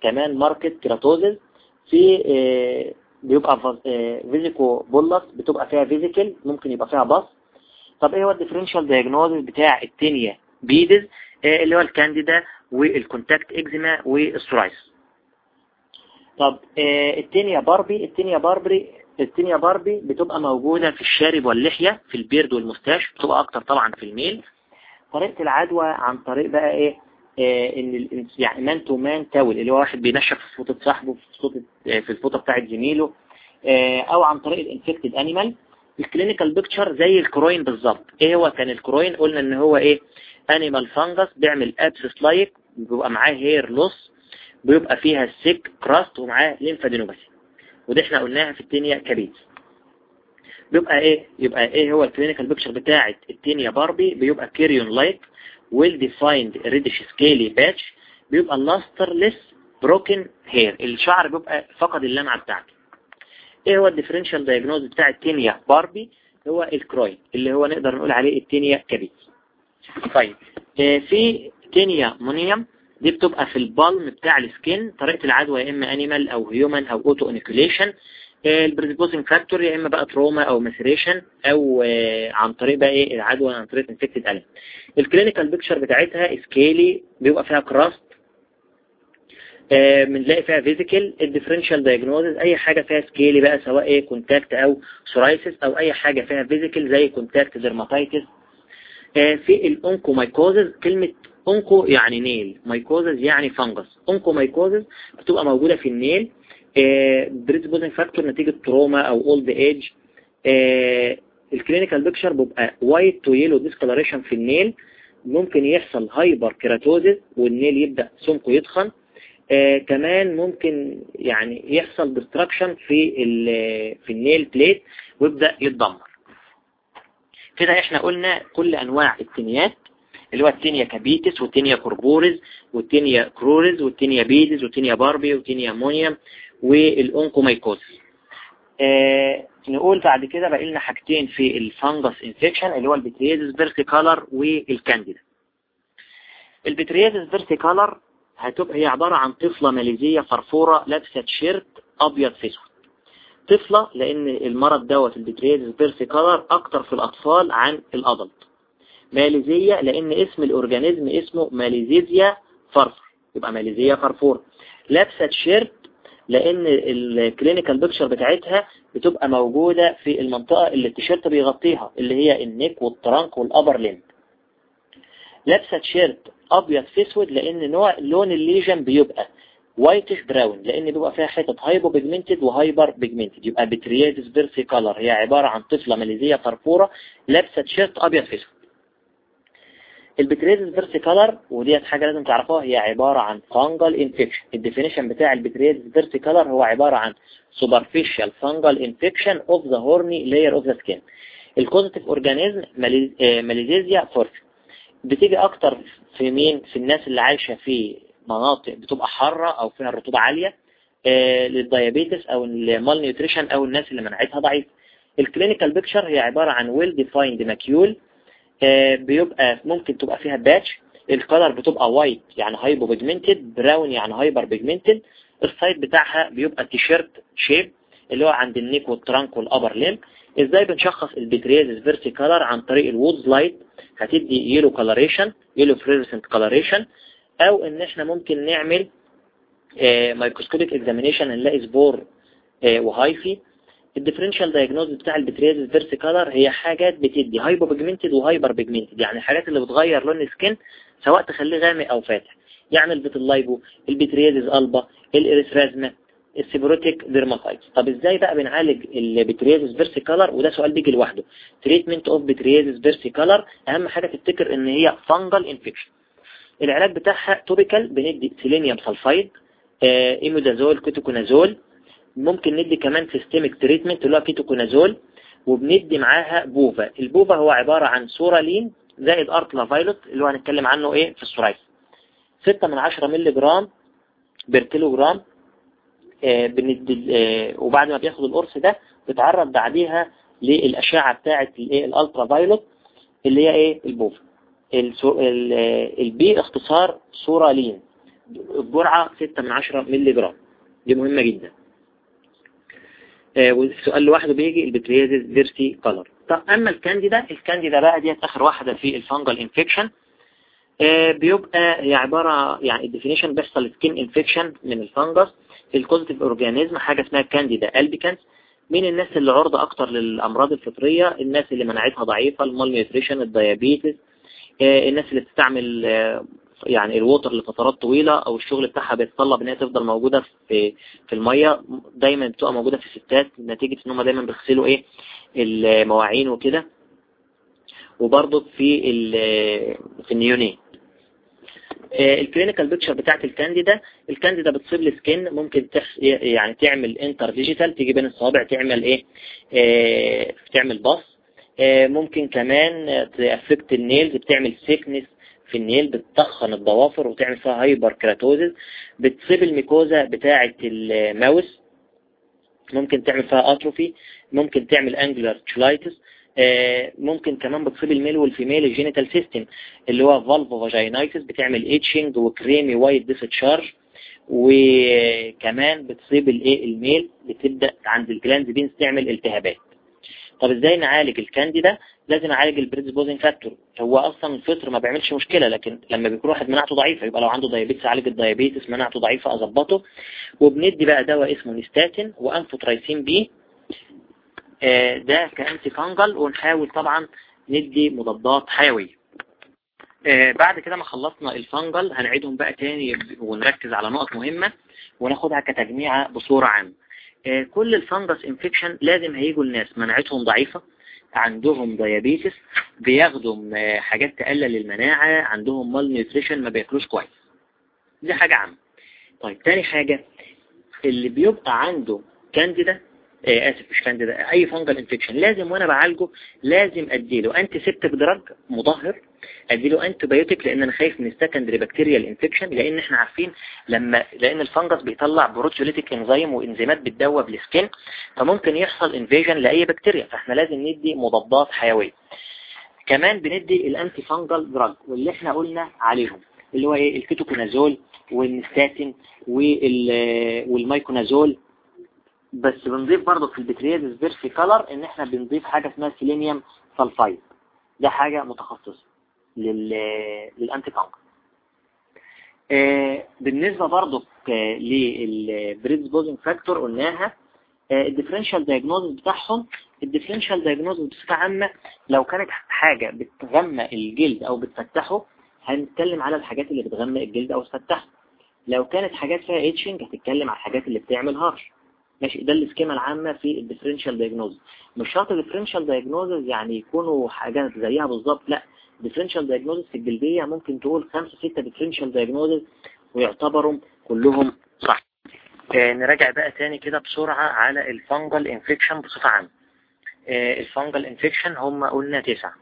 كمان marked keratosis. في آه، بيبقى vesiculobullous بتبقى فيها vesicle ممكن يبقى فيها pus. طب إيه هو ال differential diagnosis بتاع ال tinea pedis اللي هو ال candida وال contact eczema وال psoriasis. طب ال tinea barbae ال tinea barbae ال tinea barbae بتبقى موجودة في الشارب واللحية في ال beard وال moustache بتبقى أكتر طبعا في ال male. طريقة العدوى عن طريق بقى إيه؟ آه إن يعني man to man towel اللي هو واحد بينشف في فوطة صاحبه في فوطة آه في الفوطة بتاعت زميله. آه أو عن طريق ال infected animal. ال clinical picture زي ال kerion بالظبط. إيه هو كان ال kerion؟ قلنا إن هو إيه؟ animal fungus بيعمل abscess like بيبقى معاه hair loss بيبقى فيها thick crust ومعاه lymphadenopathy ودي إحنا قلناها في ال tinea capitis بيبقى إيه؟ يبقى إيه هو ال clinical picture بتاعة ال tinea barbae؟ بيبقى kerion like well defined reddish scaly patch بيبقى lusterless broken hair الشعر بيبقى فقد اللمعة بتاعته. إيه هو ال differential diagnosis بتاع ال tinea barbae؟ هو ال kerion اللي هو نقدر نقول عليه ال tinea capitis طيب آه في tinea manuum دي بتبقى في ال palm بتاع ال skin طريقة العدوى يا إما animal أو human أو auto inoculation ال predisposing factor يا إما بقى trauma أو maceration أو عن طريق بقى إيه العدوى عن طريق infected animal. ال clinical picture بتاعتها scaly بيبقى فيها crust بنلاقي فيها vesicle ال differential diagnosis أي حاجة فيها scaly بقى سواء إيه contact أو psoriasis أو أي حاجة فيها vesicle زي contact dermatitis في ال onychomycosis كلمة onycho يعني nail. mycosis يعني fungus onychomycosis بتبقى موجودة في ال nail. predisposing factor نتيجة trauma أو old age ال clinical picture بيبقى white to yellow discoloration في ال nail. ممكن يحصل hyperkeratosis وال nail يبدأ سمكه يتخن. آه كمان ممكن يعني يحصل destruction في في ال nail plate ويبدأ يتدمر. كده إحنا قلنا كل أنواع التنيات. اللي هو التينيا كابيتس والتينيا كوربوريز والتينيا كروريز والتينيا بيدز والتينيا باربي والتينيا مونيوم والأونكومايكوز آه نقول بعد كده بقى لنا حاجتين في ال fungus infection اللي هو ال pityriasis versicolor وال candida. ال pityriasis versicolor هتبقى هي عبارة عن طفلة ماليزية فرفورة لابسة تيشيرت أبيض في أسود. طفلة لأن المرض دوت ال pityriasis versicolor أكتر في الأطفال عن ال adult. ماليزية لأن اسم ال organism اسمه Malassezia furfur يبقى ماليزيا فرفور. لابسة تيشيرت لأن ال clinical picture بتاعتها بتبقى موجودة في المنطقة اللي التيشيرت بيغطيها اللي هي ال neck وال trunk وال upper limb لابسة تيشيرت أبيض في أسود لأن نوع لون ال lesion بيبقى whitish brown لأن بيبقى فيها حتة hypopigmented و hyperpigmented يبقى pityriasis versicolor هي عبارة عن طفلة ماليزية فرفورة. لابسة تيشيرت أبيض في أسود. ال pityriasis versicolor وديت حاجة لازم تعرفوها هي عبارة عن fungal infection ال definition بتاع ال pityriasis versicolor هو عبارة عن superficial fungal infection of the horny layer of the skin. ال causative organism Malassezia furfur بتيجي أكتر في مين؟ في الناس اللي عايشة في مناطق بتبقى حارة أو فيها الرطوبة عالية لل diabetes أو ال malnutrition أو الناس اللي مناعتها ضعيف ال clinical picture هي عبارة عن well defined macule بيبقى ممكن تبقى فيها patch ال color بتبقى white يعني hypopigmented brown يعني hyperpigmented ال site بتاعها بيبقى T-shirt shape اللي هو عند ال neck وال trunk وال upper limb إزاي بنشخص ال pityriasis versicolor عن طريق ال Wood's light هتدي yellow coloration yellow fluorescent coloration أو إن إحنا ممكن نعمل microscopic examination نلاقي spore وهي في ال differential diagnosis بتاع ال pityriasis versicolor هي حاجات بتدي hypopigmented و hyperpigmented يعني الحاجات اللي بتغير لون ال skin سواء تخليه غامق أو فاتح. يعني البيتلايبو البتريازيس البا الاريثرازما السيبروتيك ديرماتايتس طب إزاي بقى بنعالج ال pityriasis versicolor وده سؤال بيجي لوحده. treatment of pityriasis versicolor أهم حاجة تفتكر إن هي fungal infection العلاج بتاعها topical بندي selenium sulfide imidazole ketoconazole ممكن ندي كمان systemic treatment اللي هو كيتوكونازول وبندي معاها PUVA. ال PUVA هو عبارة عن psoralen زائد ultraviolet اللي هو هنتكلم عنه إيه؟ في ال psoriasis. 6 من 10 مللي جرام per جرام آه آه وبعد ما بياخد القرص ده بتعرض بعديها للأشعة بتاعة الإيه؟ ال ultraviolet اللي هي إيه؟ ال PUVA. ال P اختصار psoralen. الجرعة 6 من 10 مللي جرام دي مهمة جدا. آه، والسؤال لوحده بيجي ال pityriasis versicolor طب أما ال candida ال candida بقى ديت آخر واحدة في ال fungal infection آه، بيبقى هي عبارة يعني ال definition بيحصل skin infection من ال fungus ال causative organism حاجة اسمها candida albicans مين الناس اللي عرضة أكتر للأمراض الفطرية؟ الناس اللي مناعتها ضعيفة ال malnutrition ال diabetes. آه، الناس اللي بتستعمل يعني ال water لفترات طويلة أو الشغل بتاعها بيتطلب إن هي تفضل موجودة في في المية دايما بتبقى موجودة في الستات نتيجة إن هم دايما بيغسلوا إيه؟ المواعين وكده. وبرضه في في ال neonate. ال clinical picture بتاعت ال candida ال candida بتصيب ال skin ممكن تحس يعني تعمل interdigital تيجي بين الصوابع تعمل إيه؟ آه تعمل pus. آه ممكن كمان ت affect ال nails بتعمل thickness في ال nail بتطخن الضوافر وتعمل فيها hyperkeratosis بتصيب ال mucosa بتاعة ال mouth ممكن تعمل فيها atrophy ممكن تعمل angular cheilitis ممكن كمان بتصيب ال male وال female ال genital system اللي هو vulvovaginitis بتعمل itching و creamy white discharge وكمان بتصيب الايه ال male بتبدأ عند ال glans penis تعمل التهابات. طب إزاي نعالج الكانديدا لازم اعالج ال predisposing factor. هو أصلا الفطر ما بيعملش مشكلة لكن لما بيكون واحد مناعته ضعيفة يبقى لو عنده diabetes اعالج ال diabetes مناعته ضعيفة أظبطه. وبندي بقى دواء اسمه nystatin و amphotericin B. آه ده ك antifungal ونحاول طبعا ندي مضادات حيوية. آه بعد كده ما خلصنا ال fungal هنعيدهم بقى تاني ونركز على نقط مهمة وناخدها كتجميعة بصورة عامة. كل ال fungus infection لازم هيجوا الناس. مناعتهم ضعيفة عندهم diabetes بياخدوا حاجات تقلل المناعة عندهم malnutrition ما بياكلوش كويس. دي حاجة عامة. طيب تاني حاجة اللي بيبقى عنده كانديدا آه آسف مش كانديدا أي fungal infection لازم وأنا بعالجه لازم أديله antiseptic drug مطهر أديله antibiotic لأن أنا خايف من ال secondary bacterial infection لأن إحنا عارفين لما لأن ال fungus بيطلع proteolytic enzyme وإنزيمات بتدوب ال skin فممكن يحصل invasion لأي بكتيريا فإحنا لازم ندي مضادات حيوية. كمان بندي ال antifungal drug واللي إحنا قلنا عليهم اللي هو إيه؟ ال ketoconazole وال nystatin وال miconazole بس بنضيف برضه في ال pityriasis versicolor إن إحنا بنضيف حاجة اسمها selenium sulfide ده حاجة متخصصة. لل antifungal آه بالنسبة برضه لل predisposing factor قلناها ال differential diagnosis بتاعهم ال differential diagnosis بصفة عامة لو كانت حاجة بتغمق الجلد أو بتفتحه هنتكلم على الحاجات اللي بتغمق الجلد أو تفتحه. لو كانت حاجات فيها itching هتتكلم على الحاجات اللي بتعمل هرش ماشي ده ال schema العامة في ال differential diagnosis مش شرط ال differential diagnosis يعني يكونوا حاجات زيها بالظبط لا. ال differential diagnosis في الجلدية ممكن تقول خمسة ستة differential diagnosis ويعتبروا كلهم صح. آه نراجع بقى تاني كده بسرعة على ال fungal infection بصفة عامة. آه ال fungal infection هم قلنا تسعة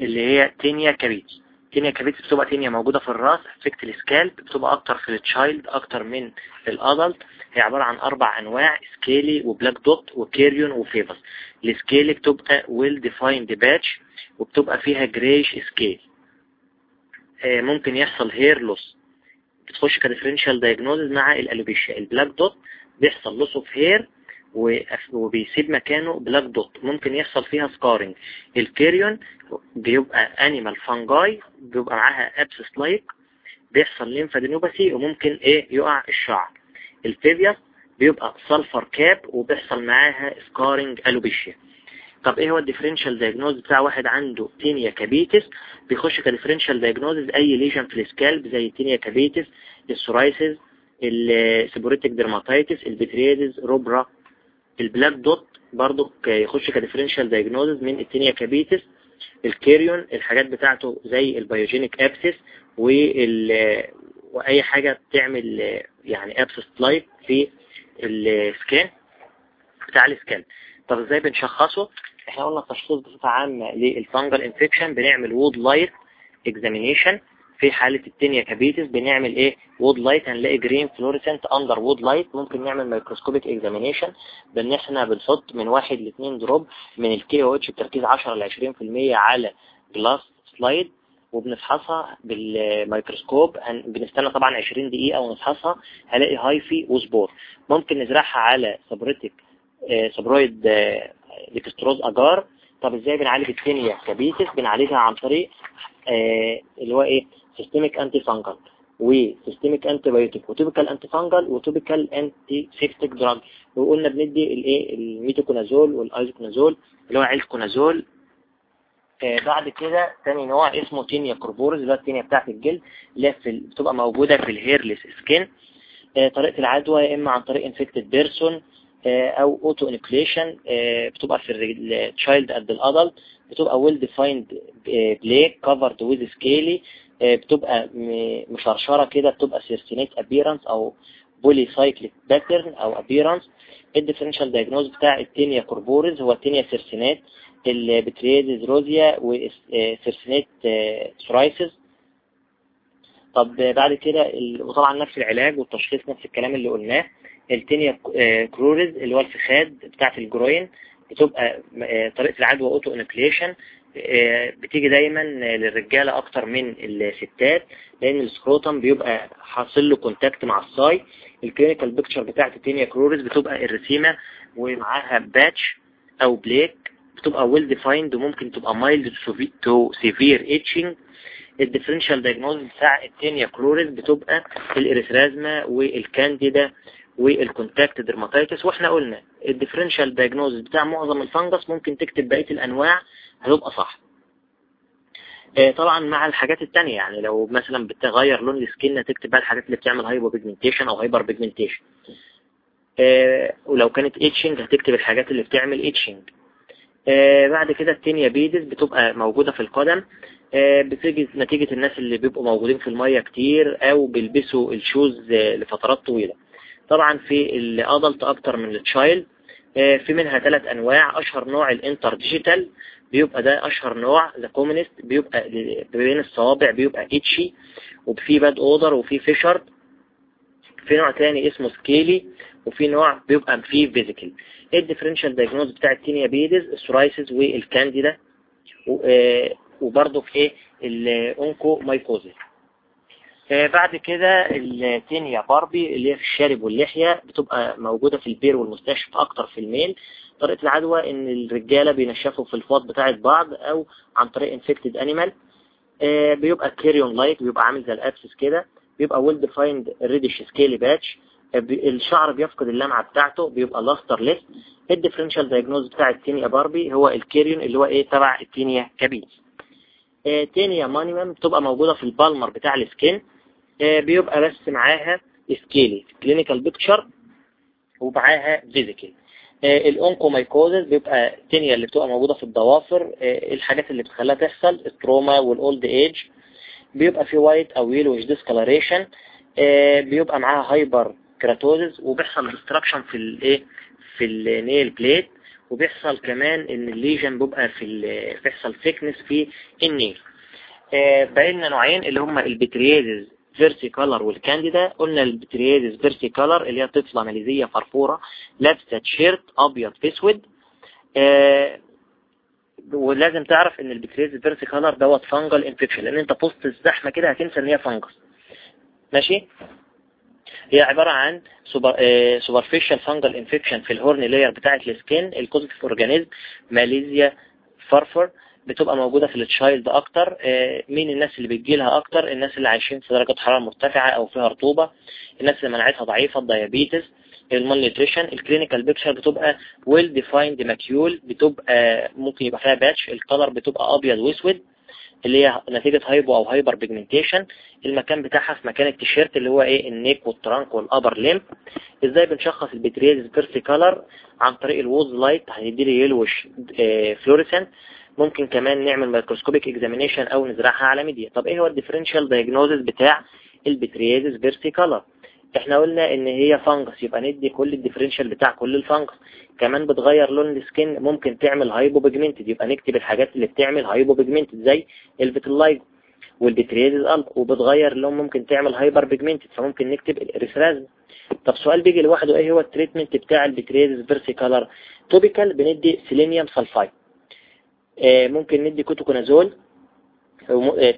اللي هي tinea capitis tinea capitis بتبقى tinea موجودة في الراس affect ال scalp بتبقى أكتر في ال child أكتر من ال adult هي عبارة عن أربع أنواع سكيلي وبلاك دوت وكيريون وفيفس السكيلي بتبقى well defined patch وبتبقى فيها greyish scale آه ممكن يحصل hair loss بتخش ك differential diagnosis مع ال alopecia. ال black dot بيحصل loss of hair وبيسيب مكانه black dot. ممكن يحصل فيها scarring ال kerion بيبقى animal fungi بيبقى معاها abscess like بيحصل lymphadenopathy وممكن إيه يقع الشعر. ال favus بيبقى sulfur cup وبيحصل معاها scarring alopecia طب إيه هو ال differential diagnosis بتاع واحد عنده tinea capitis بيخش ك differential diagnosis أي lesion في ال scalp زي تينيا كابيتس السورايسيس السيبوريتك ديرماتايتس البتريدز روبرا البلاك دوت برضو يخش ك differential diagnosis من ال tinea capitis ال kerion الحاجات بتاعته زي ال pyogenic abscess وال واي حاجة بتعمل يعني abscess like في ال skin بتاع ال skin طب إزاي بنشخصه؟ إحنا قلنا التشخيص بصفة عامة لل fungal infection بنعمل Wood light examination في حالة ال tinea capitis بنعمل إيه؟ Wood light هنلاقي green fluorescent under Wood light ممكن نعمل microscopic examination بإن إحنا بنحط من واحد لاثنين drop من ال KOH بتركيز 10 ل 20% على glass slide وبنفحصها بالميكروسكوب بنستنى طبعا 20 دقيقة ونفحصها. هلاقي hyphae و spore ممكن نزرعها على Sabouraud Sabouraud dextrose agar. طب إزاي بنعالج ال tinea capitis بنعالجها عن طريق آه اللي هو إيه؟ systemic antifungal و systemic antibiotic و topical antifungal و topical antiseptic drug وقلنا بندي الايه ال ketoconazole وال isoconazole اللي هو عيلة conazole. آه بعد كده تاني نوع اسمه tinea corporis اللي هو ال tinea بتاعت الجلد اللي بتبقى موجودة في ال hairless skin آه طريقة العدوى يا إما عن طريق infected person أو auto inoculation بتبقى في ال child قد ال adult بتبقى well defined plaque covered with scaly بتبقى مشرشرة كده بتبقى circinate appearance أو polycyclic pattern أو appearance ال differential diagnosis بتاع ال tinea corporis هو ال tinea circinata ال pityriasis rosea و circinate psoriasis طب بعد كده وطبعا نفس العلاج والتشخيص نفس الكلام اللي قلناه. ال tinea cruris اللي هو الفخاد بتاعت ال groin بتبقى طريقة العدوى auto inoculation بتيجي دايما للرجالة أكتر من الستات لأن ال scrotum بيبقى حاصل له contact مع الصاي. ال clinical picture بتاعت ال tinea cruris بتبقى ال erythema ومعاها patch أو plaque بتبقى well defined وممكن تبقى mild to severe itching ال differential diagnosis بتاع ال tinea cruris بتبقى ال erythrasma وال candida وال contact dermatitis وإحنا قلنا ال differential diagnosis بتاع معظم ال fungus ممكن تكتب بقية الأنواع هتبقى صح. طبعا مع الحاجات التانية يعني لو مثلا بتغير لون ال skin تكتب بقى الحاجات اللي بتعمل hypopigmentation أو hyperpigmentation ولو كانت itching هتكتب الحاجات اللي بتعمل itching بعد كده ال tinea pedis بتبقى موجودة في القدم. بتيجي نتيجة الناس اللي بيبقوا موجودين في المية كتير أو بيلبسوا ال shoes لفترات طويلة. طبعا في ال adult أكتر من ال child في منها ثلاث أنواع. أشهر نوع ال interdigital بيبقى ده أشهر نوع. the commonest بيبقى بين الصوابع بيبقى itchy وفي bad odor وفي fissure في نوع تاني اسمه scaly وفي نوع بيبقى فيه vesicle إيه ال differential diagnosis بتاع ال tinea pedis ال psoriasis وال candida وبرضه في إيه ال onychomycosis بعد كده ال tinea barbae اللي هي في الشارب واللحية بتبقى موجودة في ال beard وال moustache أكتر في ال male. طريقة العدوى إن الرجالة بينشفوا في الفوط بتاعة بعض أو عن طريق infected animal بيبقى kerion like بيبقى عامل زي ال abscess كده. بيبقى well defined reddish scaly patch الشعر بيفقد اللمعة بتاعته بيبقى lusterless ال differential diagnosis بتاع ال tinea barbae هو ال kerion اللي هو إيه تبع ال tinea capitis آه tinea manuum بتبقى موجودة في ال palmar بتاع ال skin آه بيبقى بس معاها scaly clinical picture ومعاها vesicle آه ال onychomycosis بيبقى tinea اللي بتبقى موجودة في الضوافر الحاجات اللي بتخليها تحصل ال trauma وال old age بيبقى في white أو yellowish discoloration بيبقى معاها hyperkeratosis وبيحصل destruction في الايه في ال nail plate وبيحصل كمان إن ال lesion بيبقى في بيحصل thickness في ال nail بقينا نوعين اللي هما ال pityriasis versicolor وال candida قلنا ال pityriasis versicolor اللي هي طفلة ماليزية فرفورة لابسة تيشيرت أبيض في أسود. ولازم تعرف إن ال pityriasis versicolor دوت fungal infection لأن أنت بوسط الزحمة كده هتنسى إن هي fungus. ماشي؟ هي عبارة عن superficial fungal infection في ال horny layer بتاعة ال skin ال causative organism Malassezia furfur. بتبقى موجودة في ال child أكتر مين الناس اللي بتجي لها أكتر؟ الناس اللي عايشين في درجة حرارة مرتفعة أو فيها رطوبة الناس اللي مناعتها ضعيفة ال diabetes ال malnutrition ال clinical picture بتبقى well defined macule بتبقى ممكن يبقى فيها patch ال color بتبقى أبيض وأسود اللي هي نتيجة hypo أو hyperpigmentation المكان بتاعها في مكان التيشيرت اللي هو إيه؟ ال neck وال trunk وال upper limb إزاي بنشخص ال pityriasis versicolor عن طريق ال Wood's light هيدي لي yellowish fluorescent ممكن كمان نعمل microscopic examination أو نزرعها على ميديا طب إيه هو ال differential diagnosis بتاع ال pityriasis versicolor إحنا قلنا إن هي fungus يبقى ندي كل ال differential بتاع كل ال fungus كمان بتغير لون ال skin ممكن تعمل hypopigmented يبقى نكتب الحاجات اللي بتعمل hypopigmented زي ال vitiligo وال pityriasis alba. وبتغير اللون ممكن تعمل hyperpigmented فممكن نكتب ال erythrasma طب سؤال بيجي لوحده إيه هو ال treatment بتاع ال pityriasis versicolor topical بندي selenium sulfide ممكن ندي ketoconazole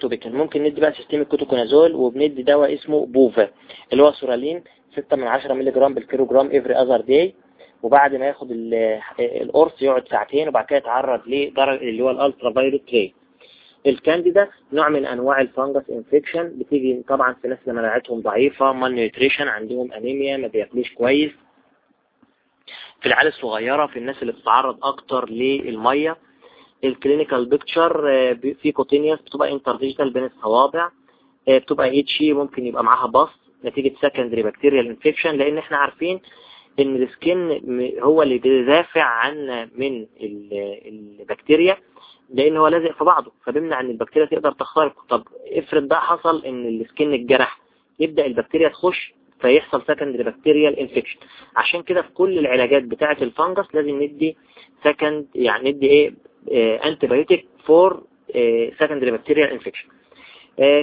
topical ممكن ندي بقى systemic ketoconazole وبندي دواء اسمه PUVA اللي هو psoralen 6 من 10 مللي جرام بالكيلو جرام every other day وبعد ما ياخد القرص يقعد ساعتين وبعد كده يتعرض لدرجة اللي هو ال ultraviolet ray ال candida نوع من أنواع ال fungus infection بتيجي طبعا في ناس مناعتهم ضعيفة malnutrition عندهم انيميا ما بياكلوش كويس. في العيال الصغيرة في الناس اللي بتتعرض أكتر للمية ال clinical picture في cutaneous بتبقى interdigital بين الصوابع آه، بتبقى itchy ممكن يبقى معاها pus نتيجة secondary bacterial infection لأن إحنا عارفين إن ال skin هو اللي بيدافع عنا من البكتيريا لأن هو لازق في بعضه فبيمنع إن البكتيريا تقدر تخترق طب افرض ده حصل إن ال skin اتجرح يبدأ البكتيريا تخش فيحصل secondary bacterial infection عشان كده في كل العلاجات بتاعة ال fungus لازم ندي second يعني ندي إيه؟ antibiotic for secondary bacterial infection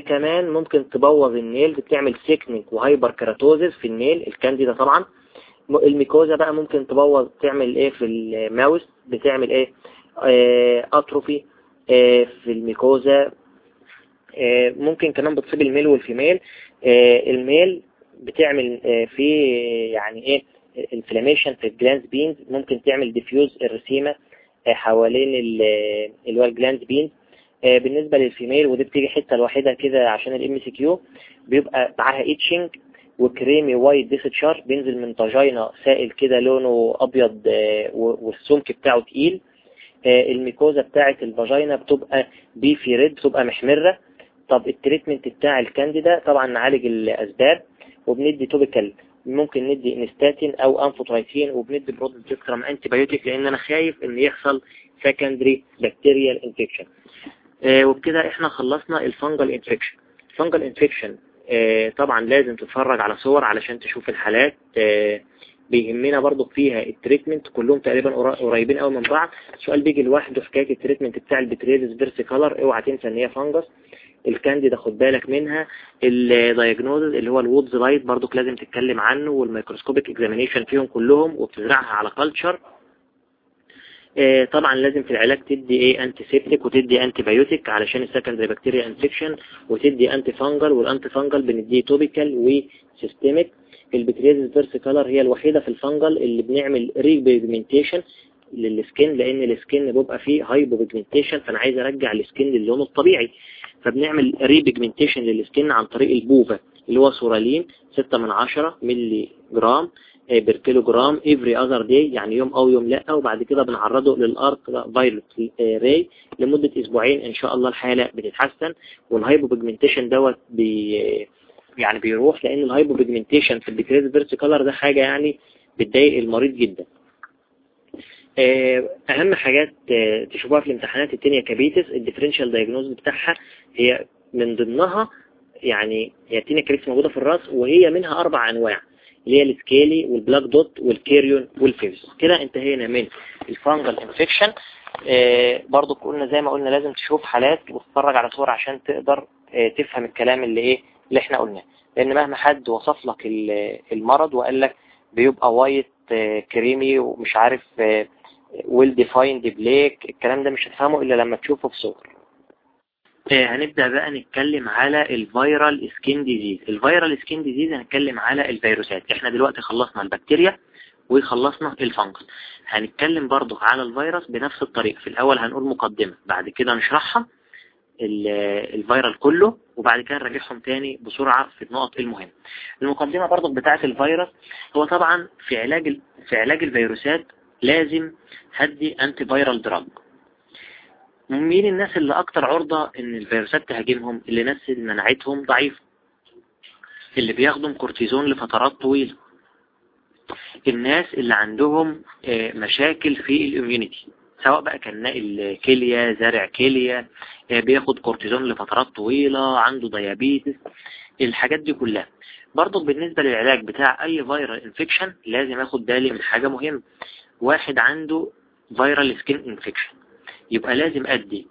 كمان ممكن تبوظ ال nail بتعمل thickening و hyperkeratosis في ال nail ال candida طبعا. ال mucosa بقى ممكن تبوظ تعمل إيه في ال mouth؟ بتعمل إيه؟ atrophy آه، آه، في ال mucosa. آه، ممكن كمان بتصيب ال male وال female. ال male بتعمل في يعني إيه؟ inflammation في ال glans penis ممكن تعمل diffuse erythema حوالين اللي هو ال glans penis بالنسبة لل female ودي بتيجي حتة الوحيدة كده عشان ال MCQ بيبقى معاها itching و creamy white discharge بينزل من vagina سائل كده لونه أبيض والسمك بتاعه تقيل. آه، ال mucosa بتاعة ال vagina بتبقى beefy red بتبقى محمرة. طب ال treatment بتاع الكانديدا طبعا نعالج الأسباب وبندي topical ممكن ندي nystatin أو amphotericin وبندي broad spectrum antibiotic لأن أنا خايف إن يحصل secondary bacterial infection وبكده إحنا خلصنا ال fungal infection ال fungal infection طبعا لازم تتفرج على صور علشان تشوف الحالات آه، بيهمنا برضو فيها ال treatment كلهم تقريبا قريبين قوي من بعض. السؤال بيجي لوحده حكاية ال treatment بتاع ال pityriasis versicolor اوعى تنسى إن هي fungus ال candida خد بالك منها ال diagnosis اللي هو ال Wood's light برضو لازم تتكلم عنه وال microscopic examination فيهم كلهم وبتزرعها على culture آه، طبعا لازم في العلاج تدي إيه antiseptic وتدي antibiotic علشان ال secondary bacterial infection وتدي antifungal وال antifungal بنديه topical و systemic ال pityriasis versicolor هي الوحيدة في ال fungal اللي بنعمل repigmentation لل skin لأن ال skin بيبقى فيه hypopigmentation فأنا عايز أرجع ال skin للون الطبيعي. فبنعمل repigmentation لل skin عن طريق ال PUVA اللي هو psoralen 6 من 10 ملي جرام per كيلو جرام every other day يعني يوم أو يوم لأ وبعد كده بنعرضه لل ultraviolet ray لمدة أسبوعين إن شاء الله الحالة بتتحسن. وال hypopigmentation دوت بي يعني بيروح لأن ال hypopigmentation في ال pityriasis versicolor ده حاجة يعني بتضايق المريض جدا. أهم حاجات آه، تشوفوها في الامتحانات ال tinea capitis ال differential diagnosis بتاعها هي من ضمنها يعني هي ال tinea capitis موجودة في الرأس وهي منها أربع أنواع اللي هي السكيلي والبلاك دوت والكيريون والفيفز. كده انتهينا من ال fungal infection آه، برضو قلنا زي ما قلنا لازم تشوف حالات وتتفرج على صور عشان تقدر تفهم الكلام اللي إيه اللي إحنا قلناه. لأن مهما حد وصف لك المرض وقال لك بيبقى white creamy ومش عارف well defined plaque الكلام ده مش هتفهمه إلا لما تشوفه في صور آه، هنبدأ بقى نتكلم على ال viral skin disease ال viral skin disease هنتكلم على الفيروسات إحنا دلوقتي خلصنا البكتيريا وخلصنا ال fungus هنتكلم برضو على الفيروس بنفس الطريقة. في الأول هنقول مقدمة بعد كده نشرحها ال viral كله وبعد كده نراجعهم تاني بسرعة في النقط المهمة. المقدمة برضو بتاعة الفيروس هو طبعا في علاج في علاج الفيروسات لازم هدي antiviral drug مين الناس اللي أكتر عرضة إن الفيروسات تهاجمهم اللي ناس مناعتهم ضعيفة اللي بياخدوا كورتيزون لفترات طويلة. الناس اللي عندهم آه، مشاكل في ال immunity سواء بقى كان ناقل كلية زارع كلية آه، بياخد كورتيزون لفترات طويلة عنده diabetes الحاجات دي كلها. برضو بالنسبة للعلاج بتاع أي viral infection لازم اخد بالي من حاجة مهمة. واحد عنده viral skin infection يبقى لازم أدي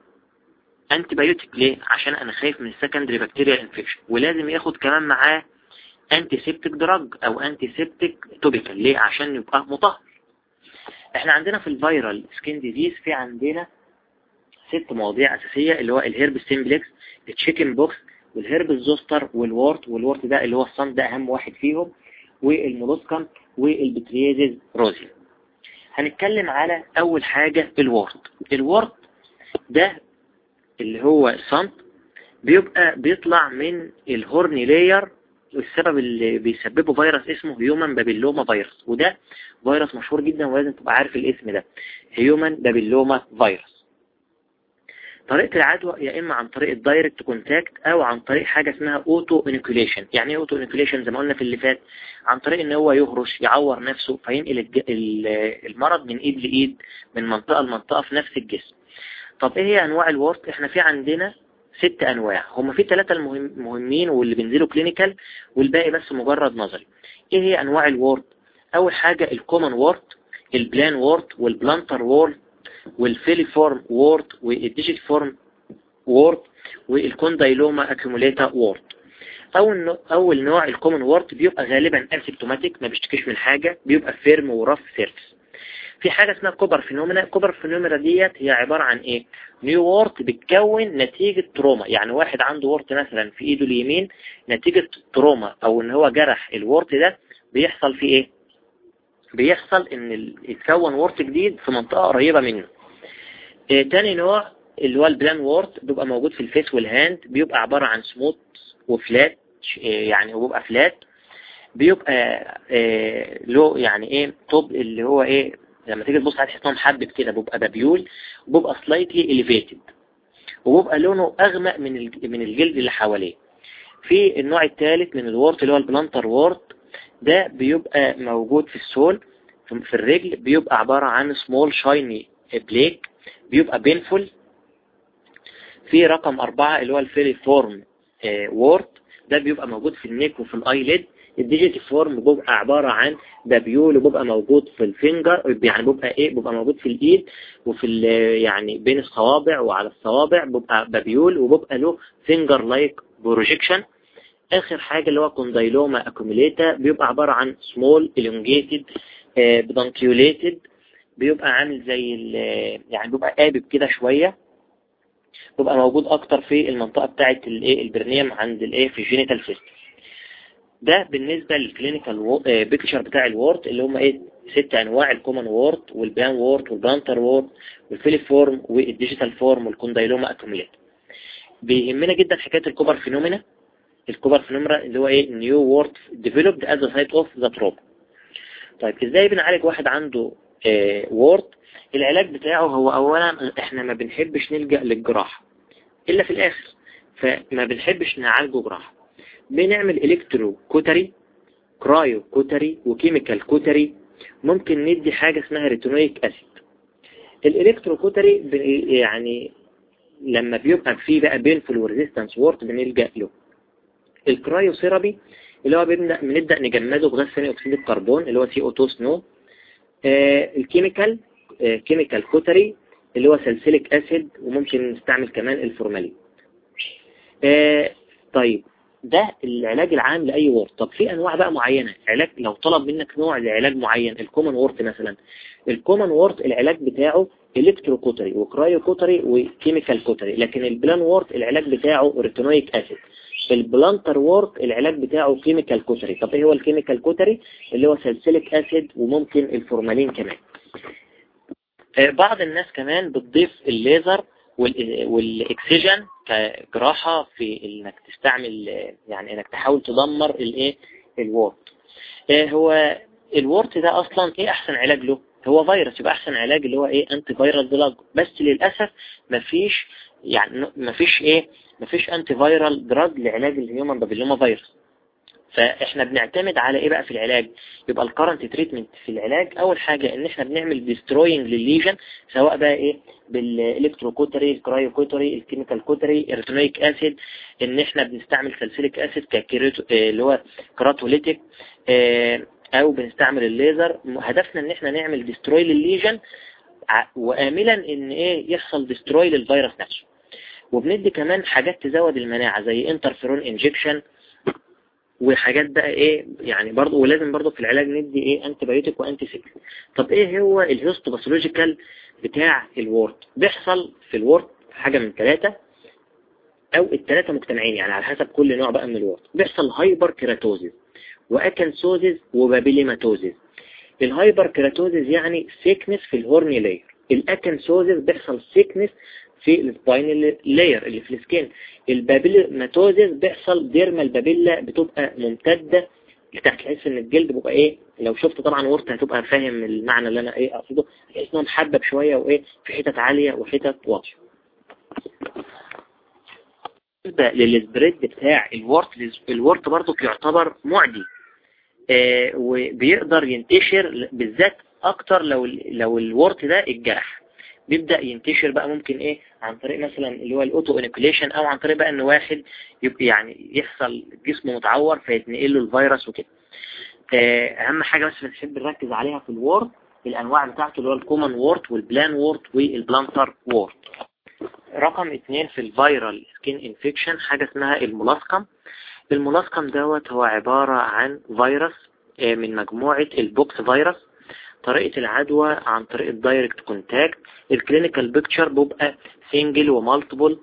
antibiotic ليه؟ عشان أنا خايف من ال secondary bacterial infection ولازم ياخد كمان معاه antiseptic drug أو antiseptic topical ليه؟ عشان يبقى مطهر. إحنا عندنا في ال viral skin disease في عندنا ست مواضيع أساسية اللي هو الهيرب سيمبلكس التشيكن بوكس والهيرب الزوستر والورت والورت ده اللي هو السنط ده أهم واحد فيهم وال molluscum وال pityriasis rosea هنتكلم على أول حاجة ال wart ال wart ده اللي هو السنط بيبقى بيطلع من ال horny layer والسبب اللي بيسببه فيروس اسمه human papilloma virus وده فيروس مشهور جدا ولازم تبقى عارف الاسم ده human papilloma virus طريقة العدوى يا إما عن طريق ال direct contact أو عن طريق حاجة اسمها auto inoculation. يعني إيه auto inoculation؟ زي ما قلنا في اللي فات عن طريق إن هو يهرش يعور نفسه فينقل المرض من إيد لإيد من منطقة لمنطقة في نفس الجسم. طب إيه هي أنواع ال wart إحنا في عندنا ست أنواع. هم في ثلاثة المهمين واللي بينزلوا clinical والباقي بس مجرد نظري. إيه هي أنواع ال wart أول حاجة الكومن وورت البلان وورت والبلانتر وورت والفيليفورم وورت والديجيت فورم وورت والكوندايلوما اكيوموليتا وورت أول أول نوع ال common wart بيبقى غالبا asymptomatic ما بيشتكيش من حاجة بيبقى firm و rough surface في حاجة اسمها Koebner phenomena Koebner phenomena ديت هي عبارة عن إيه؟ new wart بتكون نتيجة trauma يعني واحد عنده wart مثلا في إيده اليمين نتيجة trauma أو إن هو جرح ال wart ده بيحصل فيه إيه؟ بيحصل إن يتكون wart جديد في منطقة قريبة منه. آه تاني نوع اللي هو ال plane wart بيبقى موجود في ال face وال hand بيبقى عبارة عن smooth و flat يعني هو بيبقى flat. بيبقى آه له يعني إيه طب اللي هو إيه لما تيجي تبص على تحس محبب كده بيبقى papule وبيبقى slightly elevated وبيبقى لونه أغمق من من الجلد اللي حواليه. في النوع الثالث من ال wart اللي هو ال plantar wart ده بيبقى موجود في ال sole في الرجل بيبقى عبارة عن small shiny plaque بيبقى painful في رقم أربعة اللي هو ال filiform wart ده بيبقى موجود في ال neck وفي ال eyelid ال digitiform بيبقى عبارة عن papule وبيبقى موجود في ال finger يعني بيبقى إيه؟ بيبقى موجود في الإيد وفي يعني بين الصوابع وعلى الصوابع بيبقى papule وبيبقى له finger like projection آخر حاجة اللي هو condyloma acuminata بيبقى عبارة عن سمول elongated pedunculated بيبقى عامل زي يعني بيبقى قابب كده شوية بيبقى موجود أكتر في المنطقة بتاعة الايه ال perineum عند الايه في ال genital system ده بالنسبة لل clinical picture بتاع ال wart اللي هم إيه ست أنواع الكومن وورت والبان وورت والبانتر وورت والفيليفورم والديجيتال فورم والكوندايلوما اكوميليت بيهمنا جدا حكاية ال Koebner phenomena ال Koebner phenomena اللي هو إيه؟ new wart developed at site of the trauma طيب إزاي بنعالج واحد عنده آه wart العلاج بتاعه هو اولا إحنا ما بنحبش نلجأ للجراحة إلا في الآخر فما بنحبش نعالجه جراحة. بنعمل electro cautery cryo cautery و chemical cautery ممكن ندي حاجة اسمها retinoic acid ال electro cautery يعني لما بيبقى فيه بقى painful و resistance wart بنلجأ له. ال cryo therapy اللي هو بنبدأ بنبدأ نجمده بغاز ثاني أكسيد الكربون اللي هو CO 2 snow ال chemical آه chemical cautery اللي هو salicylic acid وممكن نستعمل كمان الفورمالين. آه طيب ده العلاج العام لأي wart طب في أنواع بقى معينة؟ علاج لو طلب منك نوع لعلاج معين ال common wart مثلا. ال common wart العلاج بتاعه electro cautery و cryo cautery و chemical cautery لكن ال plane wart العلاج بتاعه retinoic acid ال plantar wart العلاج بتاعه chemical cautery. طب إيه هو ال chemical cautery؟ اللي هو salicylic acid وممكن الفورمالين كمان. بعض الناس كمان بتضيف الليزر وال excision كجراحة في إنك تستعمل يعني إنك تحاول تدمر الإيه؟ ال wart هو ال wart ده أصلا إيه أحسن علاج له؟ هو فيروس يبقى أحسن علاج اللي هو إيه؟ anti viral drug بس للأسف مفيش يعني مفيش إيه؟ مفيش anti viral drug لعلاج ال human papilloma virus فإحنا بنعتمد على إيه بقى في العلاج؟ يبقى ال current treatment في العلاج أول حاجة إن إحنا بنعمل destroying لل lesion سواء بقى إيه؟ بالالكتروكوتري الكرايوكوتري الكيميكال كوتري الريتينويك اسيد إن إحنا بنستعمل salicylic acid ك kerato اللي هو keratolytic أو بنستعمل الليزر. هدفنا إن إحنا نعمل destroy لل lesion وأملا إن إيه؟ يحصل destroy للفيروس نفسه. وبندي كمان حاجات تزود المناعة زي interferon injection وحاجات بقى إيه يعني برضه ولازم برضه في العلاج ندي إيه anti biotic و anti septic طب إيه هو ال histopathological بتاع ال wart بيحصل في ال wart حاجة من ثلاثة أو الثلاثة مجتمعين يعني على حسب كل نوع بقى من ال wart بيحصل hyper keratosis و acanthosis و papillomatosis. ال hyper keratosis يعني thickness في ال horny layer ال acanthosis بيحصل thickness في ال spinal layer اللي في ال skin ال papillomatosis بيحصل dermal papilla بتبقى ممتدة لتحت تحس إن الجلد بيبقى إيه لو شفت طبعا wart هتبقى فاهم المعنى اللي أنا إيه أقصده تحس انه محبب شوية وإيه في حتت عالية وحتت واطية بالنسبة لل spread بتاع ال wart ال wart برضو يعتبر معدي آه وبيقدر ينتشر بالذات أكتر لو لو ال wart ده الجرح بيبدأ ينتشر بقى ممكن إيه عن طريق مثلا اللي هو ال auto inoculation أو عن طريق بقى إن واحد يبقى يعني يحصل جسمه متعور فيتنقل له الفيروس وكده. آه أهم حاجة بس بنحب نركز عليها في ال wart الأنواع بتاعته اللي هو ال common wart وال plane wart وال plantar wart رقم اثنين في ال viral skin infection حاجة اسمها ال molluscum. ال molluscum دوت هو عبارة عن فيروس من مجموعة ال pox virus. طريقة العدوى عن طريق ال direct contact ال clinical picture بيبقى single و multiple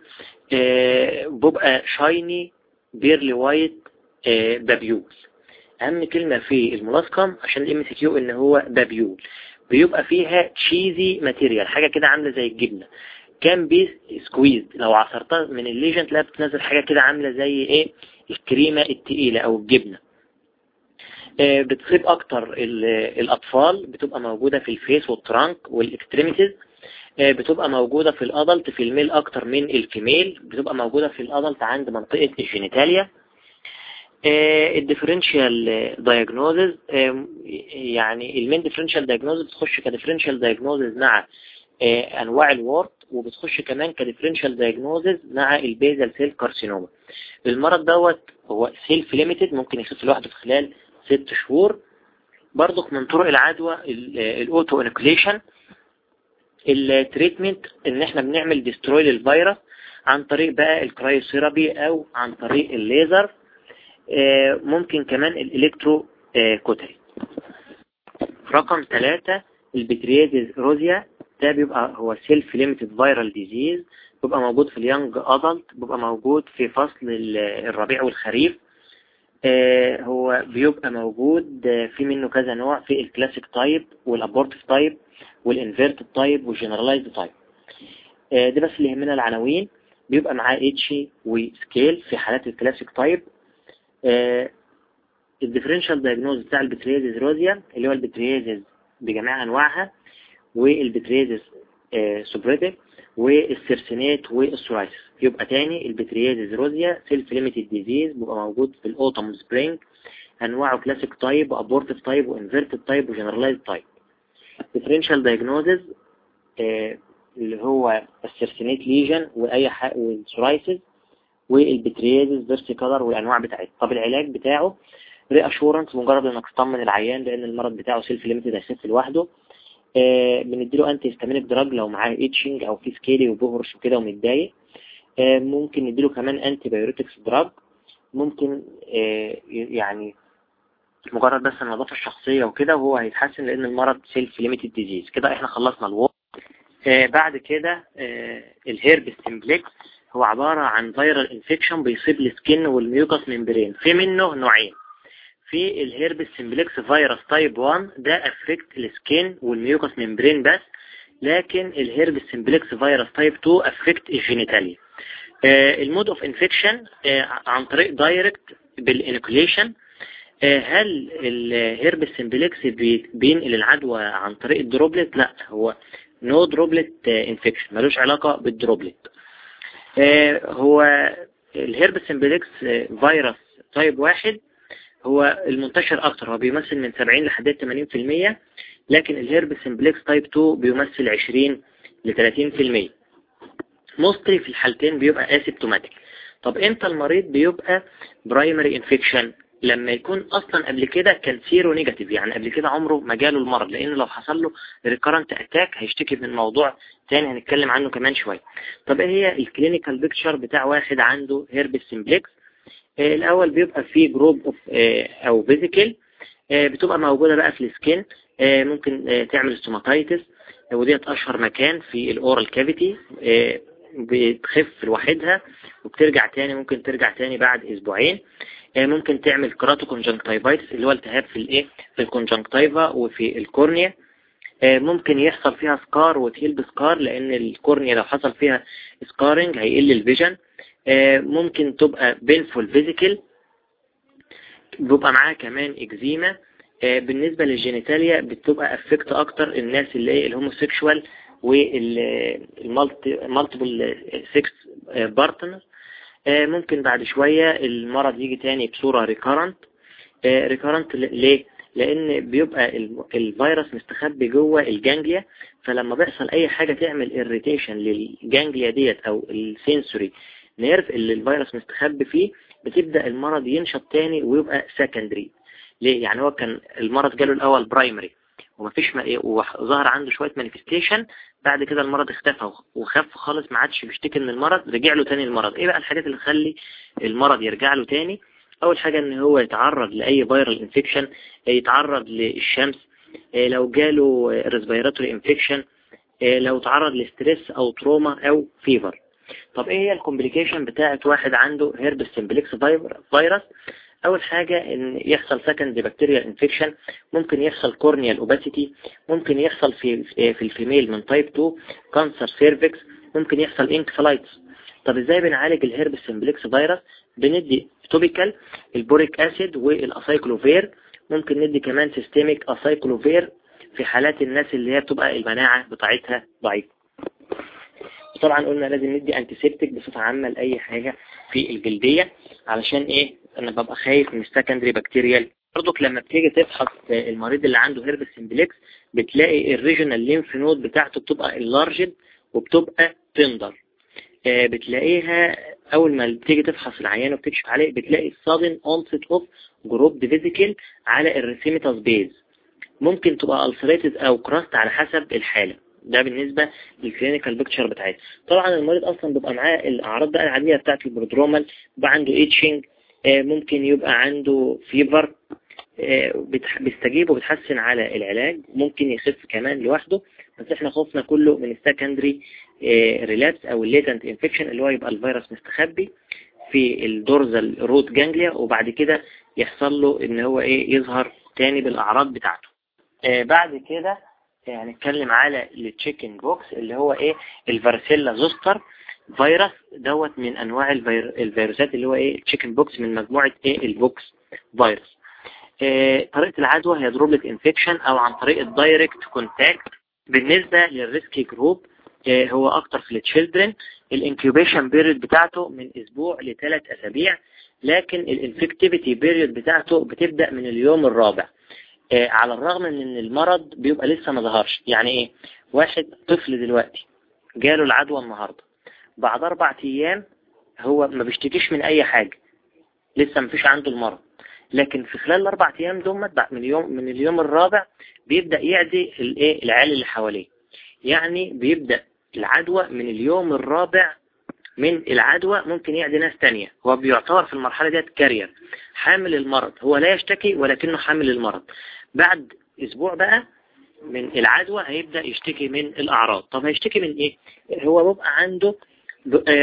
بيبقى shiny pearly white papule. أهم كلمة في ال molluscum عشان ال MCQ إن هو papule. بيبقى فيها cheesy material حاجة كده عاملة زي الجبنة. can be squeezed لو عصرتها من ال lesion تلاقي بتنزل حاجة كده عاملة زي إيه؟ الكريمة التقيلة أو الجبنة. آه بتصيب أكتر الأطفال بتبقى موجودة في ال face وال trunk وال extremities آه بتبقى موجودة في ال adult في ال male أكتر من ال female بتبقى موجودة في ال adult عند منطقة ال genitalia ال differential diagnosis يعني ال main differential diagnosis بتخش ك differential diagnosis مع أنواع ال wart وبتخش كمان ك differential diagnosis مع ال basal cell carcinoma المرض دوت هو self limited ممكن يخف لوحده في خلال ست شهور برضك من طرق العدوى ال auto inoculation ال treatment إن إحنا بنعمل destroy للفيروس عن طريق بقى ال cryotherapy أو عن طريق الليزر ممكن كمان ال electrocautery. رقم ثلاثة ال pityriasis rosea ده بيبقى هو self limited viral disease بيبقى موجود في ال young adult بيبقى موجود في فصل الربيع والخريف. آه هو بيبقى موجود في منه كذا نوع في ال classic type وال abortive type وال inverted type وال generalized type. آه ده بس اللي يهمنا العناوين. بيبقى معاه itchy و scale في حالات ال classic type. آه ال differential diagnosis بتاع ال pityriasis rosea اللي هو ال pityriasis بجميع أنواعها وال pityriasis آه seborrheic. وال circinate وال psoriasis. يبقى تاني ال pityriasis rosea self limited disease بيبقى موجود في ال autumn spring أنواعه classic type و abortive type و inverted type و generalized type differential diagnosis اللي هو ال circinate lesion وأي حاجة وال psoriasis وال pityriasis versicolor والأنواع بتاعتها. طب العلاج بتاعه reassurance مجرد إنك تطمن العيان لأن المرض بتاعه self limited هيخف لوحده. بنديله antihistaminic drug لو معاه itching أو في scaly وبيهرش وكده ومتضايق. آه ممكن نديله كمان antipruritics drug ممكن آه يعني مجرد بس النظافة الشخصية وكده وهو هيتحسن لأن المرض self limited disease كده إحنا خلصنا الوقت بعد كده ال herpes simplex هو عبارة عن viral infection بيصيب ال skin وال mucous membrane في منه نوعين. في ال herpes simplex virus type 1 ده affect ال skin وال mucous membrane بس لكن ال herpes simplex virus type 2 affect ال genitalia آه ال mode of infection آه عن طريق direct بال inoculation آه هل ال herpes simplex بينقل العدوى عن طريق ال droplet؟ لا هو no droplet infection ملوش علاقة بال droplet. هو ال herpes simplex virus type 1 هو المنتشر أكتر هو بيمثل من 70 لحد 80% لكن ال herpes simplex type 2 بيمثل 20 ل 30% mostly في الحالتين بيبقى asymptomatic طب إمتى المريض بيبقى primary infection لما يكون أصلا قبل كده كان seronegative يعني قبل كده عمره ما جاله المرض لأن لو حصل له recurrent attack هيشتكي من موضوع تاني هنتكلم عنه كمان شوية. طب إيه هي ال clinical picture بتاع واحد عنده herpes simplex الأول بيبقى فيه group of أو vesicle بتبقى موجودة بقى في ال skin ممكن تعمل stomatitis وديت أشهر مكان في ال oral cavity بتخف لوحدها وبترجع تاني ممكن ترجع تاني بعد أسبوعين. آه، ممكن تعمل keratoconjunctivitis اللي هو التهاب في الإيه؟ في ال conjunctiva وفي ال cornea. آه، ممكن يحصل فيها scar وت heal ب scar لأن ال cornea لو حصل فيها scarring هيقل ال vision. آه، ممكن تبقى painful vesicle بيبقى معاها كمان إكزيما. بالنسبة لل genitalia بتبقى affect أكتر الناس اللي هي ال homosexual وال multiple sex partner ممكن بعد شوية المرض يجي تاني بصورة recurrent recurrent ليه؟ لأن بيبقى الفيروس مستخبي جوه ال ganglia فلما بيحصل أي حاجة تعمل irritation لل ganglia ديت أو ال sensory nerve اللي الفيروس مستخبي فيه بتبدأ المرض ينشط تاني ويبقى secondary ليه؟ يعني هو كان المرض جاله الأول primary ومفيش وظهر عنده شوية manifestation بعد كده المرض اختفى وخف خالص ما عادش بيشتكي من المرض رجع له تاني المرض. إيه بقى الحاجات اللي تخلي المرض يرجع له تاني؟ أول حاجة إن هو يتعرض لأي viral infection يتعرض للشمس إيه لو جاله respiratory infection إيه لو تعرض ل stress أو trauma أو fever طب إيه هي ال complication بتاعت واحد عنده herpes simplex virus أول حاجة إن يحصل second bacterial infection ممكن يحصل corneal opacity ممكن يحصل في في ال female من type 2 cancer cervix ممكن يحصل encephalitis طب إزاي بنعالج ال herpes simplex virus بندي topical ال boric acid وال acyclovir ممكن ندي كمان systemic acyclovir في حالات الناس اللي هي بتبقى المناعة بتاعتها ضعيفة. طبعا قلنا لازم ندي antiseptic بصفة عامة لأي حاجة في الجلدية علشان إيه؟ أنا ببقى خايف من ال secondary bacterial برضك لما بتيجي تفحص المريض اللي عنده herpes simplex بتلاقي ال regional lymph node بتاعته بتبقى enlarged وبتبقى tender آه، بتلاقيها أول ما بتيجي تفحص العيان وبتكشف عليه بتلاقي sudden onset of grouped vesicle على erythematous base ممكن تبقى ulcerated أو crust على حسب الحالة. ده بالنسبة لل clinical picture بتاعتها طبعا المريض أصلا بيبقى معاه الأعراض بقى العادية بتاعت ال prodromal بيبقى عنده itching آه، ممكن يبقى عنده fever آه، بيستجيب وبتحسن على العلاج ممكن يخف كمان لوحده. بس إحنا خوفنا كله من ال secondary relapse أو ال latent infection اللي هو يبقى الفيروس مستخبي في ال dorsal root ganglia وبعد كده يحصل له إن هو إيه يظهر تاني بالأعراض بتاعته. آه، بعد كده هنتكلم على ال chicken pox اللي هو إيه؟ ال varicella zoster virus دوت من أنواع الفير... الفيروسات اللي هو إيه؟ chicken pox من مجموعة إيه؟ ال pox virus. إيه طريقة العدوى هي droplet infection أو عن طريق ال direct contact. بالنسبة لل risky group إيه هو أكتر في ال children ال incubation period بتاعته من أسبوع لثلاث أسابيع لكن ال infectivity period بتاعته بتبدأ من اليوم الرابع. على الرغم من إن المرض بيبقى لسه ما ظهرش. يعني إيه؟ واحد طفل دلوقتي جاله العدوى النهاردة. بعد أربع أيام هو ما بيشتكيش من أي حاجة. لسه ما فيش عنده المرض. لكن في خلال الأربع أيام دومت من اليوم من اليوم الرابع بيبدأ يعدي الإيه؟ العيال اللي حواليه. يعني بيبدأ العدوى من اليوم الرابع من العدوى ممكن يعدي ناس تانية. هو بيعتبر في المرحلة ديت كارير. حامل المرض. هو لا يشتكي ولكنه حامل المرض. بعد أسبوع بقى من العدوى هيبدأ يشتكي من الأعراض. طب هيشتكي من إيه؟ هو بيبقى عنده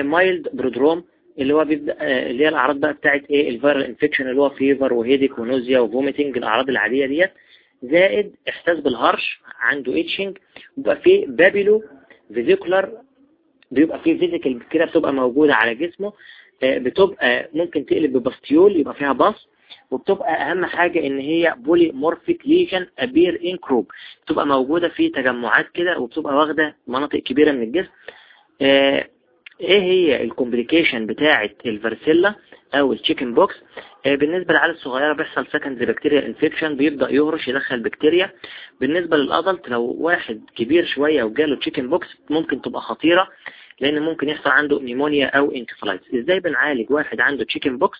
mild prodrome اللي هو بيبدأ اللي هي الأعراض بقى بتاعت إيه؟ ال viral infection اللي هو fever و headache و nausea و vomiting الأعراض العادية ديت. زائد إحساس بالهرش عنده itching بيبقى فيه papulo vesicular بيبقى فيه vesicle كده بتبقى موجودة على جسمه بتبقى ممكن تقلب ب pustule يبقى فيها pus وبتبقى أهم حاجة إن هي polymorphic lesion appear in crop بتبقى موجودة في تجمعات كده وبتبقى واخدة مناطق كبيرة من الجسم. إيه هي ال complication بتاعة ال varicella أو ال chicken pox بالنسبة للعيال الصغيرة بيحصل second bacterial infection بيبدأ يهرش يدخل بكتيريا بالنسبة لل adult لو واحد كبير شوية وجاله chicken pox ممكن تبقى خطيرة لأن ممكن يحصل عنده pneumonia أو encephalitis إزاي بنعالج واحد عنده chicken pox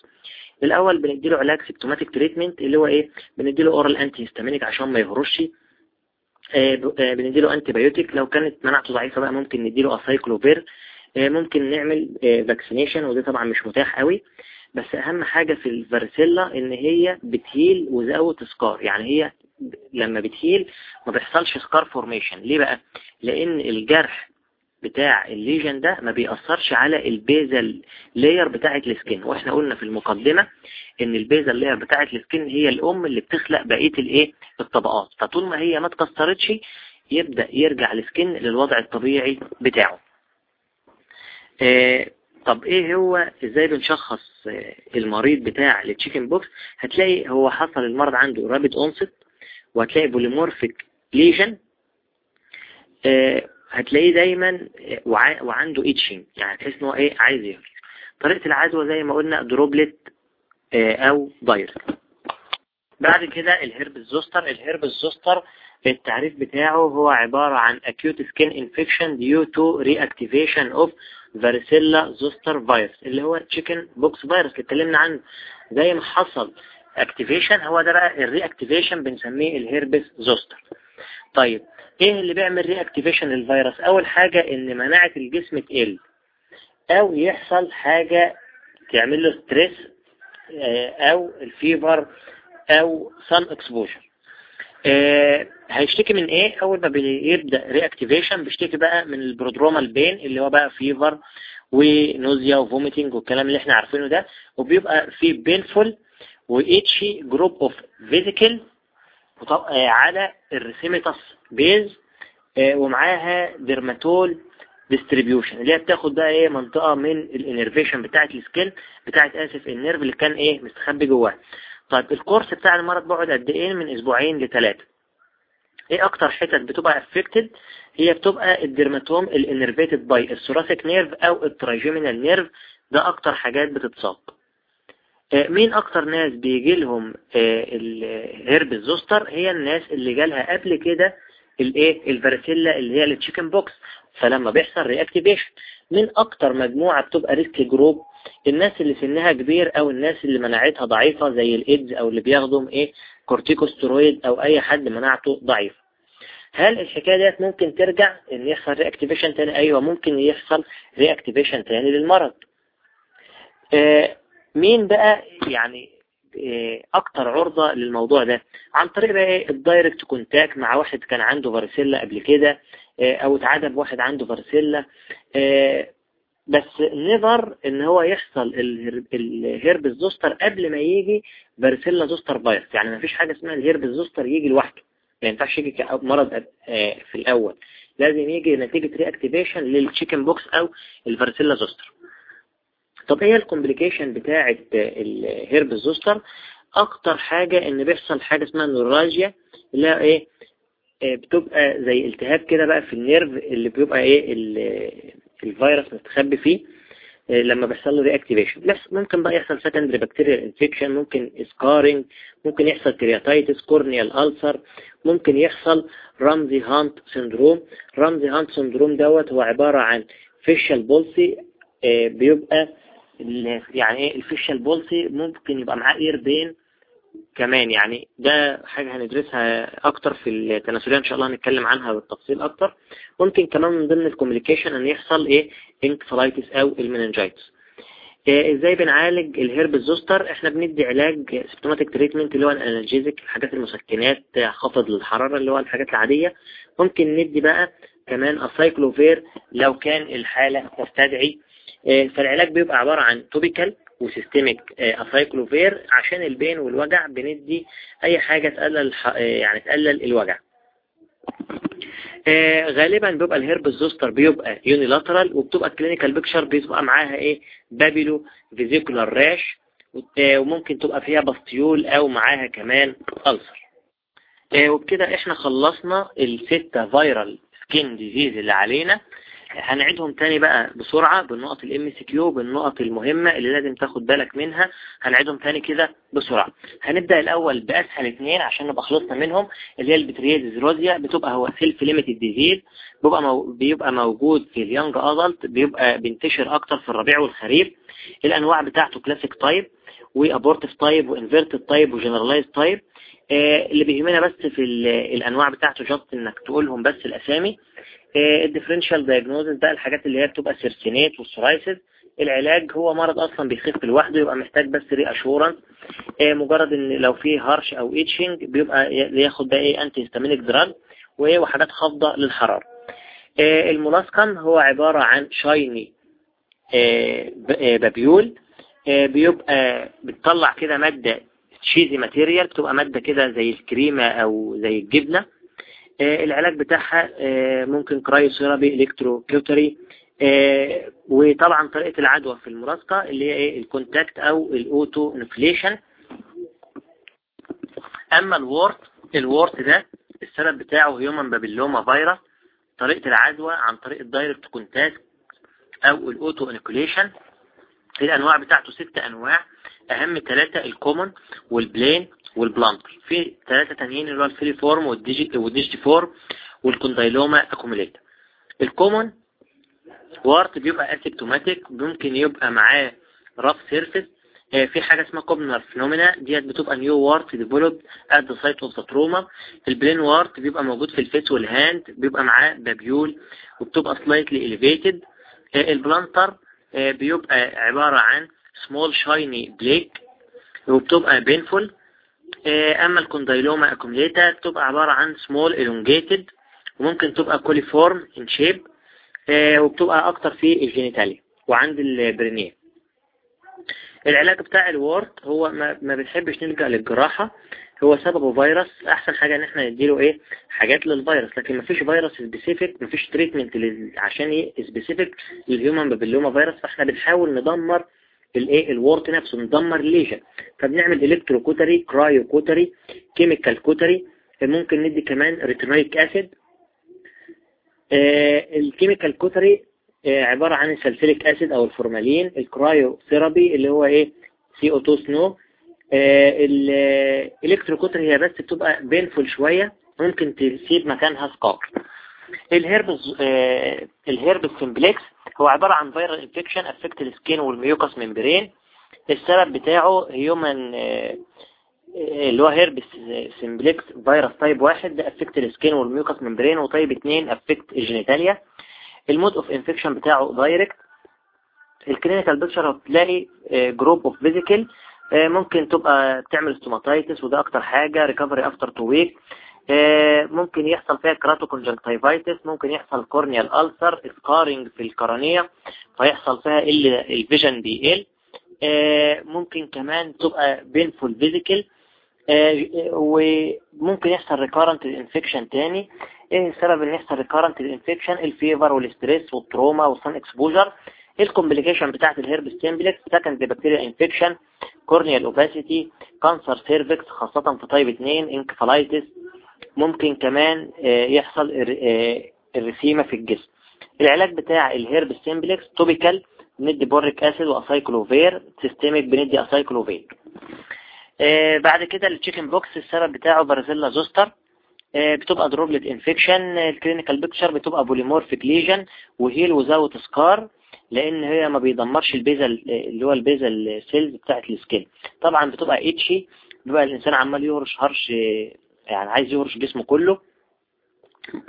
الأول بنديله علاج symptomatic treatment اللي هو إيه؟ بنديله oral antihistaminic عشان ما يهرش بنديله antibiotic لو كانت مناعته ضعيفة بقى ممكن نديله اسايكلوفير ممكن نعمل vaccination وده طبعا مش متاح قوي. بس أهم حاجة في ال varicella إن هي بت heal without scar يعني هي لما بت heal ما بيحصلش scar formation ليه بقى؟ لأن الجرح بتاع ال lesion ده ما بيأثرش على ال basal layer بتاعة ال skin وإحنا قلنا في المقدمة إن ال basal layer بتاعة ال skin هي الأم اللي بتخلق بقية الإيه؟ الطبقات. فطول ما هي ما اتكسرتش يبدأ يرجع ال skin للوضع الطبيعي بتاعه. آه طب إيه هو؟ إزاي بنشخص آه المريض بتاع ال chicken pox هتلاقي هو حصل المرض عنده rapid onset وهتلاقي polymorphic lesion هتلاقيه دايما وعنده itching يعني تحس إن هو إيه عايز يهرش طريقة العدوى زي ما قلنا droplet أو direct بعد كده ال herpes zoster. ال herpes zoster التعريف بتاعه هو عبارة عن acute skin infection due to reactivation of varicella zoster virus اللي هو chicken pox virus اللي اتكلمنا عنه. زي ما حصل reactivation هو ده بقى ال reactivation بنسميه ال herpes zoster طيب إيه اللي بيعمل reactivation للفيروس؟ أول حاجة إن مناعة الجسم تقل أو يحصل حاجة تعمل له stress أو ال fever أو sun exposure هيشتكي من إيه؟ أول ما بيبدأ reactivation بيشتكي بقى من ال prodromal pain اللي هو بقى fever و nausea و vomiting والكلام اللي إحنا عارفينه ده وبيبقى في painful و itchy group of vesicle على erythematous base ومعاها dermatomal distribution اللي هي بتاخد بقى إيه منطقة من ال innervation بتاعة ال skin بتاعة آسف ال nerve اللي كان إيه مستخبي جواه. طيب ال course بتاع المرض بقعد قد إيه؟ من أسبوعين لثلاثة إيه أكتر حتت بتبقى affected هي بتبقى ال dermatome ال innervated by ال thoracic nerve أو ال trigeminal nerve ده أكتر حاجات بتتصاب مين أكتر ناس بيجي لهم ال herpes zoster؟ هي الناس اللي جالها قبل كده الإيه؟ ال varicella اللي هي ال chickenpox. فلما بيحصل reactivation من أكتر مجموعة بتبقى risk group الناس اللي سنها كبير أو الناس اللي مناعتها ضعيفة زي الإيدز أو اللي بياخدوا إيه؟ كورتيكوستيرويد أو أي حد مناعته ضعيفة. هل الحكاية ديت ممكن ترجع إن يحصل reactivation تاني؟ أيوه ممكن يحصل reactivation تاني للمرض. آه مين بقى يعني أكتر عرضة للموضوع ده؟ عن طريق بقى إيه؟ ال direct contact مع واحد كان عنده varicella قبل كده أو اتعدى بواحد عنده varicella. بس never إن هو يحصل ال herpes zoster قبل ما يجي varicella zoster virus يعني ما فيش حاجة اسمها ال herpes zoster يجي لوحده ما ينفعش يجي كمرض في الأول. لازم يجي نتيجة reactivation لل chickenpox أو ال varicella zoster. طب إيه ال complication بتاعة ال herpes zoster أكتر حاجة ان بيحصل حاجة اسمها neuralgia اللي هي إيه بتبقى زي التهاب كده بقى في ال nerve اللي بيبقى إيه الفيروس مستخبي فيه لما بيحصل له reactivation ممكن بقى يحصل secondary bacterial infection ممكن scarring ممكن يحصل keratitis corneal ulcer ممكن يحصل Ramsay Hunt syndrome. Ramsay Hunt syndrome دوت هو عبارة عن facial palsy بيبقى يعني إيه ال facial palsy ممكن يبقى معاه ear pain كمان. يعني ده حاجة هندرسها أكتر في التناسلية إن شاء الله هنتكلم عنها بالتفصيل أكتر. ممكن كمان من ضمن ال complication إن يحصل إيه؟ encephalitis أو ال meningitis إيه إزاي بنعالج ال herpes zoster؟ إحنا بندي علاج symptomatic treatment اللي هو ال analgesic الحاجات المسكنات خفض للحرارة اللي هو الحاجات العادية. ممكن ندي بقى كمان أسايكلوفير لو كان الحالة تستدعي فالعلاج بيبقى عبارة عن topical و systemic acyclovir عشان ال pain والوجع بندي أي حاجة تقلل يعني تقلل الوجع. غالبا بيبقى ال herpes zoster بيبقى unilateral وبتبقى ال clinical picture بيبقى معاها إيه؟ papulovesicular rash وممكن تبقى فيها pustule أو معاها كمان ulcer وبكده إحنا خلصنا الستة viral skin disease اللي علينا. هنعيدهم تاني بقى بسرعة بالنقط ال MCQ بالنقط المهمة اللي لازم تاخد بالك منها. هنعيدهم تاني كده بسرعة. هنبدأ الأول بأسهل اثنين عشان نبقى خلصنا منهم اللي هي ال pityriasis rosea بتبقى هو self-limited disease بيبقى مو... بيبقى موجود في ال young adult بيبقى بينتشر أكتر في الربيع والخريف. الأنواع بتاعته classic type و abortive type و inverted type و generalized type اللي بيهمنا بس في الأنواع بتاعته just إنك تقولهم بس الأسامي. ال differential diagnosis بقى الحاجات اللي هي بتبقى circinate وال psoriasis العلاج هو مرض أصلا بيخف لوحده يبقى محتاج بس reassurance مجرد إن لو فيه rash أو itching بيبقى ياخد بقى إيه antihistaminic drug وحاجات خافضه للحرارة. ال molluscum هو عبارة عن shiny papule. بيبقى بتطلع كده مادة cheesy material بتبقى مادة كده زي الكريمة أو زي الجبنة. العلاج بتاعها ممكن cryotherapy electrocautery وطبعا طريقة العدوى في الملاصقة اللي هي إيه؟ ال contact أو ال autoinoculation أما ال wart ال wart ده السبب بتاعه human papilloma virus طريقة العدوى عن طريق ال direct contact أو ال autoinoculation الأنواع بتاعته ست أنواع. أهم ثلاثة ال common وال plane وال plantar في ثلاثة تانيين اللي هو ال filiform وال digitiform وال condyloma acuminata ال common wart بيبقى asymptomatic ممكن يبقى معاه rough surface في حاجة اسمها Koebner phenomena ديت بتبقى new wart developed at the site of the trauma ال plane wart بيبقى موجود في ال face وال hand بيبقى معاه papule وبتبقى slightly elevated ال plantar بيبقى عبارة عن small shiny plaque وبتبقى painful أما ال condyloma acuminata بتبقى عبارة عن small elongated وممكن تبقى cauliform in shape وبتبقى أكتر في ال genitalia وعند ال perineum. العلاج بتاع ال wart هو ما, بنحبش نلجأ للجراحة. هو سببه فيروس. أحسن حاجة إن إحنا نديله إيه؟ حاجات للفيروس. لكن ما فيش virus specific ما فيش treatment عشان إيه specific لل human papilloma virus فإحنا بنحاول ندمر الايه ال wart نفسه ندمر ال lesion فبنعمل electrocautery cryocautery chemical cautery ممكن ندي كمان retinoic acid ال chemical cautery عبارة عن ال salicylic acid أو الفورمالين ال cryotherapy اللي هو إيه؟ CO2 snow ال electrocautery هي بس بتبقى painful شوية ممكن تسيب مكانها scar ال herpes ال herpes simplex هو عبارة عن viral infection affect ال skin وال mucous membrane السبب بتاعه human آه اللي هو herpes simplex virus type واحد ده افكت السكين والميوكس ممبرين وتايب اتنين افكت الجينيتاليا المود اوف انفكشن بتاعه direct ال clinical picture هتلاقي group of vesicle ممكن تبقى تعمل stomatitis وده أكتر حاجة. recovery after two week ممكن يحصل فيها keratoconjunctivitis ممكن يحصل corneal ulcer scarring في القرنية فيحصل فيها ال vision بيقل. ممكن كمان تبقى painful vesicle وممكن يحصل recurrent infection تاني. إيه السبب إن يحصل ريكارنت انفكشن الفيفر والستريس والتروما والصن اكسبوجر الكومبليكيشن بتاعت ال herpes simplex secondary bacterial infection corneal opacity cancer cervix خاصة في type 2 encephalitis ممكن كمان يحصل ال erythema في الجسم. العلاج بتاع ال herpes simplex topical بندي boric acid و acyclovir systemic بندي اسايكلوفير بعد كده ال chicken pox السبب بتاعه varicella zoster بتبقى droplet infection ال clinical picture بتبقى polymorphic lesion و heal without scar لأن هي ما بيدمرش ال basal اللي هو ال basal cells بتاعت ال skin طبعا بتبقى itchy بيبقى الإنسان عمال يهرش هرش يعني عايز يهرش جسمه كله.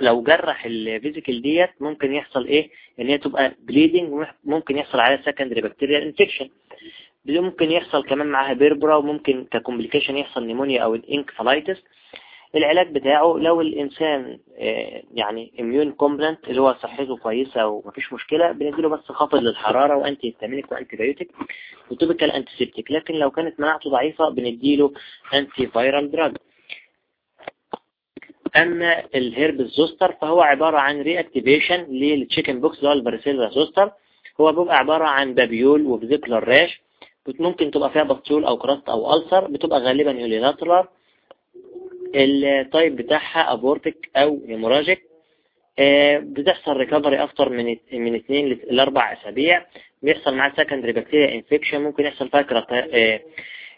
لو جرح ال vesicle ديت ممكن يحصل إيه؟ إن هي تبقى bleeding ممكن يحصل عليها secondary bacterial infection ممكن يحصل كمان معاها purpura وممكن ك complication يحصل pneumonia أو ال encephalitis العلاج بتاعه لو الإنسان يعني immunocompetent اللي هو صحته كويسة ومفيش مشكلة بنديله بس خفض للحرارة و antihistaminic و antibiotic و topical antiseptic لكن لو كانت مناعته ضعيفة بنديله antiviral drug أما ال herpes zoster فهو عبارة عن reactivation لل chicken pox اللي هو ال varicella zoster. هو بيبقى عبارة عن papule و vesicular rash ممكن تبقى فيها pustule أو crust أو ulcer. بتبقى غالبا unilateral ال type بتاعها abortive أو hemorrhagic بتحصل recovery افتر من من اثنين لأربع أسابيع. بيحصل معاه secondary bacterial infection ممكن يحصل فيها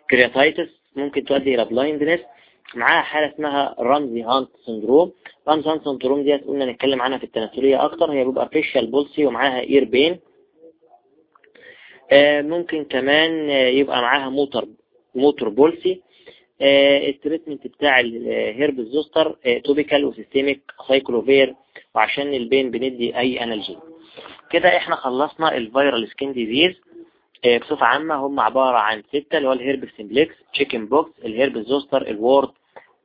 keratitis ممكن تؤدي إلى blindness معاها حالة اسمها Ramsay Hunt syndrome. Ramsay Hunt syndrome ديت قلنا نتكلم عنها في التناسلية أكتر. هي بيبقى facial palsy ومعاها ear pain ممكن كمان يبقى معاها motor motor palsy ال treatment بتاع ال herpes ال zoster topical و systemic acyclovir وعشان ال pain بندي أي analgesic كده إحنا خلصنا ال viral skin disease بصفة عامة هم عبارة عن ستة اللي هو الهيرب سيمبلكس تشيكن بوكس الهيرب الزوستر الوورد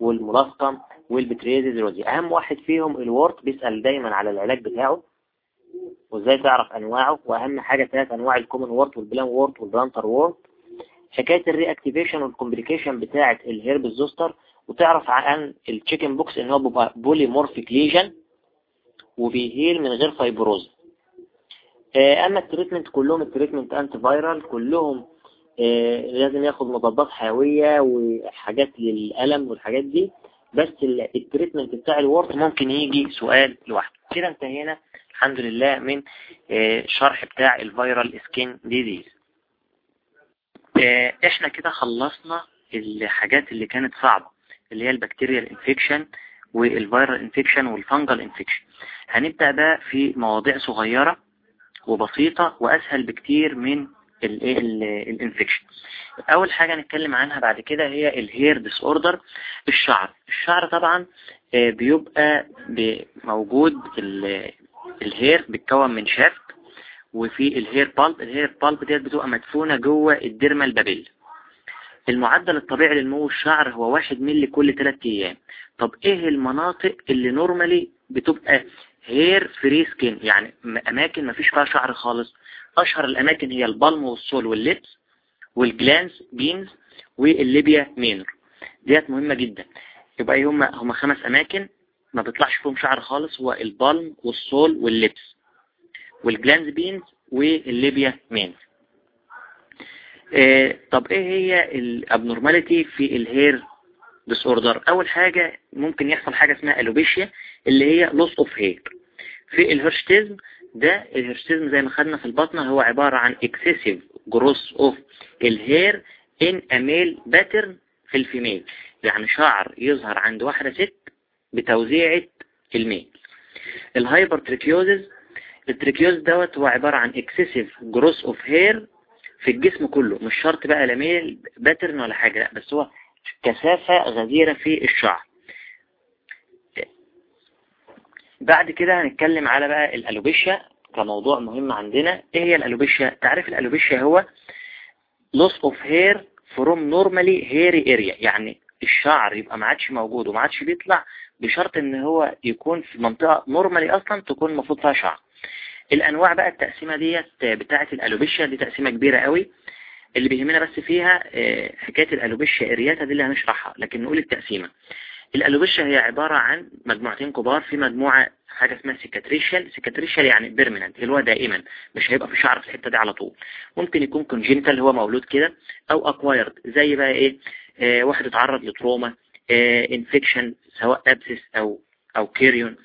والملاصقم والبتريزيز روزي أهم واحد فيهم الورت بيسأل دايما على العلاج بتاعه وإزاي تعرف أنواعه وأهم حاجة ثلاث أنواع الكومن وورت والبلان وورت والبلانتر وورت حكاية الرياكتيفيشن والكومبليكيشن بتاعة الهيرب الزوستر وتعرف عن التشيكن بوكس إن هو بيبقى بوليمورفيك ليجن وبيهيل من غير فايبروز آه، أما ال treatment كلهم ال treatment antiviral كلهم لازم ياخد مضادات حيوية وحاجات للألم والحاجات دي. بس ال treatment بتاع ال wart ممكن يجي سؤال لوحده. كده انتهينا الحمد لله من آه، شرح بتاع ال viral skin disease إحنا كده خلصنا الحاجات اللي كانت صعبة اللي هي ال bacterial infection وال viral infection وال fungal infection هنبدأ بقى في مواضيع صغيرة وبسيطة وأسهل بكتير من ال infection أول حاجة نتكلم عنها بعد كده هي ال hair disorder الشعر. الشعر طبعا آه، بيبقى موجود ال hair بيتكون من shaft وفي ال hair bulb ال hair bulb ديت بتبقى مدفونة جوه ال dermal papilla المعدل الطبيعي لنمو الشعر هو واحد ملي كل 3 أيام. طب إيه المناطق اللي normally بتبقى hair free skin. يعني أماكن ما فيش فيها شعر خالص. أشهر الأماكن هي البالم والسول واللبس والجلانس بينز والليبيا مينر ديت مهمة جدا. يبقى هم هم خمس أماكن ما بيطلعش فيهم شعر خالص. هو البالم والسول واللبس. والجلانز بينز والليبيا مينر آه، طب إيه هي ال abnormality في ال hair؟ disorder أول حاجة ممكن يحصل حاجة اسمها alopecia اللي هي loss of hair في ال hirsutism ده ال hirsutism زي ما خدنا في البطنة هو عبارة عن excessive growth of ال hair a male pattern في ال female يعني شعر يظهر عند واحدة ست بتوزيعة ال male. ال hypertrichosis ال trichosis دوت هو عبارة عن excessive growth of hair في الجسم كله. مش شرط بقى لا male pattern ولا حاجة لا بس هو كثافة غزيرة في الشعر. بعد كده هنتكلم على بقى ال alopecia كموضوع مهم عندنا. إيه هي ال alopecia؟ تعرف ال alopecia هو loss of hair from normally hairy area. يعني الشعر يبقى ما عادش موجود وما عادش بيطلع بشرط إن هو يكون في منطقة normally أصلا تكون المفروض فيها شعر. الأنواع بقى التقسيمة ديت بتاعة ال alopecia دي تقسيمة كبيرة قوي. اللي بيهمنا بس فيها آه، حكاية ال alopecia areata دي اللي هنشرحها لكن نقول التقسيمة. ال alopecia هي عبارة عن مجموعتين كبار في مجموعة حاجة اسمها cicatricial cicatricial يعني permanent اللي هو دائما مش هيبقى في شعر في الحتة دي على طول. ممكن يكون congenital هو مولود كده أو acquired زي بقى إيه؟ آه واحد اتعرض ل trauma آه infection سواء abscess أو أو kerion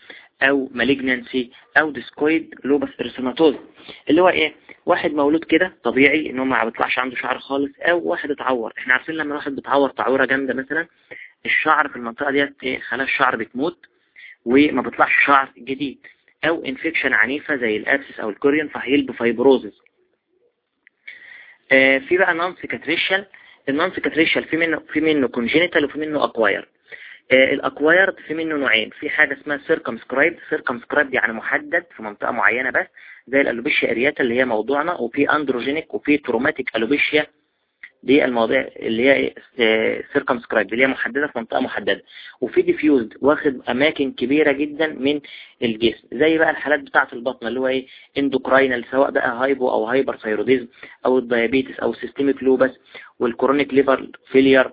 أو malignancy أو discoid lupus erythematosus اللي هو إيه؟ واحد مولود كده طبيعي إن هو ما بيطلعش عنده شعر خالص أو واحد اتعور. إحنا عارفين لما واحد بيتعور تعورة جامدة مثلا الشعر في المنطقة ديت إيه؟ خلاص الشعر بتموت وما بيطلعش شعر جديد أو infection عنيفة زي ال abscess أو ال kerion ف heal ب fibrosis في بقى non cicatricial ال non cicatricial في منه في منه congenital وفي منه acquired ال acquired في منه نوعين. في حاجة اسمها circumscribed circumscribed يعني محدد في منطقة معينة بس زي ال alopecia areata اللي هي موضوعنا وفي androgenic وفي traumatic alopecia دي المواضيع اللي هي circumscribed اللي هي محددة في منطقة محددة. وفي diffused واخد أماكن كبيرة جدا من الجسم. زي بقى الحالات بتاعة البطن اللي هو إيه؟ endocrinal سواء بقى hypo أو hyperthyroidism أو ال diabetes أو ال systemic lupus وال chronic liver failure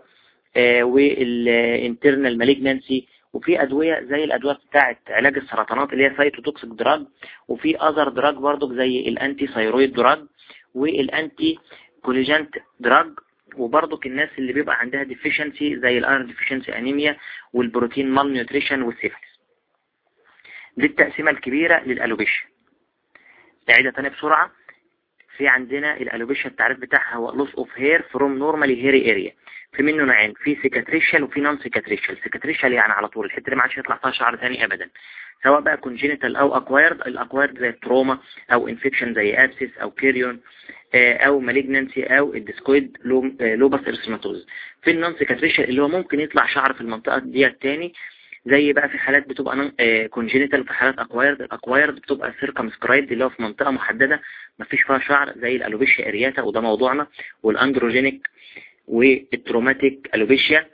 وال internal malignancy وفي أدوية زي الأدوية بتاعة علاج السرطانات اللي هي cytotoxic drug وفي other drug برضو زي ال anti thyroid drug وال anticoagulant drug وبرضك الناس اللي بيبقى عندها deficiency زي ال iron deficiency anemia وال protein malnutrition وال syphilis دي التقسيمة الكبيرة لل alopecia نعيدها تاني بسرعة. في عندنا ال alopecia التعريف بتاعها هو loss of hair from normally hairy area. في منه نوعين في cicatricial وفي non cicatricial cicatricial يعني على طول الحتة اللي ما عادش يطلع فيها شعر ثاني ابدا. سواء بقى congenital أو acquired ال acquired زي ال trauma أو infection زي abscess أو kerion آه، أو malignancy أو ال discoid lupus erythematosus في ال non cicatricial اللي هو ممكن يطلع شعر في المنطقة دي التاني زي بقى في حالات بتبقى congenital في حالات acquired ال acquired بتبقى circumscribed اللي هو في منطقة محددة ما فيش فيها شعر زي ال alopecia areata وده موضوعنا وال androgenic وال traumatic alopecia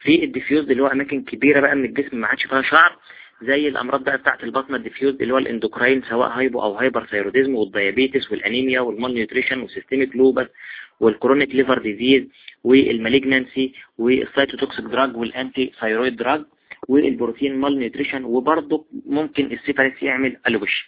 في ال diffuse اللي هو أماكن كبيرة بقى من الجسم ما عادش فيها شعر زي الأمراض بقى بتاعت البطنة ال diffuse اللي هو ال endocrine سواء hypo أو hyperthyroidism وال diabetes والأنيميا والمال نيوتريشن والسيستميك لوبس والكرونيك ليفر ديزيز والمالجنانسي والسايتوتوكسيك دراج والانتي ثايرويد دراج وال protein malnutrition وبرضه ممكن السيفاليس يعمل alopecia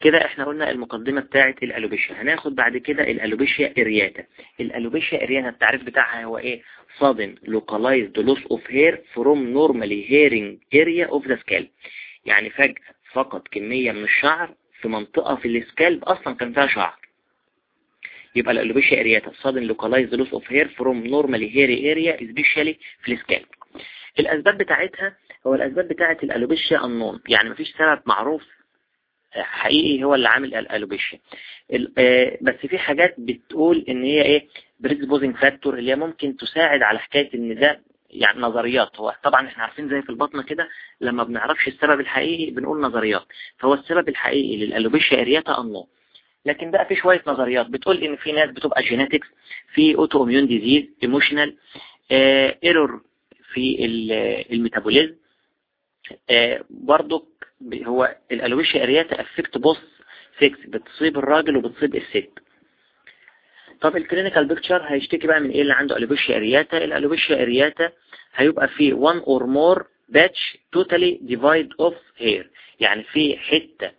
كده إحنا قلنا المقدمة بتاعة ال alopecia هناخد بعد كده ال alopecia areata ال alopecia areata التعريف بتاعها هو إيه؟ sudden localized loss of hair from normally hairy area of the scalp. يعني فجأة فقط كمية من الشعر في منطقة في ال scalp أصلا كان فيها شعر. يبقى ال alopecia areata sudden localized loss of hair from normally hairy area especially في ال scalp. الأسباب بتاعتها هو الأسباب بتاعت ال alopecia unknown يعني مفيش سبب معروف حقيقي هو اللي عامل ال alopecia. بس في حاجات بتقول إن هي إيه predisposing factor اللي هي ممكن تساعد على حكاية إن ده يعني نظريات. هو طبعا إحنا عارفين زي في البطنة كده لما بنعرفش السبب الحقيقي بنقول نظريات. فهو السبب الحقيقي لل alopecia areata unknown لكن بقى في شوية نظريات. بتقول إن في ناس بتبقى genetics في autoimmune disease emotional error في ال metabolism. آه برضو هو ال alopecia areata affect both sex بتصيب الراجل وبتصيب الست. طب ال clinical picture هيشتكي بقى من إيه اللي عنده alopecia areata ال alopecia areata هيبقى فيه 1 or more patch totally devoid of hair. يعني في حتة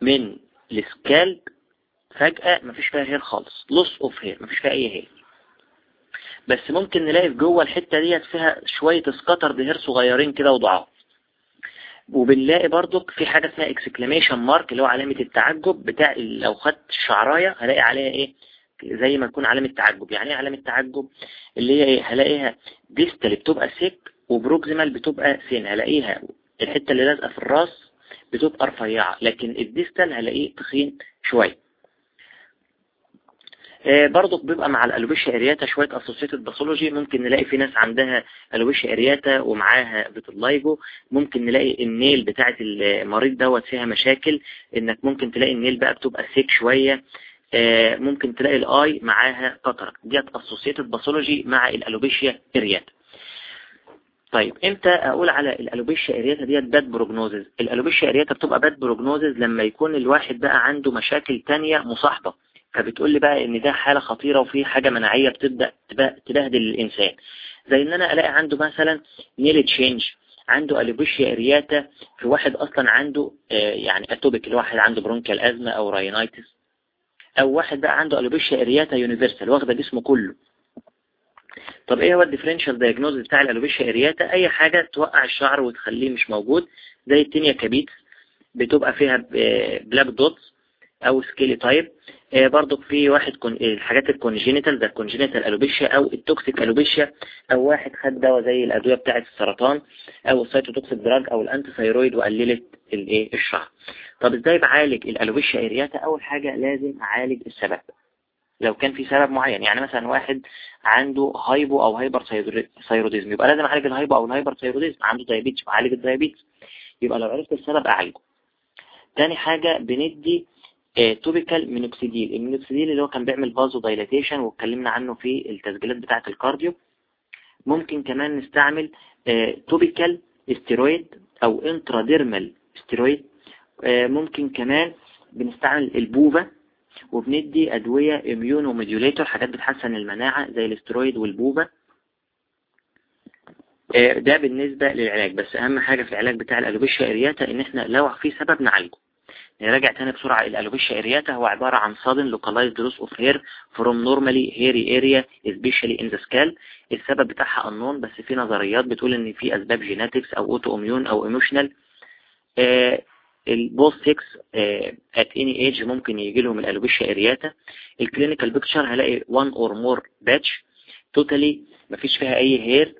من ال scalp فجأة مفيش فيها hair خالص. Loss of hair مفيش فيها أي hair بس ممكن نلاقي في جوه الحتة ديت فيها شوية scattered hair صغيرين كده وضعاف. وبنلاقي برضك في حاجة اسمها exclamation mark اللي هو علامة التعجب بتاع لو خدت شعراية هلاقي عليها إيه؟ زي ما تكون علامة تعجب. يعني إيه علامة تعجب؟ اللي هي إيه؟ هلاقيها distal بتبقى thick و proximal بتبقى thin هلاقيها الحتة اللي لازقة في الراس بتبقى رفيعة لكن ال distal هلاقيه تخين شوية. برضو بيبقى مع ال alopecia areata شوية associated pathology ممكن نلاقي في ناس عندها alopecia areata ومعاها vitiligo ممكن نلاقي ال nail بتاعة المريض دوت فيها مشاكل إنك ممكن تلاقي ال nail بقى بتبقى thick شوية. ممكن تلاقي ال eye معاها cataract ديت associated pathology مع ال alopecia areata. طيب إمتى أقول على ال alopecia areata ديت bad prognosis ال alopecia areata بتبقى bad prognosis لما يكون الواحد بقى عنده مشاكل تانية مصاحبة. فبتقول لي بقى إن ده حالة خطيرة وفي حاجة مناعية بتبدأ تبهدل الإنسان. زي إن أنا ألاقي عنده مثلا nail change عنده alopecia areata في واحد أصلا عنده يعني atopic الواحد عنده bronchial asthma أو rhinitis أو واحد بقى عنده alopecia areata universal واخدة جسمه كله. طب إيه هو ال differential diagnosis بتاع ال alopecia areata أي حاجة توقع الشعر وتخليه مش موجود. زي ال tinea capitis بتبقى فيها black dots أو scaly type آه برضو في واحد كون الحاجات ال congenital ده ال congenital alopecia أو ال toxic alopecia أو واحد خد دواء زي الأدوية بتاعه السرطان أو ال cytotoxic drug أو ال anti thyroid وقللت الايه الشعر. طب إزاي بعالج ال alopecia areata أول حاجة لازم أعالج السبب. لو كان في سبب معين يعني مثلا واحد عنده hypo أو hyper thyroidism يبقى لازم أعالج ال hypo أو ال hyper thyroidism عنده diabetes بعالج ال diabetes يبقى لو عرفت السبب أعالجه. تاني حاجة بندي topical minoxidil. المينوكسيديل اللي هو كان بيعمل vasodilatation واتكلمنا عنه في التسجيلات بتاعة ال cardio. ممكن كمان نستعمل topical steroid أو intradermal steroid. ممكن كمان بنستعمل ال PUVA وبندي أدوية immunomodulator حاجات بتحسن المناعة زي ال steroid وال PUVA. ده بالنسبة للعلاج. بس أهم حاجة في العلاج بتاع ال alopecia areata إن إحنا لو في سبب نعالجه. نراجع تاني بسرعة. ال alopecia areata هو عبارة عن sudden localized loss of hair from normally hairy area especially in the scalp. السبب بتاعها unknown بس في نظريات بتقول إن في أسباب genetics أو autoimmune أو emotional البوست 6 at any age ممكن يجي لهم ال alopecia areata. ال clinical picture هلاقي 1 or more patch. Totally مفيش فيها أي hair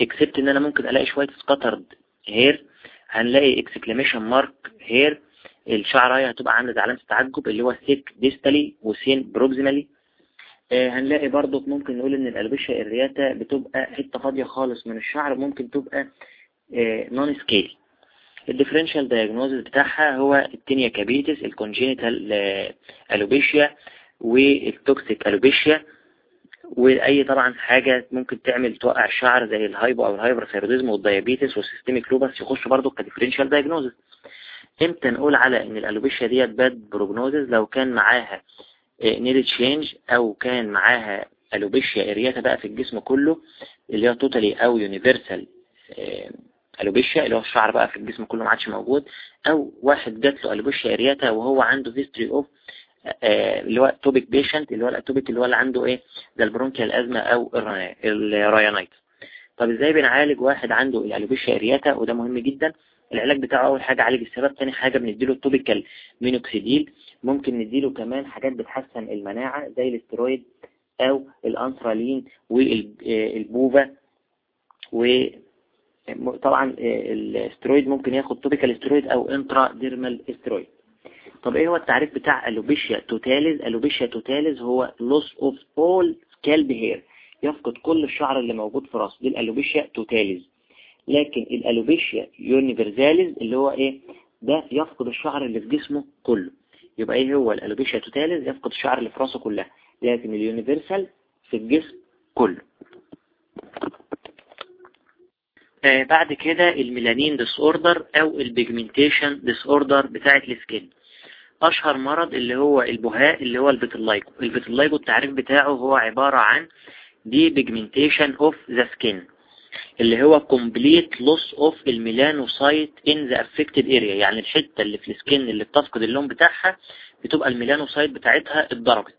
except إن أنا ممكن ألاقي شوية scattered hair هنلاقي exclamation mark hair الشعراية هتبقى عاملة زي علامة التعجب اللي هو thick distally و thin proximally. آه هنلاقي برضو ممكن نقول إن ال alopecia areata بتبقى حتة فاضية خالص من الشعر ممكن تبقى آه non scaly ال differential diagnosis بتاعها هو ال tinea capitis ال congenital alopecia وال toxic alopecia. وأي طبعا حاجة ممكن تعمل توقع الشعر زي الهايبو أو الهايبرثيروديزم والديابيتس والسيستميك لوبس يخش برضه ك differential diagnosis إمتى نقول على إن ال alopecia ديت bad prognosis لو كان معاها nail change أو كان معاها alopecia areata بقى في الجسم كله اللي هو totally أو universal alopecia اللي هو الشعر بقى في الجسم كله ما عادش موجود أو واحد جات له alopecia areata وهو عنده history of اللي هو atopic patient اللي هو ال atopic اللي هو اللي عنده إيه؟ ده ال bronchial asthma أو ال rhinitis طب إزاي بنعالج واحد عنده ال alopecia areata؟ وده مهم جدا. العلاج بتاعه أول حاجة عالج السبب تاني حاجة بنديله ال topical minoxidil ممكن نديله كمان حاجات بتحسن المناعة زي الاسترويد أو ال anthralin وال PUVA وطبعا الاسترويد ممكن ياخد topical steroid أو intradermal steroid. طب إيه هو التعريف بتاع alopecia totalis alopecia totalis هو loss of all scalp hair يفقد كل الشعر اللي موجود في راسه دي ال alopecia totalis لكن ال alopecia universalis اللي هو إيه؟ ده يفقد الشعر اللي في جسمه كله. يبقى إيه هو؟ ال alopecia totalis يفقد الشعر اللي في راسه كلها. لكن ال universal في الجسم كله. آه بعد كده ال melanin disorder أو ال pigmentation disorder بتاعه ال skin. أشهر مرض اللي هو البهاق اللي هو ال vitiligo ال vitiligo التعريف بتاعه هو عبارة عن depigmentation of the skin اللي هو complete loss of ال melanocyte in the affected area. يعني الحتة اللي في ال skin اللي بتفقد اللون بتاعها بتبقى ال melanocyte بتاعتها اتضربت.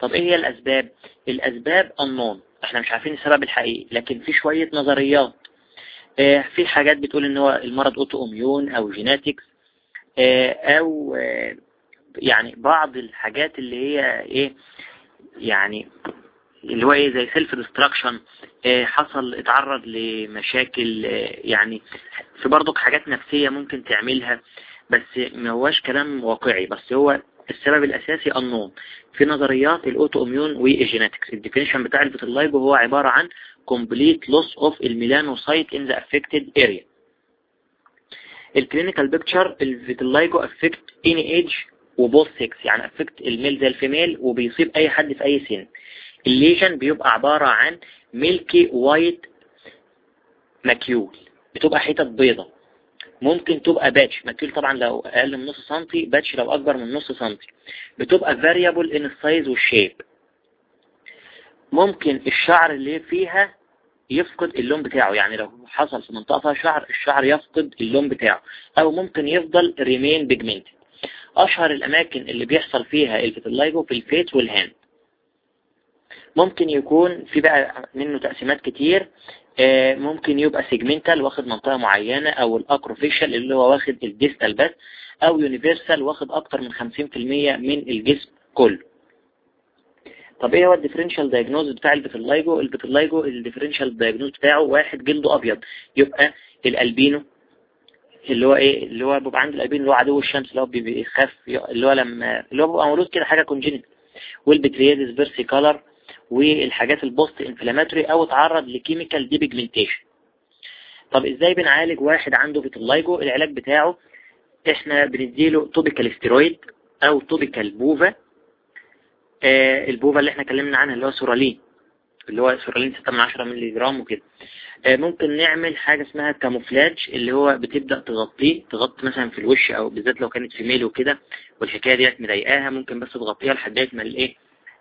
طب إيه هي الأسباب؟ الأسباب unknown. إحنا مش عارفين السبب الحقيقي لكن في شوية نظريات. آه في حاجات بتقول إن هو المرض autoimmune أو genetics آه أو آه يعني بعض الحاجات اللي هي إيه يعني اللي هو إيه زي self destruction حصل اتعرض لمشاكل يعني في برضك حاجات نفسية ممكن تعملها بس ما هواش كلام واقعي بس هو السبب الأساسي النوم في نظريات ال autoimmune وال genetics ال definition بتاع ال vitiligo هو عبارة عن complete loss of ال melanocyte in the affected area. ال clinical picture ال vitiligo affect any age و both sex يعني affect ال male زي ال female وبيصيب أي حد في أي سن. ال lesion بيبقى عبارة عن milky white macule بتبقى حتت بيضة. ممكن تبقى patch macule طبعا لو أقل من نص سنتي patch لو أكبر من نص سنتي. بتبقى variable in ال size وال shape ممكن الشعر اللي فيها يفقد اللون بتاعه. يعني لو حصل في منطقة فيها شعر الشعر يفقد اللون بتاعه. أو ممكن يفضل remain pigment أشهر الأماكن اللي بيحصل فيها ال vitiligo في ال feet وال hand ممكن يكون في بقى منه تقسيمات كتير ممكن يبقى segmental واخد منطقة معينة أو ال acrofacial اللي هو واخد ال distal بس أو universal واخد أكتر من 50% من الجسم كله. طب إيه هو ال differential diagnosis بتاع ال vitiligo ال vitiligo ال differential diagnosis بتاعه واحد جلده أبيض يبقى الألبينو اللي هو إيه؟ اللي هو بيبقى عند الألبينو اللي هو عدو الشمس اللي هو بيخاف اللي هو لما اللي هو بيبقى مولود كده حاجة congenit وال pityriasis versicolor والحاجات ال post inflammatory أو اتعرض ل chemical depigmentation طب إزاي بنعالج واحد عنده vitiligo العلاج بتاعه إحنا بنديله topical steroid أو topical PUVA آه ال PUVA اللي إحنا اتكلمنا عنها اللي هو psoralen اللي هو psoralen 6 من 10 مللي جرام وكده. آه ممكن نعمل حاجة اسمها camouflage اللي هو بتبدأ تغطيه تغطي مثلا في الوش أو بالذات لو كانت female وكده والحكاية ديت مضايقاها ممكن بس تغطيها لحد ما الايه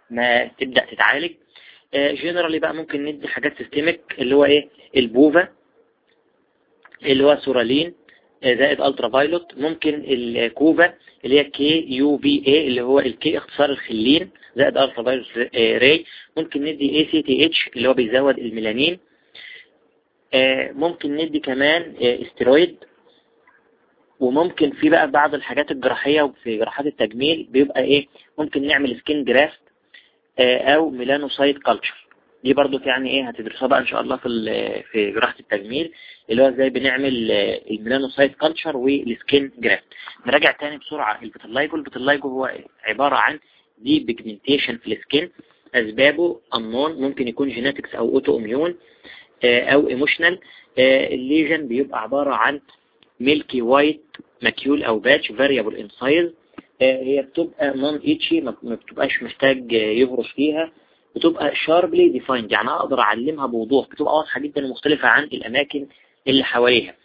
ما تبدأ تتعالج. generally بقى ممكن ندي حاجات systemic اللي هو إيه؟ ال PUVA اللي هو psoralen زائد ultraviolet ممكن ال KUVA اللي هي K U V A اللي هو ال K اختصار ال khellin زائد ultraviolet ray ممكن ندي ACTH اللي هو بيزود الميلانين. ممكن ندي كمان استرويد وممكن في بقى بعض الحاجات الجراحية وفي جراحات التجميل بيبقى إيه؟ ممكن نعمل skin graft أو melanocyte culture دي برضو يعني إيه هتدرسها بقى إن شاء الله في في جراحة التجميل اللي هو إزاي بنعمل ال melanocyte culture وال skin graft نراجع تاني بسرعة ال vitiligo ال vitiligo هو عبارة عن depigmentation في ال skin أسبابه انون ممكن يكون genetics أو autoimmune أو emotional ال lesion بيبقى عبارة عن milky white macule أو patch variable in size هي بتبقى non itchy ما بتبقاش محتاج يهرش فيها بتبقى sharply defined يعني أقدر أعلمها بوضوح بتبقى واضحة جدا ومختلفة عن الأماكن اللي حواليها.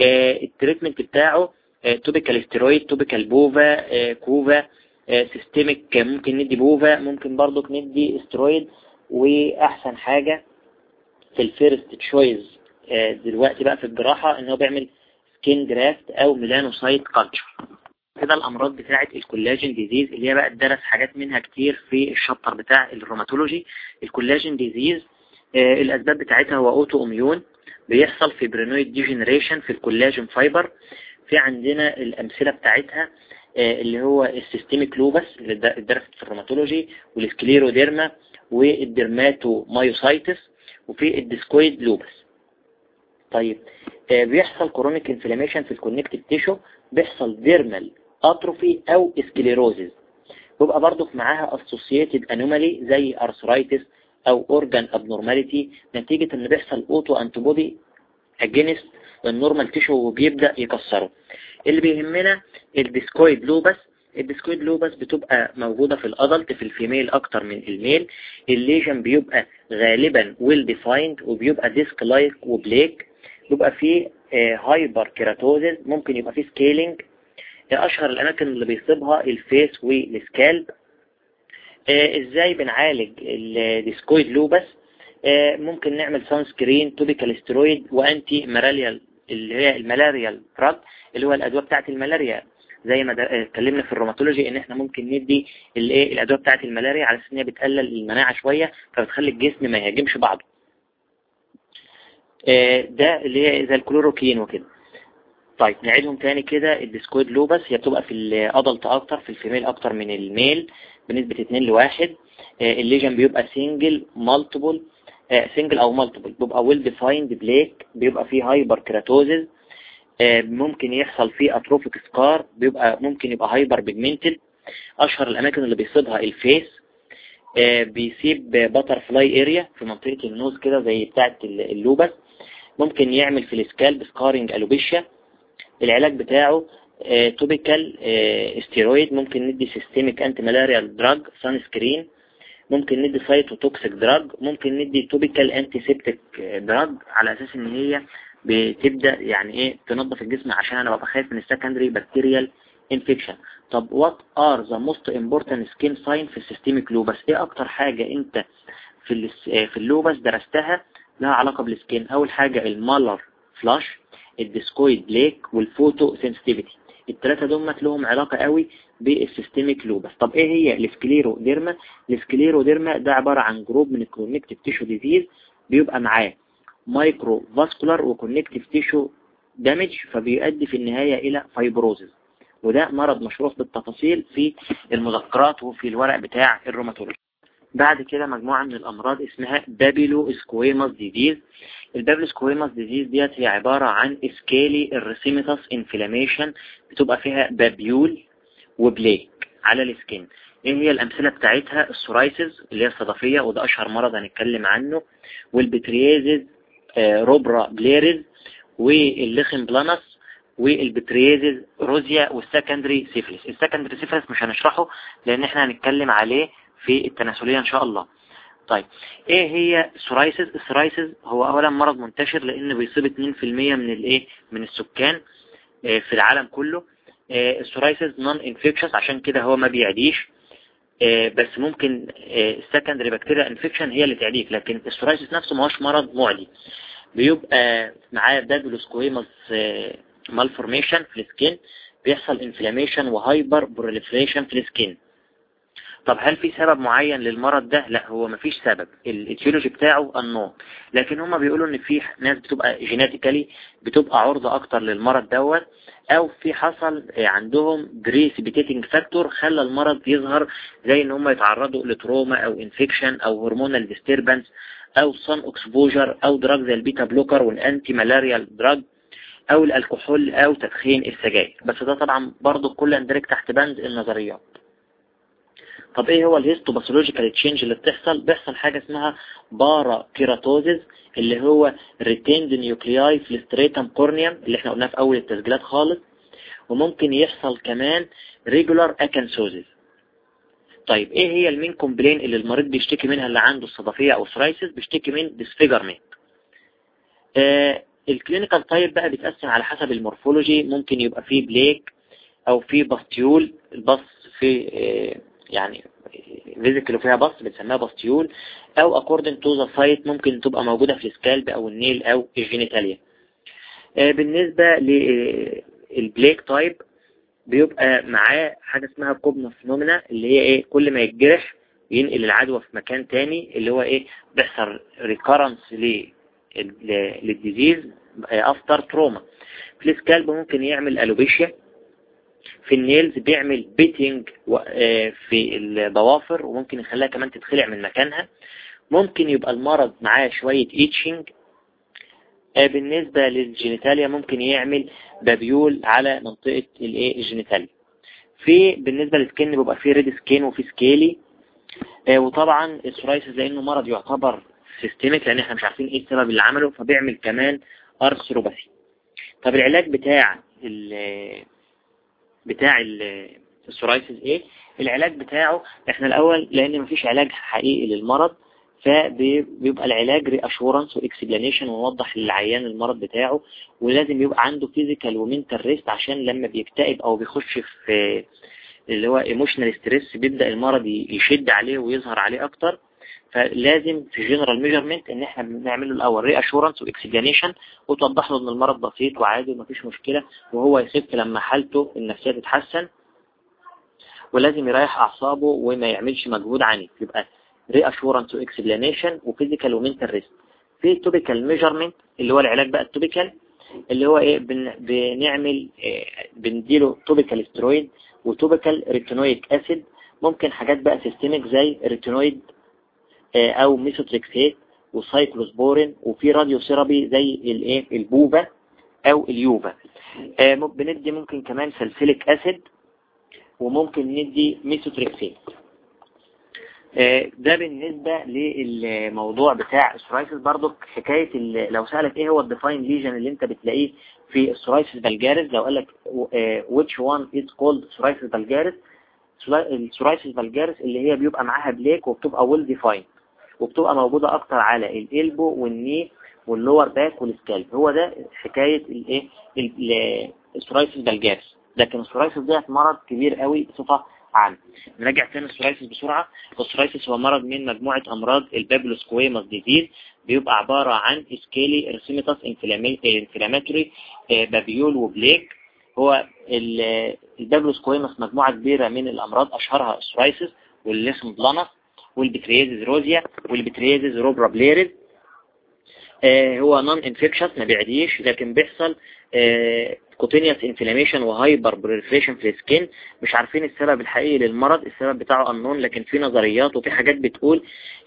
آه، ال treatment بتاعه topical steroid topical PUVA KUVA systemic ممكن ندي PUVA ممكن برضك ندي استرويد وأحسن حاجة في ال first choice دلوقتي بقى في الجراحة إن هو بيعمل skin graft أو melanocyte culture كده الأمراض بتاعه ال collagen disease اللي هي بقى درس حاجات منها كتير في ال chapter بتاع ال rheumatology ال collagen disease آه الأسباب بتاعتها هو autoimmune بيحصل في fibrinoid degeneration في ال collagen fiber في عندنا الأمثلة بتاعتها آه اللي هو ال systemic lupus اللي درست في ال rheumatology وال scleroderma وال dermatomyositis وفي ال discoid lupus طيب آه بيحصل chronic inflammation في ال connective tissue بيحصل dermal atrophy أو sclerosis بيبقى برضك معاها associated anomaly زي arthritis أو organ abnormality. نتيجة إن بيحصل autoantibody against ال normal tissue وبيبدأ يكسره. اللي بيهمنا ال discoid lupus. ال discoid lupus بتبقى موجودة في ال adult في ال female أكتر من ال male. ال lesion بيبقى غالبا well defined وبيبقى disc like و plaque بيبقى فيه hyperkeratosis ممكن يبقى فيه scaling أشهر الأماكن اللي بيصيبها؟ ال face وال scalp. إزاي بنعالج ال discoid lupus ممكن نعمل sunscreen topical steroid و antimalarial اللي هي الملاريال drug اللي هو الأدوية بتاعه الملاريا. زي ما اتكلمنا في ال rheumatology إن إحنا ممكن ندي الإيه الأدوية بتاعه الملاريا على أساس إن هي بتقلل المناعة شوية فبتخلي الجسم ما يهاجمش بعضه. ده اللي هي زي الكلوروكين وكده. طيب نعيدهم تاني كده. ال discoid lupus هي بتبقى في ال adult أكتر في ال female أكتر من ال male بنسبة 2 لواحد. ال lesion بيبقى single multiple single أو multiple بيبقى well defined plaque بيبقى فيه hyperkeratosis ممكن يحصل فيه atrophic scar بيبقى ممكن يبقى hyperpigmented أشهر الأماكن اللي بيصيبها ال face. بيسيب butterfly area في منطقة ال nose كده زي بتاعة ال lupus. ممكن يعمل في ال scalp scarring alopecia العلاج بتاعه topical steroid ممكن ندي systemic antimalarial drug sunscreen ممكن ندي cytotoxic drug ممكن ندي topical antiseptic drug على أساس إن هي بتبدأ يعني إيه تنظف الجسم عشان أنا ببقى خايف من ال secondary bacterial infection طب what are the most important skin sign في ال systemic lupus إيه أكتر حاجة أنت في في ال lupus درستها لها علاقة بال skin أول حاجة ال malar flush ال discoid plaque وال photosensitivity. الثلاثة دول لهم علاقة قوي بال systemic lupus. طب إيه هي؟ ال scleroderma ال scleroderma ده عبارة عن group من ال connective tissue disease بيبقى معاه microvascular و connective tissue damage فبيؤدي في النهاية إلى fibrosis وده مرض مشروح بالتفاصيل في المذكرات وفي الورق بتاع ال rheumatology. بعد كده مجموعة من الأمراض اسمها papulosquamous disease ال papulosquamous disease ديت هي عبارة عن scaly erythematous inflammation بتبقى فيها papule و plaque على ال skin. إيه هي الأمثلة بتاعتها؟ ال psoriasis اللي هي الصدفية وده أشهر مرض هنتكلم عنه. والبتريازز روبرا بليرز والليخن بلانس والبتريازز روزيا والسكندري سيفلس السكندري سيفلس مش هنشرحه لأن إحنا هنتكلم عليه في التناسلية إن شاء الله. طيب إيه هي ال psoriasis ال psoriasis هو اولا مرض منتشر لأن بيصيب 2% من الايه من السكان في العالم كله. ال psoriasis non infectious عشان كده هو ما بيعديش. بس ممكن ال secondary bacterial infection هي اللي تعديك لكن ال psoriasis نفسه ما هوش مرض معدي. بيبقى معاه papulosquamous malformation في ال skin بيحصل inflammation و hyper proliferation في ال skin. طب هل في سبب معين للمرض ده؟ لا هو مفيش سبب. الاتيولوجي بتاعه النوم لكن هما بيقولوا إن في ناس بتبقى genetically بتبقى عرضة أكتر للمرض دوت أو في حصل عندهم precipitating factor خلى المرض يظهر زي إن هم يتعرضوا ل trauma أو infection أو hormonal disturbance أو sun exposure أو drug زي ال beta blocker و ال anti malarial drug أو الكحول أو تدخين السجاير. بس ده طبعا برضو كل يندرج تحت بند النظريات. طب إيه هو ال histopathological change اللي بتحصل؟ بيحصل حاجة اسمها para keratosis اللي هو retained nuclei في ال stratum corneum اللي إحنا قلناه في أول التسجيلات خالص. وممكن يحصل كمان regular acanthosis طيب إيه هي ال main complain اللي المريض بيشتكي منها اللي عنده الصدفية أو psoriasis بيشتكي من disfigurement آه ال clinical type بقى بيتقسم على حسب ال morphology. ممكن يبقى فيه plaque أو فيه pustule ال pus في آه يعني vesicle فيها pus بنسميها pustule أو according to the site ممكن تبقى موجودة في ال scalp أو ال nail أو ال genitalia. آه بالنسبة لل plaque type بيبقى معاه حاجة اسمها Koebner phenomena اللي هي إيه؟ كل ما يتجرح ينقل العدوى في مكان تاني اللي هو إيه؟ بيحصل recurrence لل disease after trauma في ال scalp ممكن يعمل alopecia في ال nails بيعمل pitting في الضوافر وممكن يخليها كمان تتخلع من مكانها. ممكن يبقى المرض معاه شوية itching بالنسبة لل genitalia ممكن يعمل papule على منطقة الايه ال genitalia. في بالنسبة لل skin بيبقى فيه red skin وفي scaly وطبعا ال psoriasis لأنه مرض يعتبر systemic لأن إحنا مش عارفين إيه السبب اللي عمله فبيعمل كمان arthropathy طب العلاج بتاع بتاع ال psoriasis إيه العلاج بتاعه إحنا الأول لأن مفيش علاج حقيقي للمرض فبيبقى العلاج reassurance و explanation ونوضح للعيان المرض بتاعه ولازم يبقى عنده physical و mental rest عشان لما بيكتئب أو بيخش في اللي هو emotional stress بيبدأ المرض يشد عليه ويظهر عليه أكتر. فلازم في general measurement إن إحنا بنعمل له الأول reassurance و explanation وتوضح له إن المرض بسيط وعادي ومفيش مشكلة وهو يخف لما حالته النفسية تتحسن ولازم يريح أعصابه وما يعملش مجهود عنيف. يبقى reassurance و explanation و physical و mental rest في topical measurement اللي هو العلاج بقى ال topical اللي هو إيه؟ بن بنعمل إيه؟ بنديله topical steroid و topical retinoic acid ممكن حاجات بقى systemic زي retinoid أو methotrexate و cyclosporine وفي radio therapy زي الإيه؟ ال PUVA أو ال UVA. إيه بندي ممكن كمان salicylic acid وممكن ندي ميثوتريكسيت. ده بالنسبة للموضوع بتاع ال psoriasis برضو حكاية لو سألك إيه هو ال defined lesion اللي أنت بتلاقيه في ال psoriasis vulgaris لو قالك which one is called psoriasis vulgaris ال psoriasis vulgaris اللي هي بيبقى معاها plaque وبتبقى well defined. وبتبقى موجودة أكتر على الإلبو والني واللور باك والسكالب. هو ده حكاية الإيه؟ ال psoriasis vulgaris لكن ال psoriasis ديت مرض كبير قوي بصفة عام نراجع تاني ال psoriasis بسرعة. ال psoriasis هو مرض من مجموعة أمراض ال papulosquamous disease بيبقى عبارة عن scaly erythematous inflammatory papule و plaque هو ال papulosquamous مجموعة كبيرة من الأمراض أشهرها السورايسيس والليسم بلانس والبتريازيز روزيا والبتريازيز روبرا بليريز هو نون انفكشس ما بيعديش لكن بيحصل cutaneous inflammation و hyper proliferation في ال skin. مش عارفين السبب الحقيقي للمرض السبب بتاعه انون لكن في نظريات وفي حاجات بتقول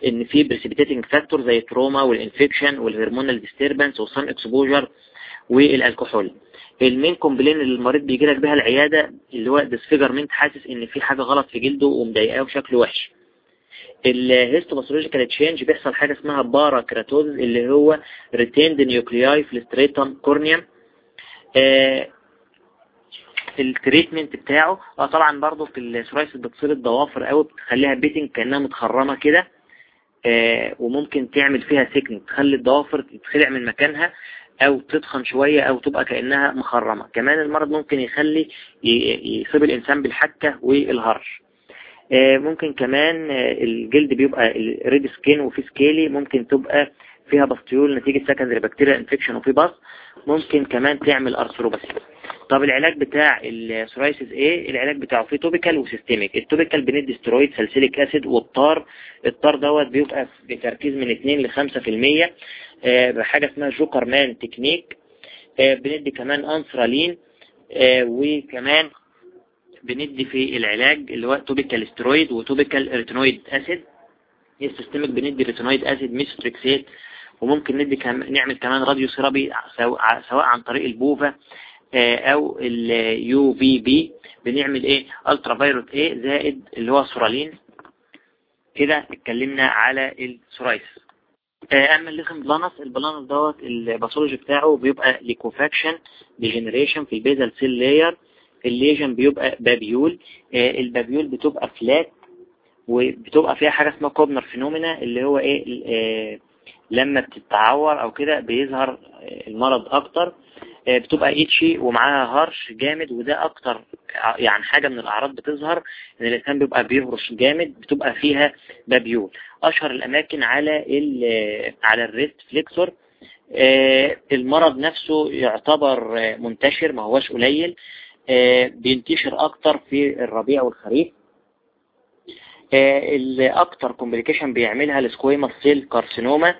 إن في بريسيبيتيتنج فاكتور زي التروما والانفكشن والهرمونال ديستربنس والسان اكسبوجر والالكحول. المين كومبلين اللي المريض بيجي لك بها العيادة اللي هو disfigurement حاسس إن في حاجة غلط في جلده ومضايقاه وشكله وحش. ال histopathological change بيحصل حاجة اسمها para keratosis اللي هو retained nuclei في ال stratum corneum آه ال treatment بتاعه. آه طبعا برضه في ال psoriasis بتصيب الضوافر قوي بتخليها pitting كأنها متخرمة كده. آه وممكن تعمل فيها thickening تخلي الضوافر تتخلع من مكانها أو تتخن شوية أو تبقى كأنها مخرمة. كمان المرض ممكن يخلي يصيب الإنسان بالحكة والهرش. ممكن كمان الجلد بيبقى red skin وفي scaly ممكن تبقى فيها pustule نتيجة secondary bacterial infection وفي pus ممكن كمان تعمل arthropathy طب العلاج بتاع ال psoriasis إيه؟ العلاج بتاعه فيه توبيكال وسيستميك التوبيكال بندي ستيرويد سالسيليك اسيد والطار ال tar دوت بيبقى بتركيز من 2 ل 5% آه بحاجة اسمها Goeckerman technique آه بندي كمان anthralin آه وكمان بندي في العلاج اللي هو topical steroid و topical retinoid acid ال systemic بندي retinoid acid methotrexate وممكن ندي كم... نعمل كمان radiotherapy سواء عن طريق ال PUVA أو ال UVB بنعمل إيه؟ ultraviolet A زائد اللي هو psoralen. كده اتكلمنا على ال psoriasis أما ال lichen planus ال planus دوت ال pathology بتاعه بيبقى liquefaction degeneration في ال basal cell layer ال lesion بيبقى papule ال papule بتبقى flat وبتبقى فيها حاجة اسمها Koebner phenomena اللي هو إيه آه، لما بتتعور أو كده بيظهر المرض أكتر. آه، بتبقى itchy ومعاها هرش جامد وده أكتر يعني حاجة من الأعراض بتظهر إن الإنسان بيبقى بيهرش جامد بتبقى فيها papule. أشهر الأماكن على على ال wrist flexor آه، المرض نفسه يعتبر منتشر ما هوش قليل. بينتشر أكتر في الربيع والخريف. اللي أكتر complication بيعملها ال squamous cell carcinoma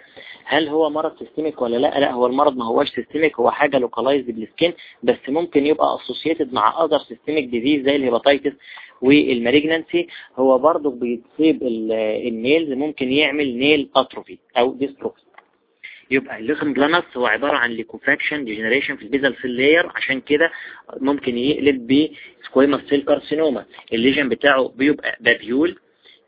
هل هو مرض systemic ولا لا؟ لا هو المرض ما هوش systemic هو حاجة localized بال skin بس ممكن يبقى associated مع other systemic disease زي ال hepatitis وال malignancy هو برضه بيصيب ال nails ممكن يعمل nail atrophy أو dystrophy يبقى ال lichen planus هو عبارة عن liquefaction degeneration في ال basal cell layer عشان كده ممكن يقلب ب squamous cell carcinoma ال lesion بتاعه بيبقى papule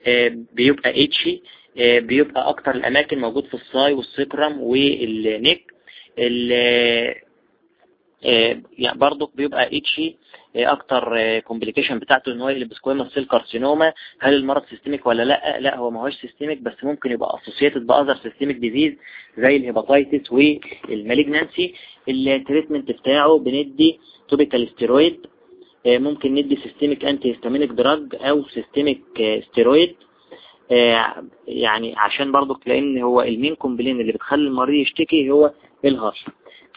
آه، بيبقى itchy آه، بيبقى أكتر الأماكن موجود في ال thigh وال sacrum وال neck. آه، يعني برضو بيبقى itchy أكتر complication بتاعته إن هو اللي ب squamous cell carcinoma هل المرض systemic ولا لأ؟ لأ هو ما هوش systemic بس ممكن يبقى associated ب other systemic disease زي ال hepatitis وال malignancy ال treatment بتاعه بندي topical steroid آه، ممكن ندي systemic antihistaminic drug أو systemic steroid آه، يعني عشان برضو لأن هو ال main complaint اللي بتخلي المريض يشتكي هو الهرش.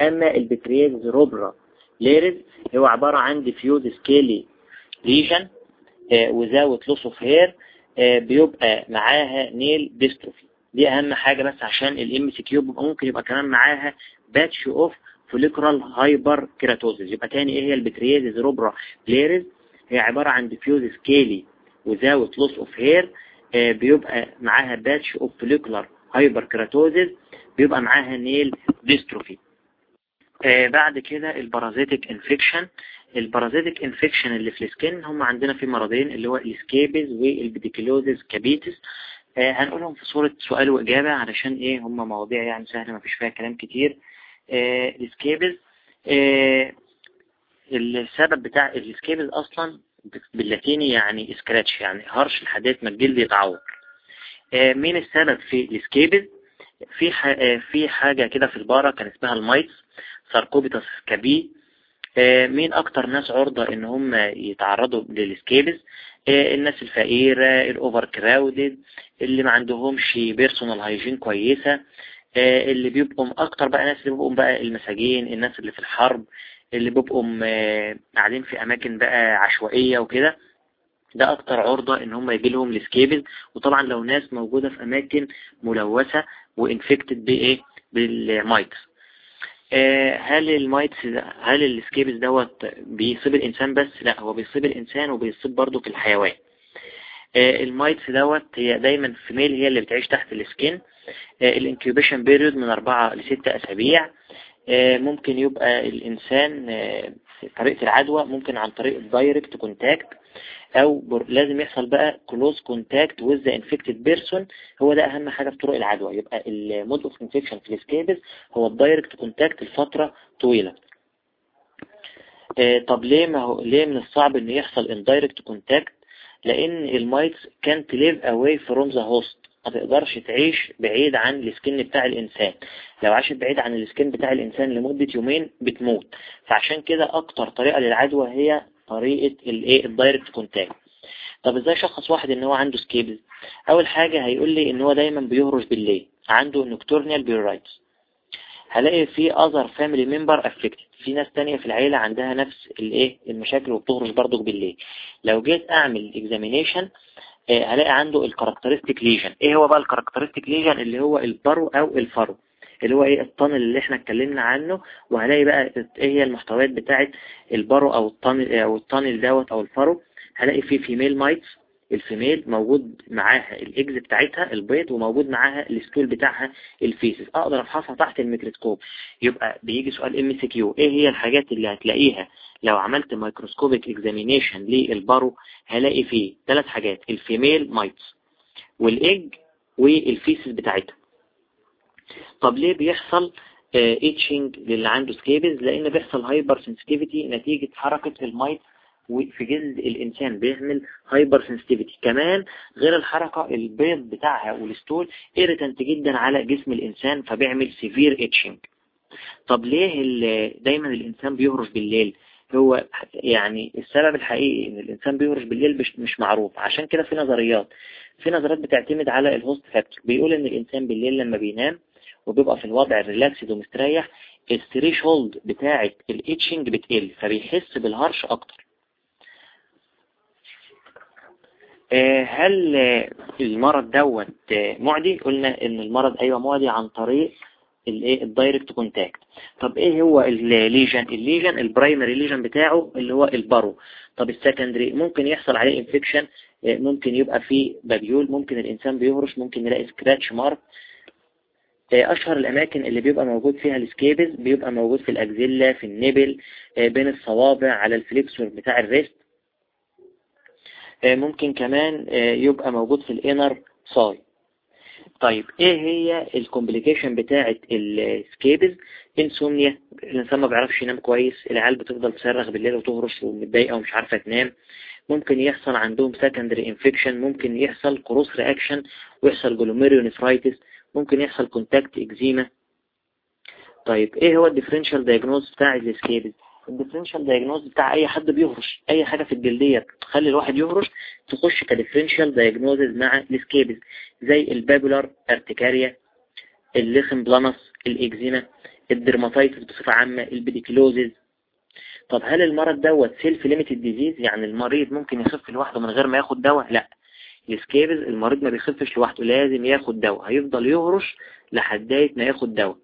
أما ال pityriasis rubra pilaris هو عبارة عن diffuse scaly lesion without loss of hair بيبقى معاها nail dystrophy دي أهم حاجة بس عشان ال MCQ ممكن يبقى كمان معاها patch of follicular hyperkeratosis يبقى تاني إيه؟ هي ال pityriasis rubra pilaris هي عبارة عن diffuse scaly without loss of hair بيبقى معاها patch of follicular hyperkeratosis بيبقى معاها nail dystrophy آه بعد كده ال parasitic infection ال parasitic infection اللي في ال skin هم عندنا في مرضين اللي هو ال scabies وال pediculosis capitis هنقولهم في صورة سؤال وإجابة علشان إيه هم مواضيع يعني سهلة ما فيش فيها كلام كتير. آه، ال scabies آه، السبب بتاع ال scabies أصلا باللاتيني يعني scratch يعني هرش لحد ما الجلد يتعور. آه، مين السبب في ال scabies في في حاجة كده في ال para كان اسمها ال mites Sarcoptes scabiei مين أكتر ناس عرضة إن هم يتعرضوا لل scabies الناس الفقيرة ال overcrowded اللي ما عندهمش personal hygiene كويسة آه، اللي بيبقوا أكتر بقى ناس اللي بيبقوا بقى المساجين الناس اللي في الحرب اللي بيبقوا آه، قاعدين في أماكن بقى عشوائية وكده. ده أكتر عرضة إن هم يجي لهم ال scabies وطبعا لو ناس موجودة في أماكن ملوثة و infected بإيه؟ بال mites آه، هل ال mites هل ال scabies دوت بيصيب الإنسان بس؟ لا هو بيصيب الإنسان وبيصيب برضه الحيوان. ال mites دوت هي دايما female هي اللي بتعيش تحت ال skin. آه، ال incubation period من أربعة لستة أسابيع. آه، ممكن يبقى الإنسان آه، طريقة العدوى ممكن عن طريق ال direct contact أو لازم يحصل بقى close contact with the infected person هو ده أهم حاجة في طرق العدوى. يبقى ال mode of infection في ال scabies هو ال direct contact لفترة طويلة. طب ليه ما هو ليه من الصعب إن يحصل indirect contact لأن المايتس كانت ليف اواي فروم ذا هوست ما تقدرش تعيش بعيد عن ال skin بتاع الإنسان. لو عاشت بعيد عن ال skin بتاع الإنسان لمدة يومين بتموت. فعشان كده أكتر طريقة للعدوى هي طريقة الايه ال direct contact طب إزاي شخص واحد إن هو عنده scabies أول حاجة هيقول لي إن هو دايما بيهرش بالليل. عنده nocturnal pruritus هلاقي في other family member affected في ناس تانية في العيلة عندها نفس الايه المشاكل وبتهرش برضك بالليل. لو جيت أعمل examination آه، هلاقي عنده ال characteristic lesion إيه هو بقى ال characteristic lesion اللي هو ال burrow أو ال furrow. اللي هو إيه ال tunnel اللي إحنا اتكلمنا عنه وهلاقي بقى إيه هي المحتويات بتاعه ال burrow أو ال tunnel أو ال tunnel دوت أو ال furrow. هلاقي فيه female mites ال female موجود معاها ال eggs بتاعتها البيض وموجود معاها ال stool بتاعها ال feces أقدر افحصها تحت الميكروسكوب. يبقى بيجي سؤال MCQ إيه هي الحاجات اللي هتلاقيها؟ لو عملت microscopic examination لل burrow هلاقي فيه ثلاث حاجات ال female mites وال egg وال feces بتاعتها طب ليه بيحصل itching للي عنده scabies لأن بيحصل hypersensitivity نتيجة حركة ال mite وفي جلد الإنسان بيعمل hypersensitivity كمان غير الحركة البيض بتاعها وال stool irritant جدا على جسم الإنسان فبيعمل severe itching طب ليه دايما الإنسان بيهرش بالليل؟ هو يعني السبب الحقيقي إن الإنسان بيهرش بالليل مش, مش معروف. عشان كده في نظريات في نظريات بتعتمد على ال host factor بيقول إن الإنسان بالليل لما بينام وبيبقى في الوضع ال relaxed ومستريح ال threshold بتاعة ال itching بتقل فبيحس بالهرش أكتر. آه، هل المرض دوت معدي؟ قلنا إن المرض أيوه معدي عن طريق الايه ال direct contact طب إيه هو ال lesion ال lesion ال primary lesion بتاعه اللي هو ال burrow طب ال secondary ممكن يحصل عليه infection آه، ممكن يبقى فيه papule ممكن الإنسان بيهرش ممكن يلاقي scratch mark آه، أشهر الأماكن اللي بيبقى موجود فيها ال scabies بيبقى موجود في ال axilla في ال nipple آه، بين الصوابع على ال flexor بتاع ال wrist. ممكن كمان يبقى موجود في ال inner thigh. طيب إيه هي ال complication بتاعة ال scabies؟ insomnia الإنسان ما بيعرفش ينام كويس العيال بتفضل تصرخ بالليل وتهرش ومتضايقة ومش عارفة تنام. ممكن يحصل عندهم secondary infection ممكن يحصل cross reaction ويحصل glomerulonephritis ممكن يحصل contact eczema طيب إيه هو ال differential diagnosis بتاع ال scabies ال differential diagnosis بتاع أي حد بيهرش أي حاجة في الجلدية تخلي الواحد يهرش تخش ك differential diagnosis مع ال scabies زي ال papular urticaria ال lichen planus الإكزيما ال dermatitis بصفة عامة ال pediculosis طب هل المرض دوت self-limited disease يعني المريض ممكن يخف لوحده من غير ما ياخد دواء؟ لا. ال scabies المريض ما بيخفش لوحده لازم ياخد دواء. هيفضل يهرش لحداية ما ياخد دواء.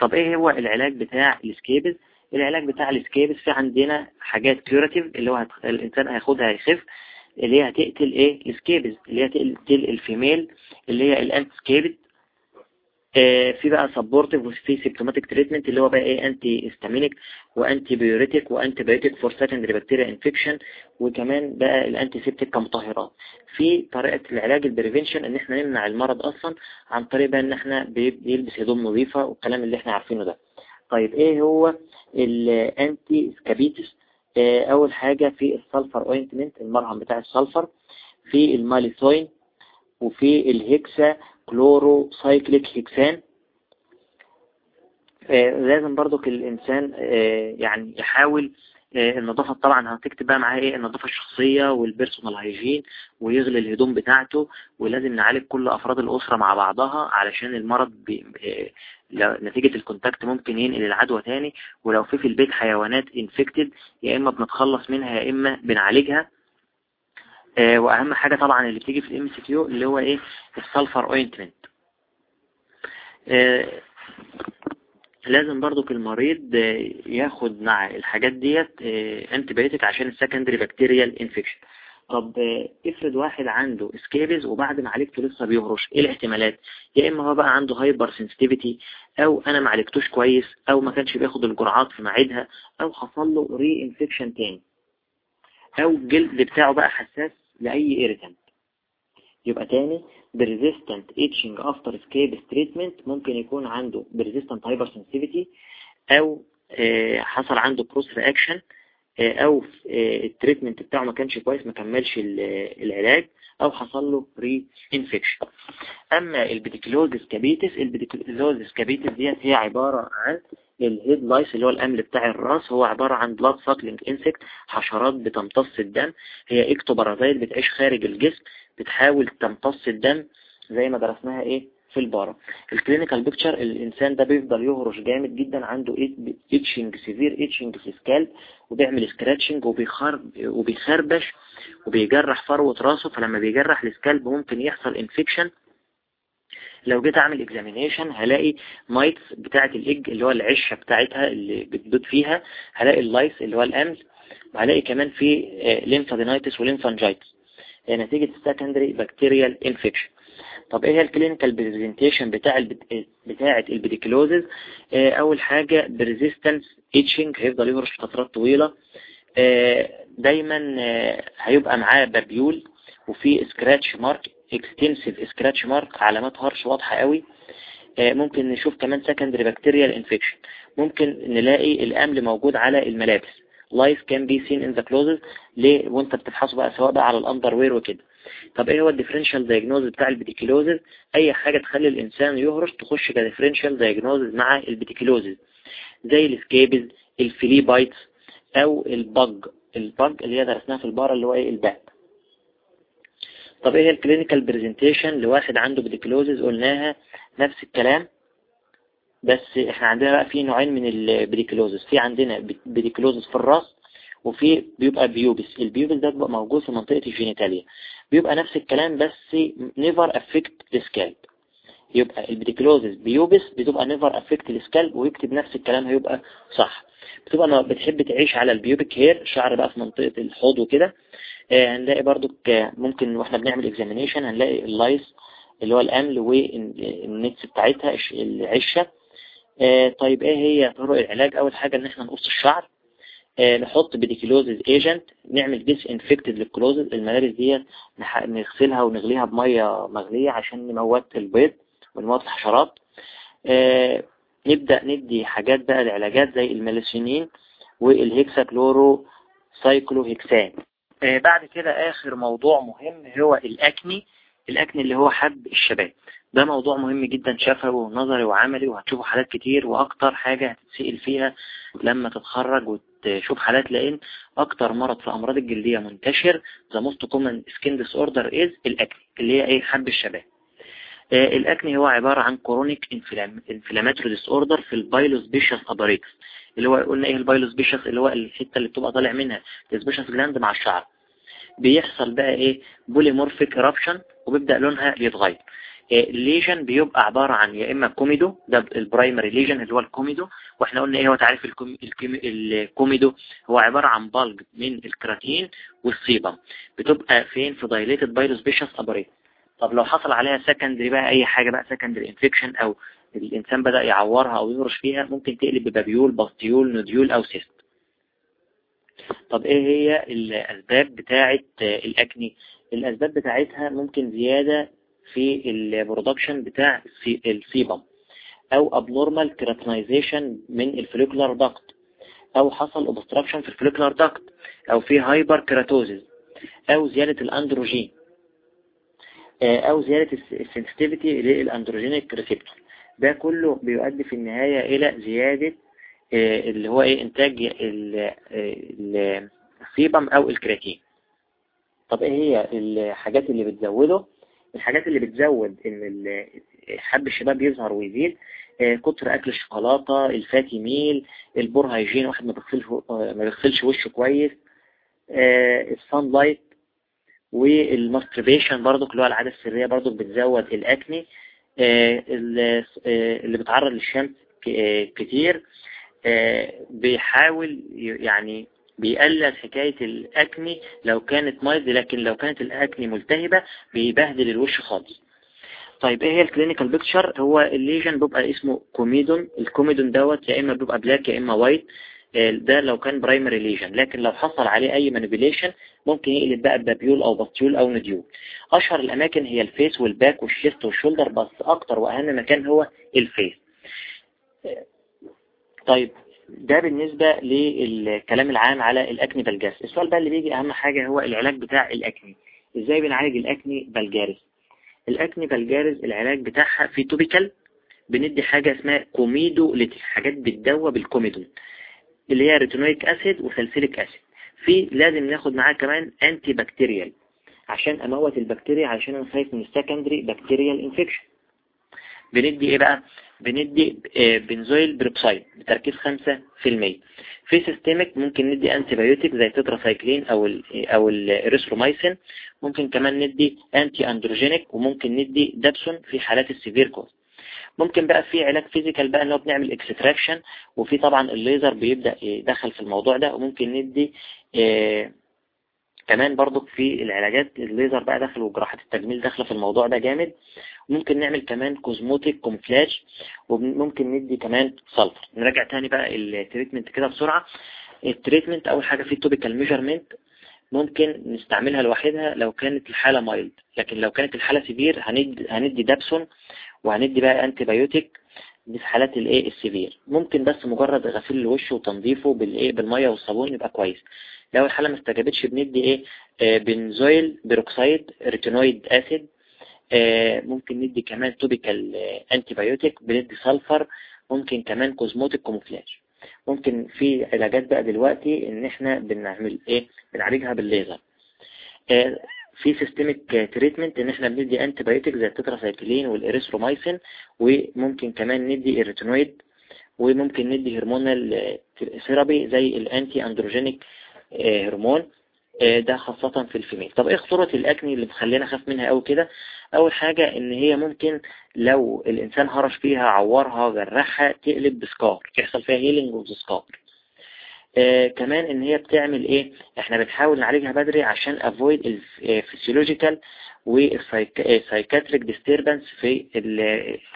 طب إيه هو العلاج بتاع ال scabies العلاج بتاع ال scabies في عندنا حاجات curative اللي هو الإنسان هياخدها هيخف اللي هي هتقتل إيه؟ ال scabies اللي هي تقتل ال female اللي هي آه، في بقى supportive وفي symptomatic treatment اللي هو بقى إيه antihistaminic و antipruritic و antibiotic for secondary bacterial infection وكمان بقى ال antiseptic كمطهرات. في طريقة العلاج ال prevention إن إحنا نمنع المرض أصلا عن طريق بقى إن إحنا بيلبس هدوم نظيفة والكلام اللي إحنا عارفينه ده. طيب إيه هو ال antiscabetics آه، أول حاجة في ال sulfur ointment المرهم بتاع ال sulfur في ال malathion وفي ال hexachlorocyclohexane آه، لازم برضو الإنسان آه، يعني يحاول آه، النظافة طبعا هتكتب بقى معاه إيه النظافة الشخصية وال personal hygiene ويغلي الهدوم بتاعته ولازم نعالج كل أفراد الأسرة مع بعضها علشان المرض بي... نتيجة ال contact ممكن ينقل العدوى تاني ولو في في البيت حيوانات infected يا إما بنتخلص منها يا إما بنعالجها. آه، وأهم حاجة طبعا اللي بتيجي في ال MCQ اللي هو إيه؟ ال sulfur ointment آه، لازم برضو المريض آه، ياخد مع الحاجات ديت antibiotic عشان ال secondary bacterial infection طب افرض واحد عنده scabies وبعد ما عالجته لسه بيهرش إيه الاحتمالات؟ يا إما هو بقى عنده hypersensitivity أو أنا ما عالجتوش كويس أو ما كانش بياخد الجرعات في ميعادها أو حصل له reinfection تاني. أو الجلد بتاعه بقى حساس لأي irritant يبقى تاني persistent itching after scabies treatment ممكن يكون عنده persistent hypersensitivity أو آه، حصل عنده cross reaction آه، أو آه، ال treatment بتاعه ما كانش كويس ما كملش العلاج أو حصل له reinfection أما ال pediculosis capitis ال pediculosis capitis ديت هي عبارة عن ال head lice اللي هو القمل بتاع الرأس هو عبارة عن blood sucking insect حشرات بتمتص الدم هي ectoparasite بتعيش خارج الجسم بتحاول تمتص الدم زي ما درسناها إيه؟ في ال para. ال clinical picture الإنسان ده بيفضل يهرش جامد جدا عنده itching severe itching في scalp وبيعمل scratching وبيخربش وبيجرح فروة راسه فلما بيجرح ال scalp ممكن يحصل infection لو جيت اعمل examination هلاقي nits بتاعة الايج اللي هو العشة بتاعتها اللي بتدود فيها هلاقي ال lice اللي هو القمل وهلاقي كمان في lymphadenitis و lymphangitis نتيجة ال secondary bacterial infection طب إيه هي ال clinical presentation بتاع بتاعة ال pediculosis؟ آه، أول حاجة persistent itching هيفضل يهرش فترات طويلة. آه، دايما آه، هيبقى معاه papule. وفي scratch mark extensive scratch mark علامات هرش واضحة قوي. آه، ممكن نشوف كمان secondary bacterial infection ممكن نلاقي القمل موجود على الملابس. Lice can be seen in the clothes. ليه؟ وانت بتفحصه بقى سواء بقى على ال underwear وكده. طب إيه هو ال differential diagnosis بتاع ال pediculosis أي حاجة تخلي الإنسان يهرش تخش ك differential diagnosis مع ال pediculosis زي ال scabies ال flea bites أو ال bug. ال bug اللي هي درسناها في ال para اللي هو إيه؟ البق. طب إيه ال clinical presentation لواحد عنده pediculosis قلناها نفس الكلام بس إحنا عندنا بقى في نوعين من ال pediculosis في عندنا pediculosis في الراس وفي بيبقى pubis ال pubis ده بيبقى موجود في منطقة ال genitalia بيبقى نفس الكلام بس never affect ال scalp يبقى ال pediculosis pubis بتبقى never affect ال scalp ويكتب نفس الكلام هيبقى صح. بتبقى بتحب تعيش على ال pubic hair شعر بقى في منطقة الحوض وكده. آه هنلاقي برضو ممكن وإحنا بنعمل examination هنلاقي ال lice اللي هو القمل وال nits بتاعتها العشة. آه طيب إيه هي طرق العلاج؟ أول حاجة إن إحنا نقص الشعر. آه نحط pediculosis agent نعمل disinfected لل clothes الملابس دي نغسلها ونغليها بمية مغلية عشان نموت البيض. ونموت الحشرات آه نبدأ ندي حاجات بقى العلاجات زي ال malathion وال hexachlorocyclohexane آه بعد كده آخر موضوع مهم هو ال acne ال acne اللي هو حب الشباب. ده موضوع مهم جدا شفوي ونظري وعملي وهتشوفوا حالات كتير وأكتر حاجة هتتسئل فيها لما تتخرج وتشوف حالات لأن أكتر مرض في أمراض الجلدية منتشر the most common skin disorder is ال acne اللي هي إيه؟ حب الشباب. آه ال acne هو عبارة عن chronic inflammatory disorder في ال pilosebaceous apparatus اللي هو قلنا إيه ال pilosebaceous؟ اللي هو الحتة اللي بتبقى طالع منها ال sebaceous gland مع الشعر. بيحصل بقى إيه؟ polymorphic eruption وبيبدأ لونها يتغير. ال lesion بيبقى عبارة عن يا إما comedo ده ال primary lesion اللي هو ال comedo وإحنا قلنا إيه هو تعريف ال comedo هو عبارة عن plug من ال keratin وال sebum بتبقى فين؟ في dilated pilosebaceous apparatus طب لو حصل عليها secondary بقى أي حاجة بقى secondary infection أو الإنسان بدأ يعورها أو يهرش فيها ممكن تقلب ب papule pustule nodule أو cyst طب إيه هي الأسباب بتاعة ال acne؟ الأسباب بتاعتها ممكن زيادة في ال production بتاع ال sebum أو abnormal keratinization من ال follicular duct أو حصل obstruction في ال follicular duct أو في hyperkeratosis أو زيادة الأندروجين. أو زيادة ال sensitivity لل androgenic receptor. ده كله بيؤدي في النهاية إلى زيادة اللي هو إيه إنتاج ال sebum أو الكرياتين. طب إيه هي الحاجات اللي بتزوده؟ الحاجات اللي بتزود إن حب الشباب يظهر ويزيد كتر أكل الشوكولاتة ال fatty meal ال poor hygiene واحد ما بيغسلش وشه كويس ال sunlight وال masturbation برضو اللي هو العادة السرية برضو بتزود ال acne اللي بيتعرض للشمس كتير بيحاول يعني بيقلل حكاية ال acne لو كانت mild لكن لو كانت ال acne ملتهبة بيبهدل الوش خالص. طيب إيه هي ال clinical picture هو ال lesion بيبقى اسمه comedone ال comedone دوت يا إما بيبقى black يا إما white ده لو كان primary lesion لكن لو حصل عليه أي manipulation ممكن يقلب بقى papule أو pustule أو nodule أشهر الأماكن هي ال face والباك والشيست والشولدر بس أكتر وأهم مكان هو الفيس. طيب ده بالنسبة للكلام العام على ال acne vulgaris السؤال بقى اللي بيجي أهم حاجة هو العلاج بتاع ال acne. إزاي بنعالج ال acne vulgaris ال acne vulgaris العلاج بتاعها في topical بندي حاجة اسمها comedo حاجات بتدوب ال comedone اللي هي retinoic acid و salicylic acid في لازم ناخد معاه كمان antibacterial عشان أموت البكتيريا عشان أنا خايف من ال secondary bacterial infection بندي إيه بقى؟ بندي benzoyl peroxide بتركيز 5% في systemic ممكن ندي antibiotic زي تتراسايكلين أو ال أو الاريثرومايسين ممكن كمان ندي anti androgenic وممكن ندي dapsone في حالات ال severe cases ممكن بقى في علاج physical بقى ان هو بنعمل extraction وفي طبعا الليزر بيبدأ يدخل في الموضوع ده وممكن ندي آه كمان برضو في العلاجات الليزر بقى داخل وجراحات التجميل داخلة في الموضوع ده جامد. ممكن نعمل كمان cosmetic camouflage وممكن ندي كمان sulfur نراجع تاني بقى ال treatment كده بسرعة. ال treatment أول حاجة في topical management ممكن نستعملها لوحدها لو كانت الحالة mild لكن لو كانت الحالة severe هندي, هندي dapsone وهندي بقى antibiotic دي في حالات الايه ال severe ممكن بس مجرد غسيل الوش وتنظيفه بالايه بالمية والصابون يبقى كويس. لو الحالة ما استجابتش بندي إيه آه benzoyl peroxide retinoid acid آه ممكن ندي كمان topical antibiotic بندي sulfur ممكن كمان cosmetic camouflage ممكن في علاجات بقى دلوقتي إن إحنا بنعمل إيه؟ بنعالجها بالليزر. آه في systemic treatment إن إحنا بندي antibiotic زي ال tetracycline وال erythromycin وممكن كمان ندي ال retinoid وممكن ندي hormonal therapy زي ال anti-androgenic hormone ده خاصة في ال female. طب إيه خطورة ال acne اللي مخلينا خاف منها قوي كده؟ أول حاجة إن هي ممكن لو الإنسان هرش فيها عورها جرحها تقلب ب scar يحصل فيها healing of scar آه كمان إن هي بتعمل إيه؟ إحنا بنحاول نعالجها بدري عشان avoid ال physiological وال psychiatric disturbance في ال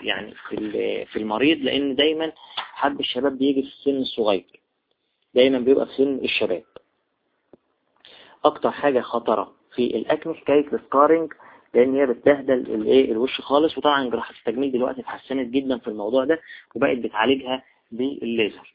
يعني في ال في المريض لأن دايما حد الشباب بيجي في السن الصغير. دايما بيبقى في سن الشباب. أكتر حاجة خطرة في ال acne حكاية ال scarring لأن هي بتبهدل الايه الوش خالص وطبعا جراحة التجميل دلوقتي اتحسنت جدا في الموضوع ده وبقت بتعالجها بالليزر.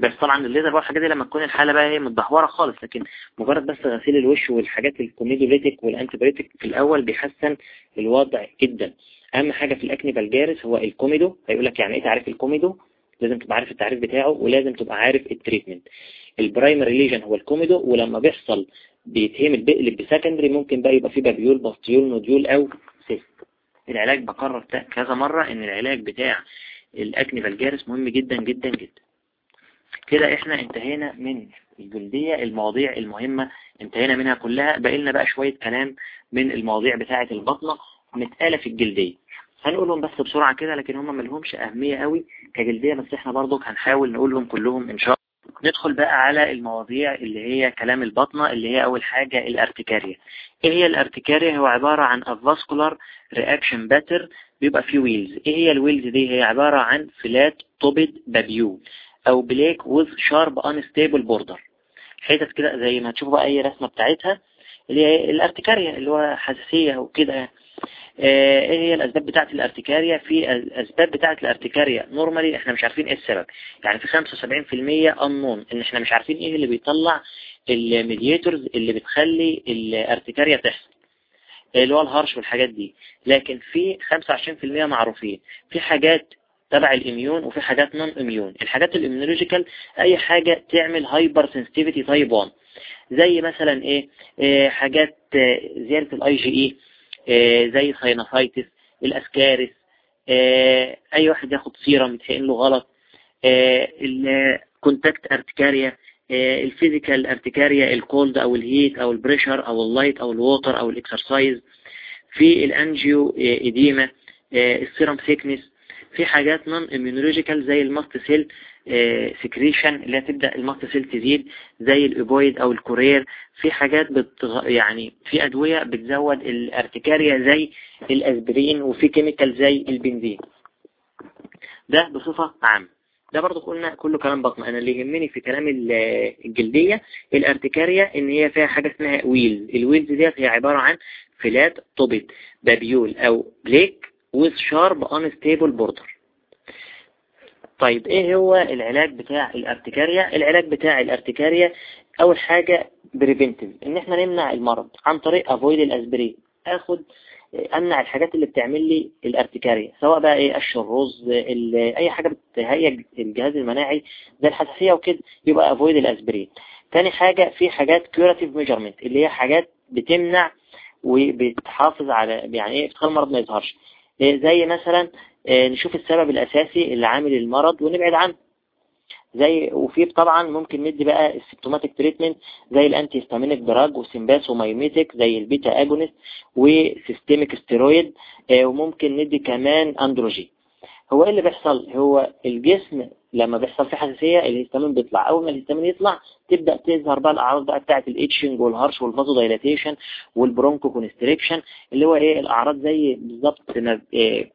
بس طبعا الليزر بقى الحاجات دي لما تكون الحالة بقى هي متدهورة خالص لكن مجرد بس غسيل الوش والحاجات ال comedolytic وال antibiotic في الأول بيحسن الوضع جدا. أهم حاجة في ال acne vulgaris هو ال comedo هيقول لك يعني إيه تعريف ال comedo؟ لازم تبقى عارف التعريف بتاعه ولازم تبقى عارف ال treatment ال primary lesion هو ال comedo ولما بيحصل بيتهمل بيقلب ب secondary ممكن بقى يبقى فيه papule pustule nodule أو سيست العلاج بكرر كذا مرة إن العلاج بتاع الأكني فالجارس مهم جدا جدا جدا. كده إحنا انتهينا من الجلدية المواضيع المهمة انتهينا منها كلها. بقى لنا بقى شوية كلام من المواضيع بتاعة البطنة متقالة في الجلدية. هنقولهم بس بسرعة كده لكن هم ملهمش أهمية قوي كجلدية بس إحنا برضو هنحاول نقولهم كلهم إن شاء الله. ندخل بقى على المواضيع اللي هي كلام البطنة اللي هي أول حاجة الأرتكارية. إيه هي ال urticaria؟ هو عبارة عن ال vascular reaction pattern بيبقى فيه wheals إيه هي ال wheals دي؟ هي عبارة عن flat topped papule أو plaque with sharp unstable border حتت كده زي ما تشوفوا بقى أي رسمة بتاعتها. اللي هي ال urticaria اللي هو حساسية وكده. إيه هي الأسباب بتاعة ال urticaria؟ في الأسباب بتاعة ال urticaria normally إحنا مش عارفين إيه السبب. يعني في 75% انون إن إحنا مش عارفين إيه اللي بيطلع ال mediators اللي بتخلي ال urticaria تحصل اللي هو الهرش والحاجات دي. لكن في 25% معروفين. في حاجات تبع ال immune وفي حاجات non immune الحاجات ال immunological أي حاجة تعمل hypersensitivity type 1 زي مثلا إيه, إيه حاجات زيادة الاي جي اي آه زي sinusitis ال Ascaris آه أي واحد ياخد سيرم يتحقن له غلط آه ال contact urticaria ال physical urticaria ال cold أو ال heat أو ال pressure أو ال light أو ال water أو ال exercise في ال angioedema ال serum sickness في حاجات non immunological زي ال mast cell secretion اللي هتبدأ ال mast cell تزيد زي ال opioid أو الكورير. في حاجات بتغ... يعني في أدوية بتزود ال urticaria زي الأسبرين وفي chemical زي البنزين. ده بصفة عامة. ده برضو قلنا كله كلام باطنة أنا اللي يهمني في كلام الجلدية ال urticaria إن هي فيها حاجة اسمها wheals. ال wheals ديت هي عبارة عن flat topped papule أو plaque with sharp unstable border. طيب إيه هو العلاج بتاع ال urticaria؟ العلاج بتاع ال urticaria أول حاجة preventive إن إحنا نمنع المرض عن طريق avoid الأسبرين. آخد أمنع الحاجات اللي بتعمل لي ال urticaria سواء بقى إيه الرز أي حاجة بتهيج الجهاز المناعي زي الحساسية وكده يبقى avoid الأسبرين. تاني حاجة في حاجات curative measurement اللي هي حاجات بتمنع وبتحافظ على يعني إيه بتخلي المرض ما يظهرش. زي مثلا نشوف السبب الأساسي اللي عامل المرض ونبعد عنه. زي وفي طبعا ممكن ندي بقى ال symptomatic treatment زي ال antihistaminic drug و sympathomimetic زي ال beta agonist و systemic steroid وممكن ندي كمان أندروجين. هو إيه اللي بيحصل؟ هو الجسم لما بيحصل فيه حساسية الهستامين بيطلع. أول ما الهستامين يطلع تبدأ تظهر بقى الأعراض بقى بتاعة ال itching والهرش وال vasodilation وال bronchoconstriction اللي هو إيه؟ الأعراض زي بالظبط في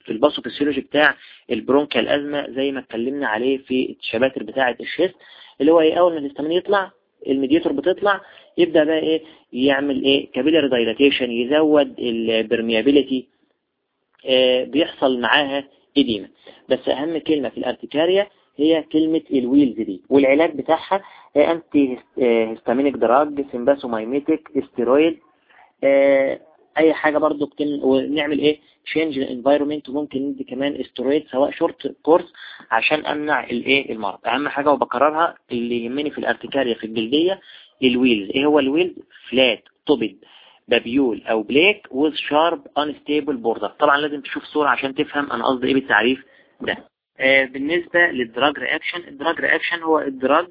ال pathophysiology بتاع ال bronchial asthma زي ما اتكلمنا عليه في ال chapter بتاعة ال chest. اللي هو إيه؟ أول ما الهستامين يطلع ال mediator بتطلع يبدأ بقى إيه؟ يعمل إيه؟ capillary dilatation يزود ال permeability آه بيحصل معاها edema بس أهم كلمة في ال urticaria هي كلمة ال wheals دي والعلاج بتاعها antihistaminic drug sympathomimetic steroid أي حاجة برضو بتن... ونعمل إيه؟ change ال environment وممكن ندي كمان استرويد سواء short course عشان أمنع الايه المرض. أهم حاجة وبكررها اللي يهمني في ال urticaria في الجلدية ال wheals إيه هو ال wheals flat topped papule أو plaque with sharp unstable border. طبعا لازم تشوف صورة عشان تفهم أنا قصدي إيه بالتعريف ده. آه بالنسبة لل drug reaction ال drug reaction هو ال drug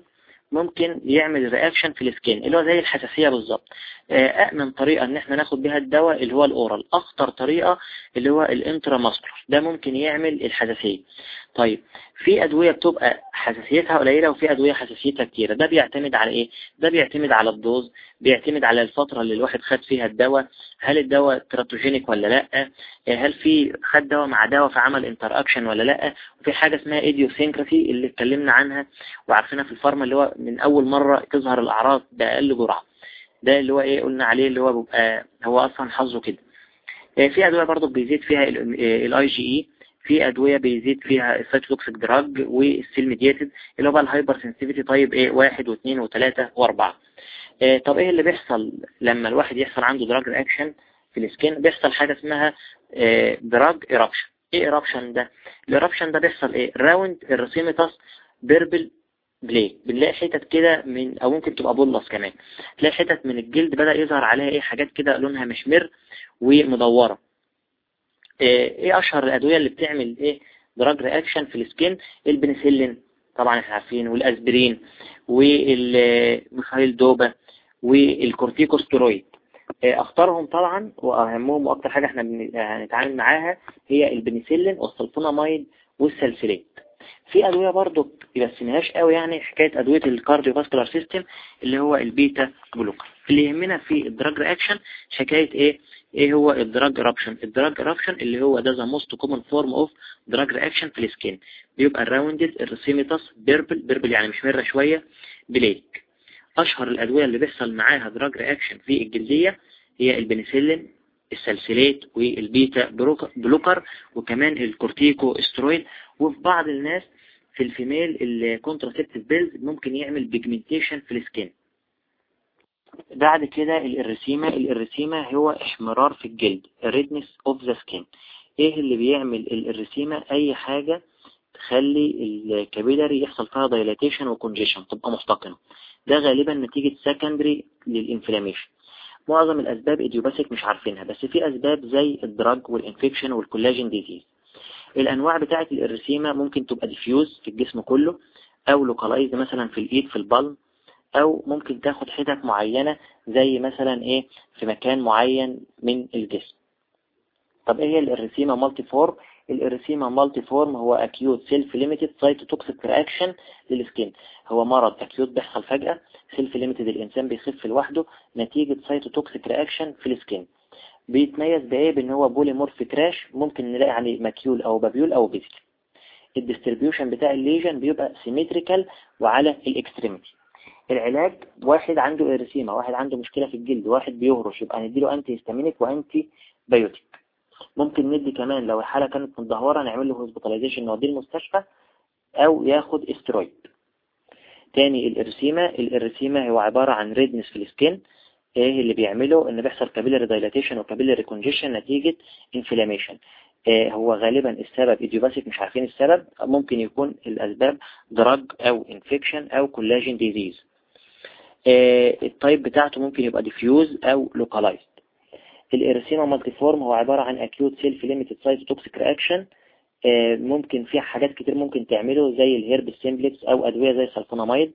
ممكن يعمل reaction في ال skin اللي هو زي الحساسية بالظبط. أأمن طريقة إن إحنا ناخد بها الدواء اللي هو ال oral. أخطر طريقة اللي هو ال intramuscular ده ممكن يعمل الحساسية. طيب في أدوية بتبقى حساسيتها قليلة وفي أدوية حساسيتها كتيرة. ده بيعتمد على إيه؟ ده بيعتمد على ال dose بيعتمد على الفترة اللي الواحد خد فيها الدواء هل الدواء teratogenic ولا لأ؟ هل في خد دواء مع دواء فعمل interaction ولا لأ؟ وفي حاجة اسمها idiosyncrasy اللي اتكلمنا عنها وعارفينها في ال pharma اللي هو من أول مرة تظهر الأعراض بأقل جرعة. ده اللي هو إيه؟ قلنا عليه اللي هو بيبقى هو أصلا حظه كده. في أدوية برضو بيزيد فيها الاي جي اي في أدوية بيزيد فيها ال cytotoxic drug وال cell mediated اللي هو بقى ال hypersensitivity طيب إيه واحد واثنين وثلاثة وأربعة. طب إيه اللي بيحصل لما الواحد يحصل عنده drug reaction في ال skin؟ بيحصل حاجة اسمها drug eruption إيه eruption ده؟ ال eruption ده بيحصل إيه؟ round erythematous purple plaque بنلاقي حتت كده من أو ممكن تبقى bullous كمان. تلاقي حتت من الجلد بدأ يظهر عليها إيه؟ حاجات كده لونها محمر ومدورة. إيه أشهر الأدوية اللي بتعمل إيه drug reaction في ال skin؟ البنسلين. طبعا إحنا عارفين والأسبرين وال methyldopa وال corticosteroid. أخطرهم طبعا وأهمهم وأكتر حاجة إحنا هنتعامل معاها هي البنسلين والسلفوناميد وال salicylates في أدوية برضو بس مهاش قوي يعني حكاية أدوية ال cardiovascular system اللي هو ال beta blocker اللي يهمنا في ال drug reaction حكاية إيه؟ إيه هو ال drug eruption ال drug eruption اللي هو ده the most common form of drug reaction في ال skin. بيبقى ال rounded erythematous purple purple يعني مشمرة شوية plaque أشهر الأدوية اللي بيحصل معاها drug reaction في الجلدية هي البنسلين ال salicylates وال beta blocker وكمان الكورتيكو استرويد. وفي بعض الناس في ال female ال contraceptive pills ممكن يعمل pigmentation في ال skin. بعد كده ال erythema ال erythema هو إحمرار في الجلد redness of the skin إيه اللي بيعمل ال erythema أي حاجة تخلي ال capillary يحصل فيها dilatation و congestion تبقى محتقنة ده غالبا نتيجة secondary لل inflammation معظم الأسباب idiopathic مش عارفينها بس في أسباب زي ال drug وال infection وال collagen disease الأنواع بتاعة ال erythema ممكن تبقى diffuse في الجسم كله أو localized مثلا في الإيد في ال palm أو ممكن تاخد حتت معينة زي مثلا إيه في مكان معين من الجسم. طب إيه هي ال erythema multiforme ال erythema multiforme هو acute self limited cytotoxic reaction لل skin. هو مرض acute بيحصل فجأة self limited الإنسان بيخف لوحده نتيجة cytotoxic reaction في ال skin. بيتميز بإيه؟ بإن هو polymorphic rash ممكن نلاقي عليه macule أو papule أو vesicle ال distribution بتاع ال lesion بيبقى symmetrical وعلى ال extremity العلاج واحد عنده erythema واحد عنده مشكلة في الجلد واحد بيهرش يبقى نديله antihistaminic و antibiotic ممكن ندي كمان لو الحالة كانت متدهورة نعمل له hospitalization نوديه المستشفى أو ياخد استرويد تاني ال erythema ال erythema هو عبارة عن redness في ال skin إيه اللي بيعمله؟ إن بيحصل capillary dilatation و capillary congestion نتيجة inflammation هو غالبا السبب idiopathic مش عارفين السبب ممكن يكون الأسباب drug أو infection أو collagen disease إيه ال type بتاعته ممكن يبقى diffuse أو localized ال erythema multiforme هو عبارة عن acute self limited cytotoxic reaction. ممكن فيها حاجات كتير ممكن تعمله زي ال herpes simplex أو أدوية زي السلفوناميد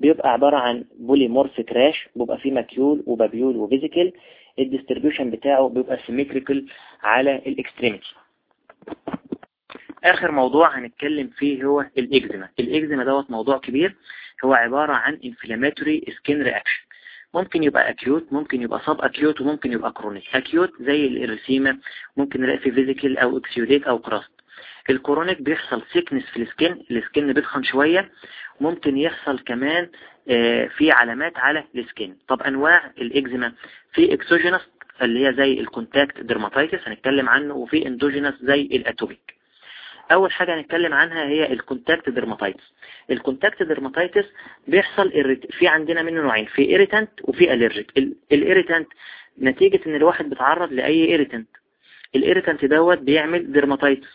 بيبقى عبارة عن polymorphic rash بيبقى فيه macule و papule و vesicle ال distribution بتاعه بيبقى symmetrical على ال extremity. آخر موضوع هنتكلم فيه هو الإكزيما. الإكزيما دوت موضوع كبير. هو عبارة عن inflammatory skin reaction. ممكن يبقى acute ممكن يبقى subacute وممكن يبقى chronic acute زي ال erythema ممكن نلاقي في vesicle أو exudate أو crust ال chronic بيحصل thickness في ال skin ال skin بيتخن شوية. ممكن يحصل كمان في علامات على ال skin. طب أنواع الإكزيما؟ في exogenous اللي هي زي ال contact dermatitis هنتكلم عنه وفي endogenous زي ال atopic أول حاجة هنتكلم عنها هي ال contact dermatitis ال contact dermatitis بيحصل في عندنا منه نوعين في irritant وفي allergic ال irritant نتيجة إن الواحد بيتعرض لأي irritant ال irritant دوت بيعمل dermatitis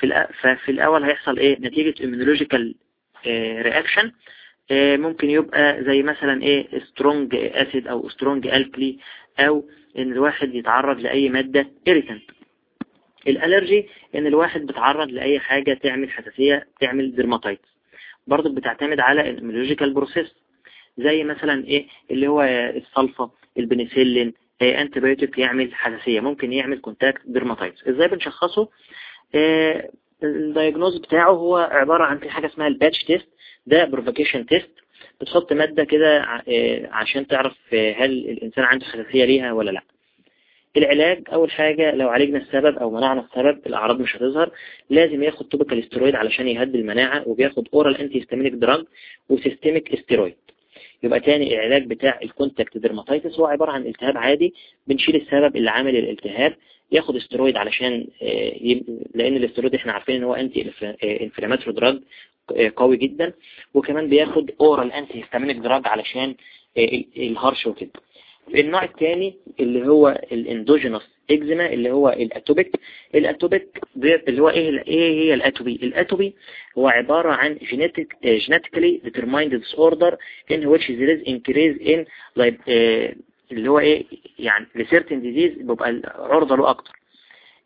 في ففي الأول هيحصل إيه؟ نتيجة immunological reaction ممكن يبقى زي مثلا إيه؟ strong acid أو strong alkali أو إن الواحد يتعرض لأي مادة irritant ال allergy إن الواحد بيتعرض لأي حاجة تعمل حساسية تعمل dermatitis برضه بتعتمد على immunological process زي مثلا إيه؟ اللي هو الصلفة البنسلين antibiotic يعمل حساسية ممكن يعمل contact dermatitis إزاي بنشخصه؟ آه ال diagnosis بتاعه هو عبارة عن في حاجة اسمها ال patch test ده provocation test. بتحط مادة كده عشان تعرف هل الإنسان عنده حساسية ليها ولا لأ. العلاج أول حاجة لو عالجنا السبب أو منعنا السبب الأعراض مش هتظهر. لازم ياخد topical steroid علشان يهدي المناعة وبياخد oral antihistaminic drug و systemic steroid يبقى تاني العلاج بتاع ال contact dermatitis هو عبارة عن التهاب عادي بنشيل السبب اللي عامل الالتهاب ياخد استرويد علشان لأن الاسترويد إحنا عارفين إن هو anti-inflammatory drug قوي جدا. وكمان بياخد oral antihistaminic drug علشان الهرش وكده. النوع الثاني اللي هو ال endogenous eczema اللي هو ال atopic. ال atopic اللي هو إيه إيه هي ال atopy؟ ال atopy هو عبارة عن genetic genetically determined disorder in which there is increase in like uh, اللي هو إيه يعني ل certain disease بيبقى عرضة له أكتر.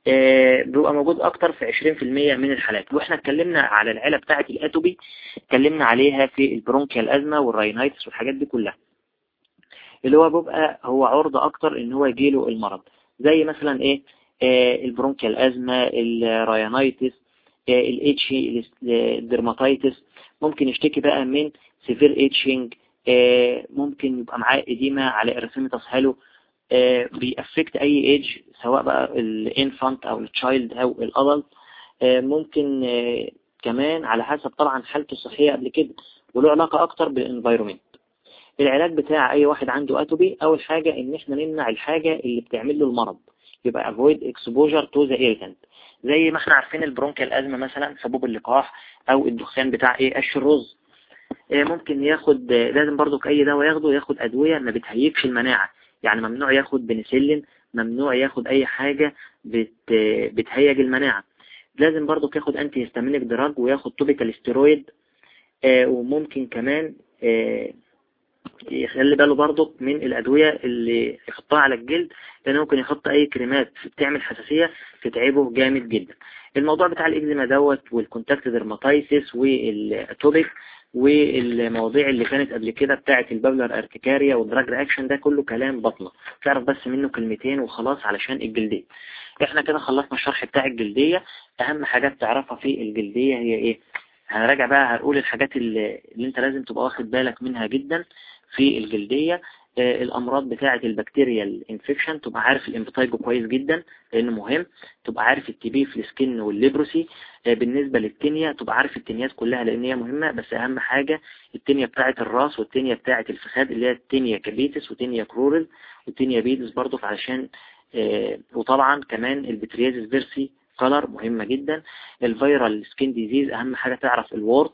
آه بيبقى موجود أكتر في 20% من الحالات. وإحنا اتكلمنا على العيلة بتاعة ال atopy اتكلمنا عليها في ال bronchial asthma وال rhinitis والحاجات دي كلها. اللي هو بيبقى هو عرضة أكتر إن هو يجيله المرض. زي مثلا إيه آه ال bronchial asthma ال rhinitis آه ال itchy ال dermatitis ممكن يشتكي بقى من severe itching ممكن يبقى معاه edema على erythematous halo بي affect أي age سواء بقى ال infant أو ال child أو ال adult ممكن كمان على حسب طبعا حالته الصحية قبل كده وله علاقة أكتر بال environment العلاج بتاع أي واحد عنده atopy أول حاجة إن إحنا نمنع الحاجة اللي بتعمل له المرض يبقى avoid exposure to the irritant. زي ما إحنا عارفين ال bronchial ال asthma مثلا سبب اللقاح أو الدخان بتاع إيه قش الرز ممكن ياخد لازم برضو كأي دواء ياخده ياخد أدوية ما بتهيجش المناعة. يعني ممنوع ياخد بنسلين ممنوع ياخد أي حاجة بت بتهيج المناعة. لازم برضو ياخد antihistaminic drug وياخد topical steroid وممكن كمان يخلي باله برضو من الأدوية اللي يحطها على الجلد لأنه ممكن يحط أي كريمات بتعمل حساسية تتعبه جامد جدا. الموضوع بتاع الإكزيما دوت وال contact dermatitis وال atopic والمواضيع اللي كانت قبل كده بتاعة ال papular urticaria وال drug reaction ده كله كلام باطنة تعرف بس منه كلمتين وخلاص علشان الجلدية. إحنا كده خلصنا الشرح بتاع الجلدية. أهم حاجات تعرفها في الجلدية هي إيه؟ هنراجع بقى هنقول الحاجات اللي, اللي أنت لازم تبقى واخد بالك منها جدا. في الجلدية آه الأمراض بتاعة البكتيريا ال infection تبقى عارف ال impetigo كويس جدا لأنه مهم. تبقى عارف ال TB في ال skin وال leprosy آه بالنسبة للتنية تبقى عارف التنيات كلها لأن هي مهمة. بس أهم حاجة التنية بتاعة الراس والتنية بتاعة الفخاد اللي هي ال tinea capitis و tinea cruris و tinea pedis برضو علشان آه وطبعا كمان ال pityriasis versi color مهمة جدا. ال viral skin disease أهم حاجة تعرف ال wart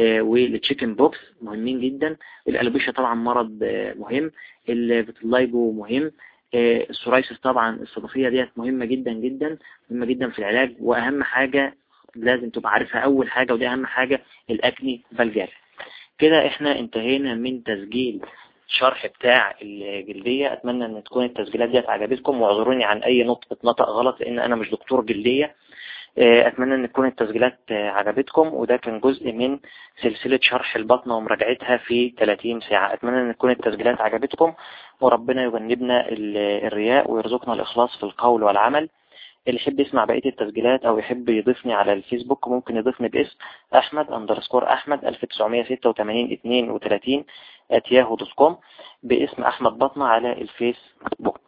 وال chicken pox مهمين جدا. ال alopecia طبعا مرض آه مهم. ال vitiligo مهم. آه ال psoriasis طبعا الصدفية ديت مهمة جدا جدا مهمة جدا في العلاج. وأهم حاجة لازم تبقى عارفها أول حاجة ودي أهم حاجة ال acne vulgaris كده إحنا انتهينا من تسجيل الشرح بتاع الجلدية. أتمنى إن تكون التسجيلات ديت عجبتكم واعذروني عن أي نطق اتنطق غلط لأن أنا مش دكتور جلدية. أتمنى إن تكون التسجيلات عجبتكم وده كان جزء من سلسلة شرح البطنة ومراجعتها في 30 ساعة. أتمنى إن تكون التسجيلات عجبتكم وربنا يجنبنا الرياء ويرزقنا الإخلاص في القول والعمل. اللي يحب يسمع بقية التسجيلات أو يحب يضيفني على الفيسبوك ممكن يضيفني باسم أحمد أندرسكور أحمد 1986 32 at yahoo.com باسم أحمد بطنة على الفيسبوك.